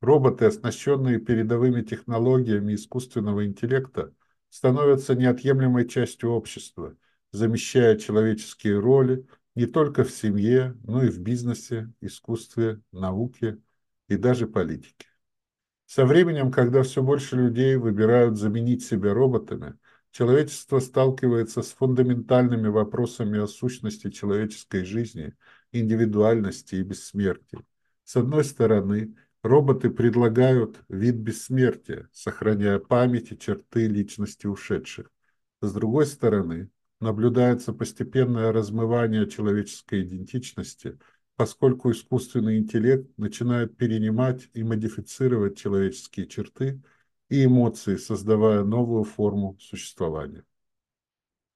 Роботы, оснащенные передовыми технологиями искусственного интеллекта, становятся неотъемлемой частью общества, замещая человеческие роли не только в семье, но и в бизнесе, искусстве, науке и даже политике. Со временем, когда все больше людей выбирают заменить себя роботами, человечество сталкивается с фундаментальными вопросами о сущности человеческой жизни, индивидуальности и бессмертия. С одной стороны, Роботы предлагают вид бессмертия, сохраняя память и черты личности ушедших. С другой стороны, наблюдается постепенное размывание человеческой идентичности, поскольку искусственный интеллект начинает перенимать и модифицировать человеческие черты и эмоции, создавая новую форму существования.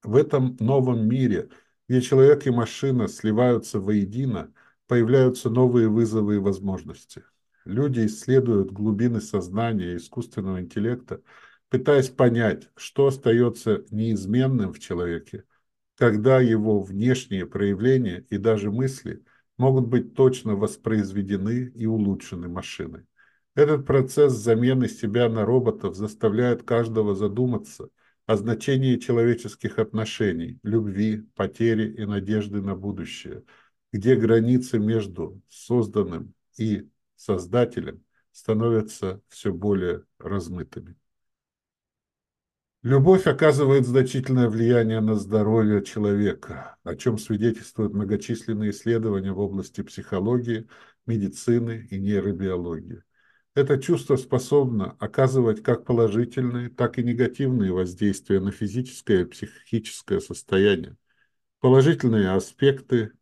В этом новом мире, где человек и машина сливаются воедино, появляются новые вызовы и возможности. Люди исследуют глубины сознания и искусственного интеллекта, пытаясь понять, что остается неизменным в человеке, когда его внешние проявления и даже мысли могут быть точно воспроизведены и улучшены машиной. Этот процесс замены себя на роботов заставляет каждого задуматься о значении человеческих отношений, любви, потери и надежды на будущее, где границы между созданным и Создателем становятся все более размытыми. Любовь оказывает значительное влияние на здоровье человека, о чем свидетельствуют многочисленные исследования в области психологии, медицины и нейробиологии. Это чувство способно оказывать как положительные, так и негативные воздействия на физическое и психическое состояние. Положительные аспекты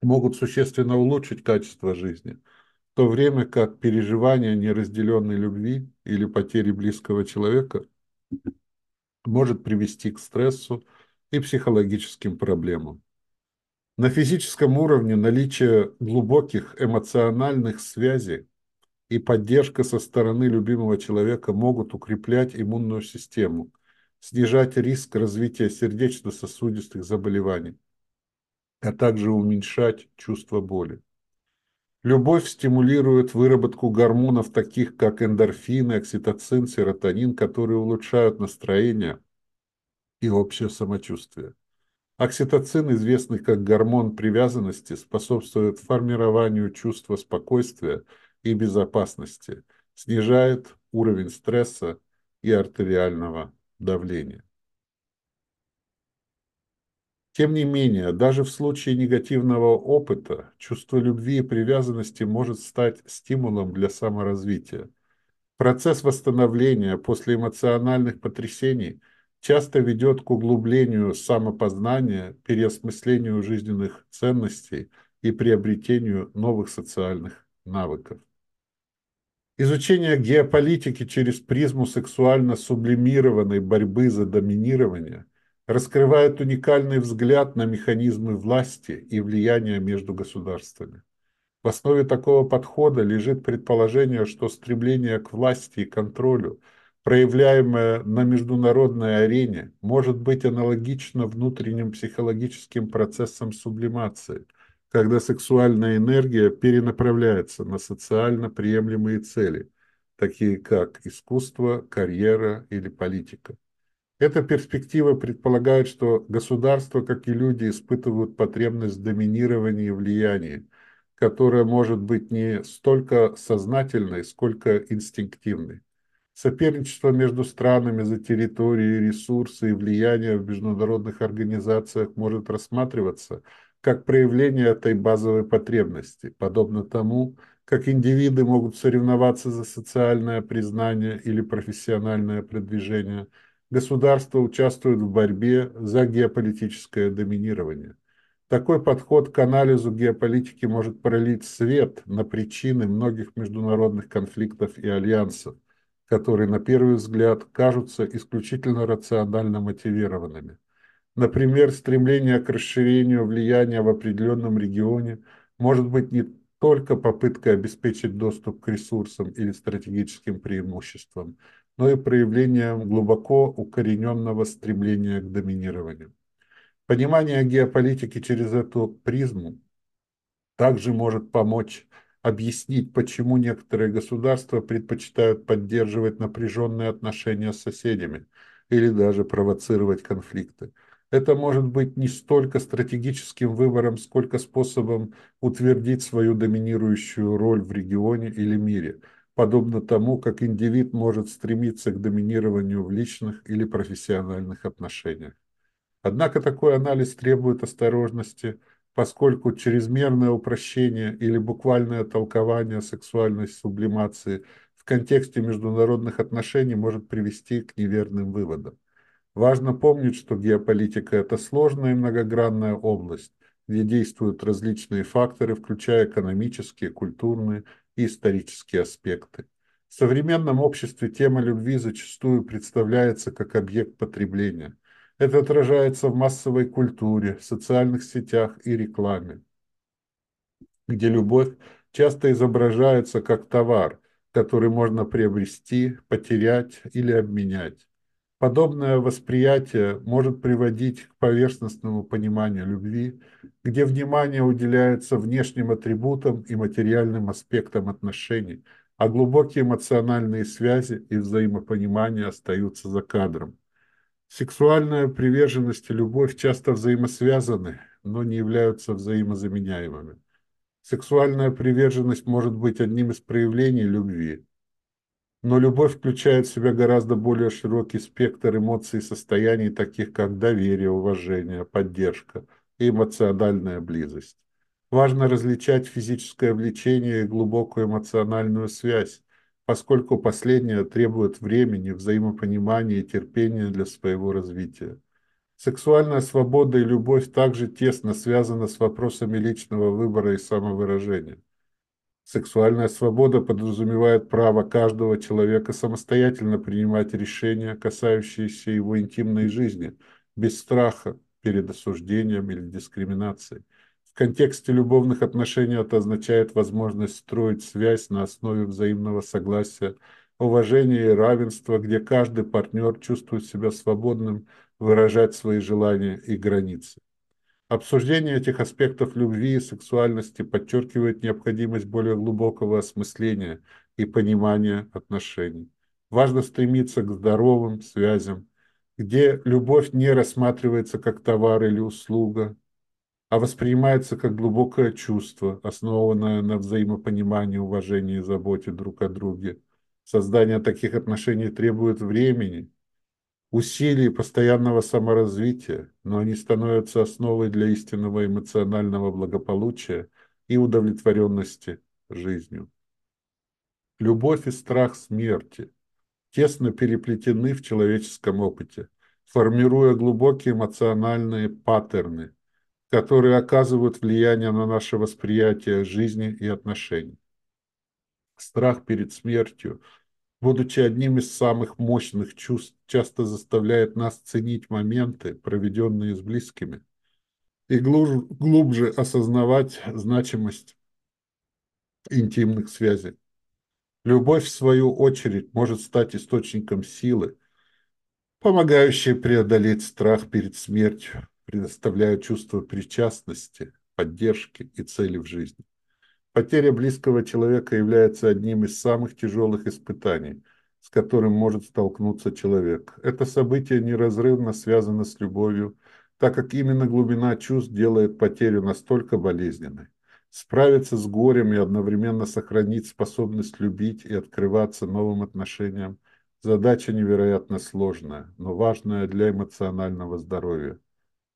могут существенно улучшить качество жизни – то время как переживание неразделенной любви или потери близкого человека может привести к стрессу и психологическим проблемам. На физическом уровне наличие глубоких эмоциональных связей и поддержка со стороны любимого человека могут укреплять иммунную систему, снижать риск развития сердечно-сосудистых заболеваний, а также уменьшать чувство боли. Любовь стимулирует выработку гормонов, таких как эндорфины, окситоцин, серотонин, которые улучшают настроение и общее самочувствие. Окситоцин, известный как гормон привязанности, способствует формированию чувства спокойствия и безопасности, снижает уровень стресса и артериального давления. Тем не менее, даже в случае негативного опыта, чувство любви и привязанности может стать стимулом для саморазвития. Процесс восстановления после эмоциональных потрясений часто ведет к углублению самопознания, переосмыслению жизненных ценностей и приобретению новых социальных навыков. Изучение геополитики через призму сексуально сублимированной борьбы за доминирование раскрывает уникальный взгляд на механизмы власти и влияния между государствами. В основе такого подхода лежит предположение, что стремление к власти и контролю, проявляемое на международной арене, может быть аналогично внутренним психологическим процессам сублимации, когда сексуальная энергия перенаправляется на социально приемлемые цели, такие как искусство, карьера или политика. Эта перспектива предполагает, что государства, как и люди, испытывают потребность в доминировании и влиянии, которая может быть не столько сознательной, сколько инстинктивной. Соперничество между странами за территории, ресурсы и влияние в международных организациях может рассматриваться как проявление этой базовой потребности, подобно тому, как индивиды могут соревноваться за социальное признание или профессиональное продвижение – государства участвуют в борьбе за геополитическое доминирование. Такой подход к анализу геополитики может пролить свет на причины многих международных конфликтов и альянсов, которые на первый взгляд кажутся исключительно рационально мотивированными. Например, стремление к расширению влияния в определенном регионе может быть не только попыткой обеспечить доступ к ресурсам или стратегическим преимуществам, но и проявлением глубоко укорененного стремления к доминированию. Понимание геополитики через эту призму также может помочь объяснить, почему некоторые государства предпочитают поддерживать напряженные отношения с соседями или даже провоцировать конфликты. Это может быть не столько стратегическим выбором, сколько способом утвердить свою доминирующую роль в регионе или мире – подобно тому, как индивид может стремиться к доминированию в личных или профессиональных отношениях. Однако такой анализ требует осторожности, поскольку чрезмерное упрощение или буквальное толкование сексуальной сублимации в контексте международных отношений может привести к неверным выводам. Важно помнить, что геополитика – это сложная и многогранная область, где действуют различные факторы, включая экономические, культурные и исторические аспекты. В современном обществе тема любви зачастую представляется как объект потребления. Это отражается в массовой культуре, социальных сетях и рекламе, где любовь часто изображается как товар, который можно приобрести, потерять или обменять. Подобное восприятие может приводить к поверхностному пониманию любви, где внимание уделяется внешним атрибутам и материальным аспектам отношений, а глубокие эмоциональные связи и взаимопонимание остаются за кадром. Сексуальная приверженность и любовь часто взаимосвязаны, но не являются взаимозаменяемыми. Сексуальная приверженность может быть одним из проявлений любви, но любовь включает в себя гораздо более широкий спектр эмоций и состояний, таких как доверие, уважение, поддержка и эмоциональная близость. Важно различать физическое влечение и глубокую эмоциональную связь, поскольку последнее требует времени, взаимопонимания и терпения для своего развития. Сексуальная свобода и любовь также тесно связаны с вопросами личного выбора и самовыражения. Сексуальная свобода подразумевает право каждого человека самостоятельно принимать решения, касающиеся его интимной жизни, без страха перед осуждением или дискриминацией. В контексте любовных отношений это означает возможность строить связь на основе взаимного согласия, уважения и равенства, где каждый партнер чувствует себя свободным выражать свои желания и границы. Обсуждение этих аспектов любви и сексуальности подчеркивает необходимость более глубокого осмысления и понимания отношений. Важно стремиться к здоровым связям, где любовь не рассматривается как товар или услуга, а воспринимается как глубокое чувство, основанное на взаимопонимании, уважении и заботе друг о друге. Создание таких отношений требует времени, усилий постоянного саморазвития, но они становятся основой для истинного эмоционального благополучия и удовлетворенности жизнью. Любовь и страх смерти тесно переплетены в человеческом опыте, формируя глубокие эмоциональные паттерны – которые оказывают влияние на наше восприятие жизни и отношений. Страх перед смертью, будучи одним из самых мощных чувств, часто заставляет нас ценить моменты, проведенные с близкими, и глубже осознавать значимость интимных связей. Любовь, в свою очередь, может стать источником силы, помогающей преодолеть страх перед смертью, предоставляют чувство причастности, поддержки и цели в жизни. Потеря близкого человека является одним из самых тяжелых испытаний, с которым может столкнуться человек. Это событие неразрывно связано с любовью, так как именно глубина чувств делает потерю настолько болезненной. Справиться с горем и одновременно сохранить способность любить и открываться новым отношениям – задача невероятно сложная, но важная для эмоционального здоровья.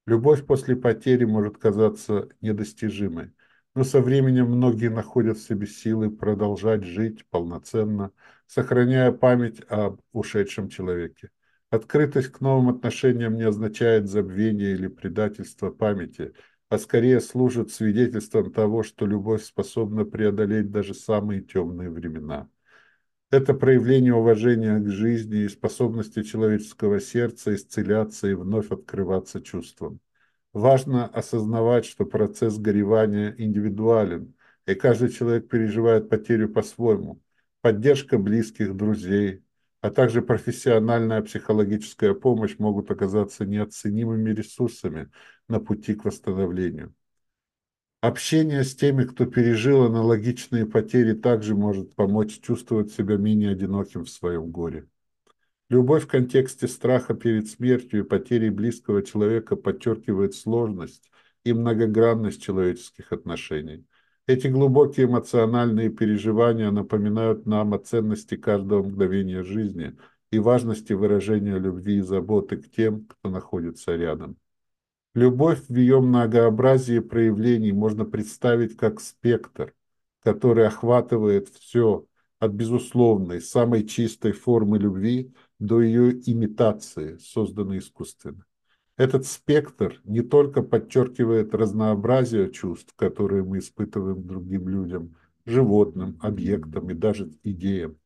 Любовь после потери может казаться недостижимой, но со временем многие находят в себе силы продолжать жить полноценно, сохраняя память об ушедшем человеке. Открытость к новым отношениям не означает забвение или предательство памяти, а скорее служит свидетельством того, что любовь способна преодолеть даже самые темные времена. Это проявление уважения к жизни и способности человеческого сердца исцеляться и вновь открываться чувствам. Важно осознавать, что процесс горевания индивидуален, и каждый человек переживает потерю по-своему. Поддержка близких, друзей, а также профессиональная психологическая помощь могут оказаться неоценимыми ресурсами на пути к восстановлению. Общение с теми, кто пережил аналогичные потери, также может помочь чувствовать себя менее одиноким в своем горе. Любовь в контексте страха перед смертью и потерей близкого человека подчеркивает сложность и многогранность человеческих отношений. Эти глубокие эмоциональные переживания напоминают нам о ценности каждого мгновения жизни и важности выражения любви и заботы к тем, кто находится рядом. Любовь в ее многообразии проявлений можно представить как спектр, который охватывает все от безусловной, самой чистой формы любви до ее имитации, созданной искусственно. Этот спектр не только подчеркивает разнообразие чувств, которые мы испытываем другим людям, животным, объектам и даже идеям,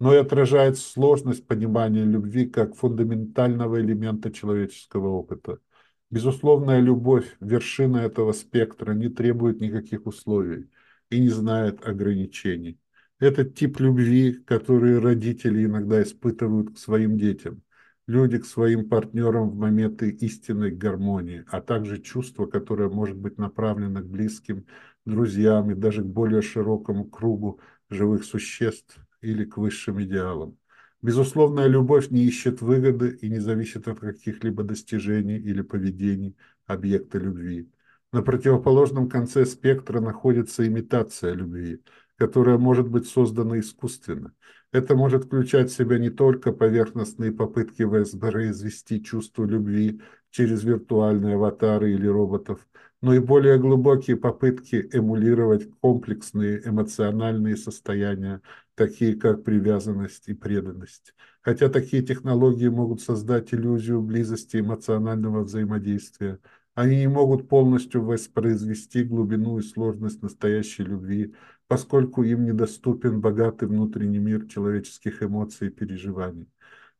но и отражает сложность понимания любви как фундаментального элемента человеческого опыта – Безусловная любовь, вершина этого спектра, не требует никаких условий и не знает ограничений. Этот тип любви, который родители иногда испытывают к своим детям, люди к своим партнерам в моменты истинной гармонии, а также чувство, которое может быть направлено к близким, друзьям и даже к более широкому кругу живых существ или к высшим идеалам. Безусловная любовь не ищет выгоды и не зависит от каких-либо достижений или поведений объекта любви. На противоположном конце спектра находится имитация любви, которая может быть создана искусственно. Это может включать в себя не только поверхностные попытки воспроизвести чувство любви через виртуальные аватары или роботов, но и более глубокие попытки эмулировать комплексные эмоциональные состояния, такие как привязанность и преданность. Хотя такие технологии могут создать иллюзию близости эмоционального взаимодействия, они не могут полностью воспроизвести глубину и сложность настоящей любви, поскольку им недоступен богатый внутренний мир человеческих эмоций и переживаний.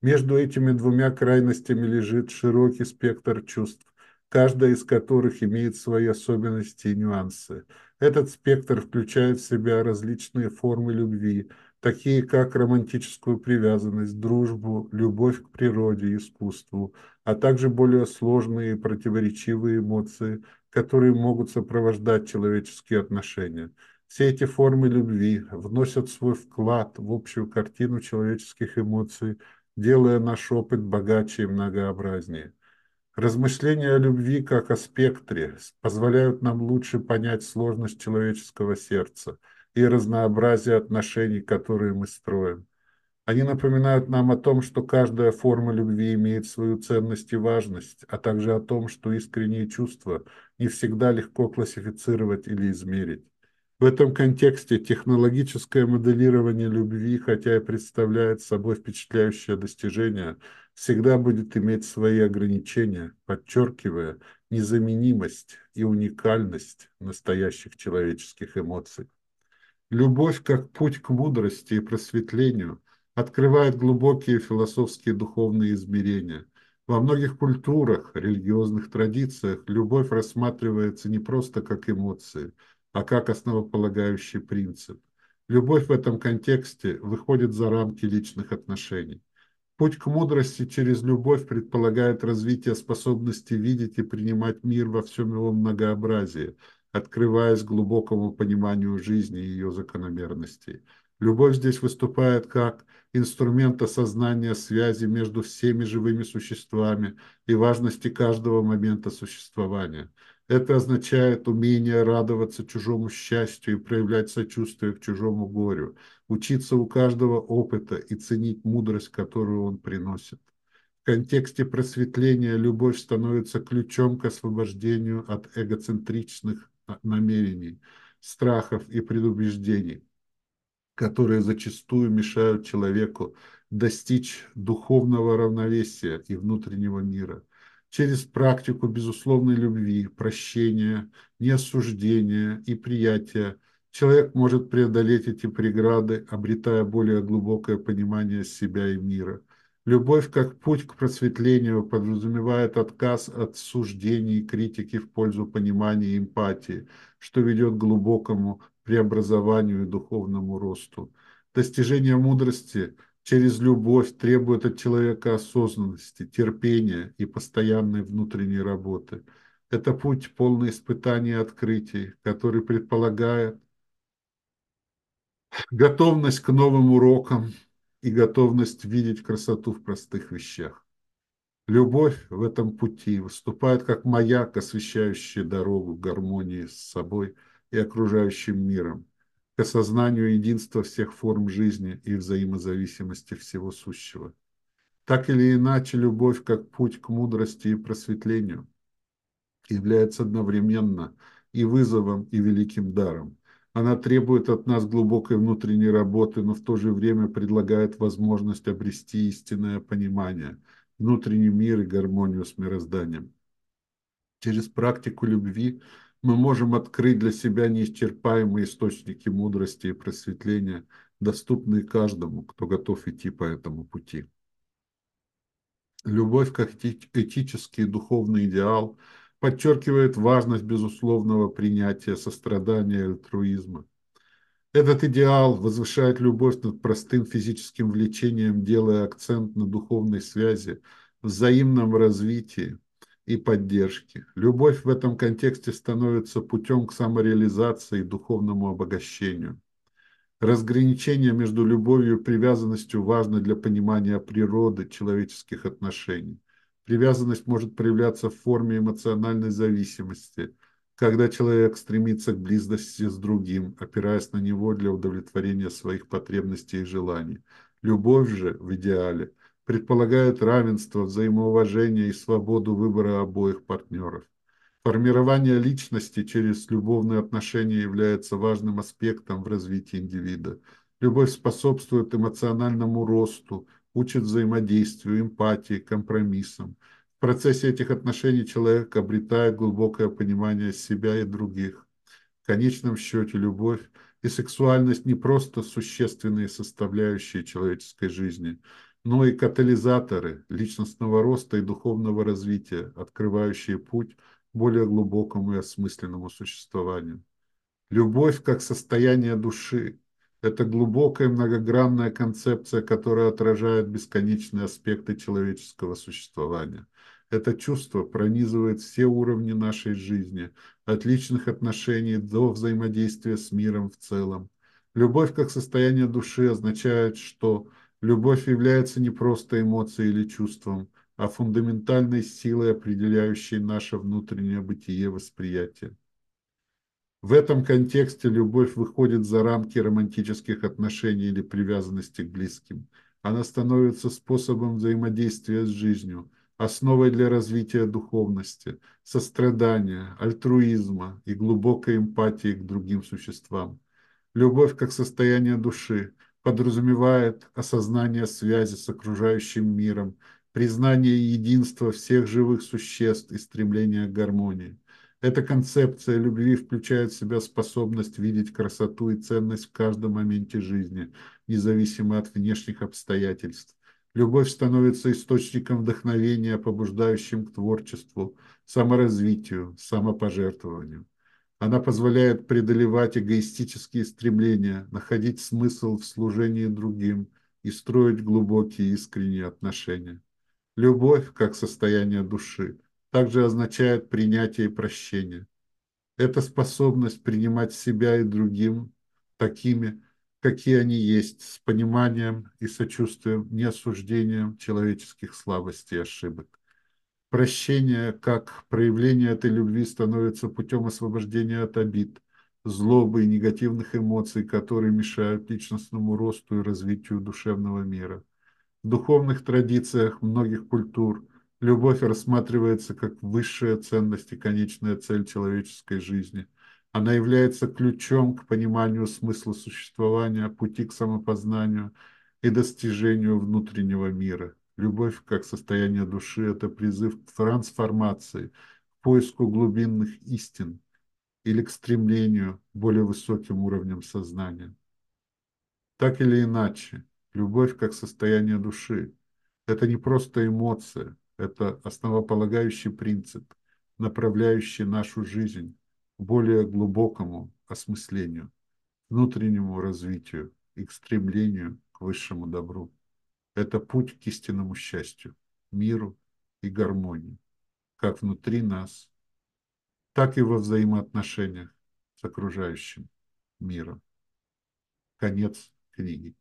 Между этими двумя крайностями лежит широкий спектр чувств, каждая из которых имеет свои особенности и нюансы. Этот спектр включает в себя различные формы любви, такие как романтическую привязанность, дружбу, любовь к природе и искусству, а также более сложные и противоречивые эмоции, которые могут сопровождать человеческие отношения. Все эти формы любви вносят свой вклад в общую картину человеческих эмоций делая наш опыт богаче и многообразнее. Размышления о любви как о спектре позволяют нам лучше понять сложность человеческого сердца и разнообразие отношений, которые мы строим. Они напоминают нам о том, что каждая форма любви имеет свою ценность и важность, а также о том, что искренние чувства не всегда легко классифицировать или измерить. В этом контексте технологическое моделирование любви, хотя и представляет собой впечатляющее достижение, всегда будет иметь свои ограничения, подчеркивая незаменимость и уникальность настоящих человеческих эмоций. Любовь как путь к мудрости и просветлению открывает глубокие философские духовные измерения. Во многих культурах, религиозных традициях любовь рассматривается не просто как эмоции, а как основополагающий принцип. Любовь в этом контексте выходит за рамки личных отношений. Путь к мудрости через любовь предполагает развитие способности видеть и принимать мир во всем его многообразии, открываясь глубокому пониманию жизни и ее закономерностей. Любовь здесь выступает как инструмент осознания связи между всеми живыми существами и важности каждого момента существования. Это означает умение радоваться чужому счастью и проявлять сочувствие к чужому горю, учиться у каждого опыта и ценить мудрость, которую он приносит. В контексте просветления любовь становится ключом к освобождению от эгоцентричных намерений, страхов и предубеждений, которые зачастую мешают человеку достичь духовного равновесия и внутреннего мира – через практику безусловной любви, прощения, неосуждения и приятия человек может преодолеть эти преграды, обретая более глубокое понимание себя и мира. Любовь как путь к просветлению подразумевает отказ от суждений и критики в пользу понимания и эмпатии, что ведет к глубокому преобразованию и духовному росту. Достижение мудрости – через любовь требует от человека осознанности, терпения и постоянной внутренней работы. Это путь полный испытаний и открытий, который предполагает готовность к новым урокам и готовность видеть красоту в простых вещах. Любовь в этом пути выступает как маяк, освещающий дорогу к гармонии с собой и окружающим миром к осознанию единства всех форм жизни и взаимозависимости всего сущего. Так или иначе, любовь как путь к мудрости и просветлению является одновременно и вызовом, и великим даром. Она требует от нас глубокой внутренней работы, но в то же время предлагает возможность обрести истинное понимание, внутренний мир и гармонию с мирозданием. Через практику любви мы можем открыть для себя неисчерпаемые источники мудрости и просветления, доступные каждому, кто готов идти по этому пути. Любовь как этический и духовный идеал подчеркивает важность безусловного принятия сострадания и альтруизма. Этот идеал возвышает любовь над простым физическим влечением, делая акцент на духовной связи, взаимном развитии, и поддержки. Любовь в этом контексте становится путем к самореализации и духовному обогащению. Разграничение между любовью и привязанностью важно для понимания природы человеческих отношений. Привязанность может проявляться в форме эмоциональной зависимости, когда человек стремится к близости с другим, опираясь на него для удовлетворения своих потребностей и желаний. Любовь же в идеале – предполагает равенство, взаимоуважение и свободу выбора обоих партнеров. Формирование личности через любовные отношения является важным аспектом в развитии индивида. Любовь способствует эмоциональному росту, учит взаимодействию, эмпатии, компромиссам. В процессе этих отношений человек обретает глубокое понимание себя и других. В конечном счете любовь и сексуальность не просто существенные составляющие человеческой жизни – но и катализаторы личностного роста и духовного развития, открывающие путь более глубокому и осмысленному существованию. Любовь как состояние души – это глубокая многогранная концепция, которая отражает бесконечные аспекты человеческого существования. Это чувство пронизывает все уровни нашей жизни, от личных отношений до взаимодействия с миром в целом. Любовь как состояние души означает, что Любовь является не просто эмоцией или чувством, а фундаментальной силой, определяющей наше внутреннее бытие восприятие. В этом контексте любовь выходит за рамки романтических отношений или привязанности к близким. Она становится способом взаимодействия с жизнью, основой для развития духовности, сострадания, альтруизма и глубокой эмпатии к другим существам. Любовь как состояние души подразумевает осознание связи с окружающим миром, признание единства всех живых существ и стремление к гармонии. Эта концепция любви включает в себя способность видеть красоту и ценность в каждом моменте жизни, независимо от внешних обстоятельств. Любовь становится источником вдохновения, побуждающим к творчеству, саморазвитию, самопожертвованию. Она позволяет преодолевать эгоистические стремления, находить смысл в служении другим и строить глубокие искренние отношения. Любовь, как состояние души, также означает принятие и прощение. Это способность принимать себя и другим такими, какие они есть, с пониманием и сочувствием, не осуждением человеческих слабостей и ошибок. Прощение, как проявление этой любви, становится путем освобождения от обид, злобы и негативных эмоций, которые мешают личностному росту и развитию душевного мира. В духовных традициях многих культур – Любовь рассматривается как высшая ценность и конечная цель человеческой жизни. Она является ключом к пониманию смысла существования, пути к самопознанию и достижению внутреннего мира. Любовь как состояние души – это призыв к трансформации, к поиску глубинных истин или к стремлению к более высоким уровням сознания. Так или иначе, любовь как состояние души – это не просто эмоция, это основополагающий принцип, направляющий нашу жизнь к более глубокому осмыслению, внутреннему развитию и к стремлению к высшему добру. Это путь к истинному счастью, миру и гармонии, как внутри нас, так и во взаимоотношениях с окружающим миром. Конец книги.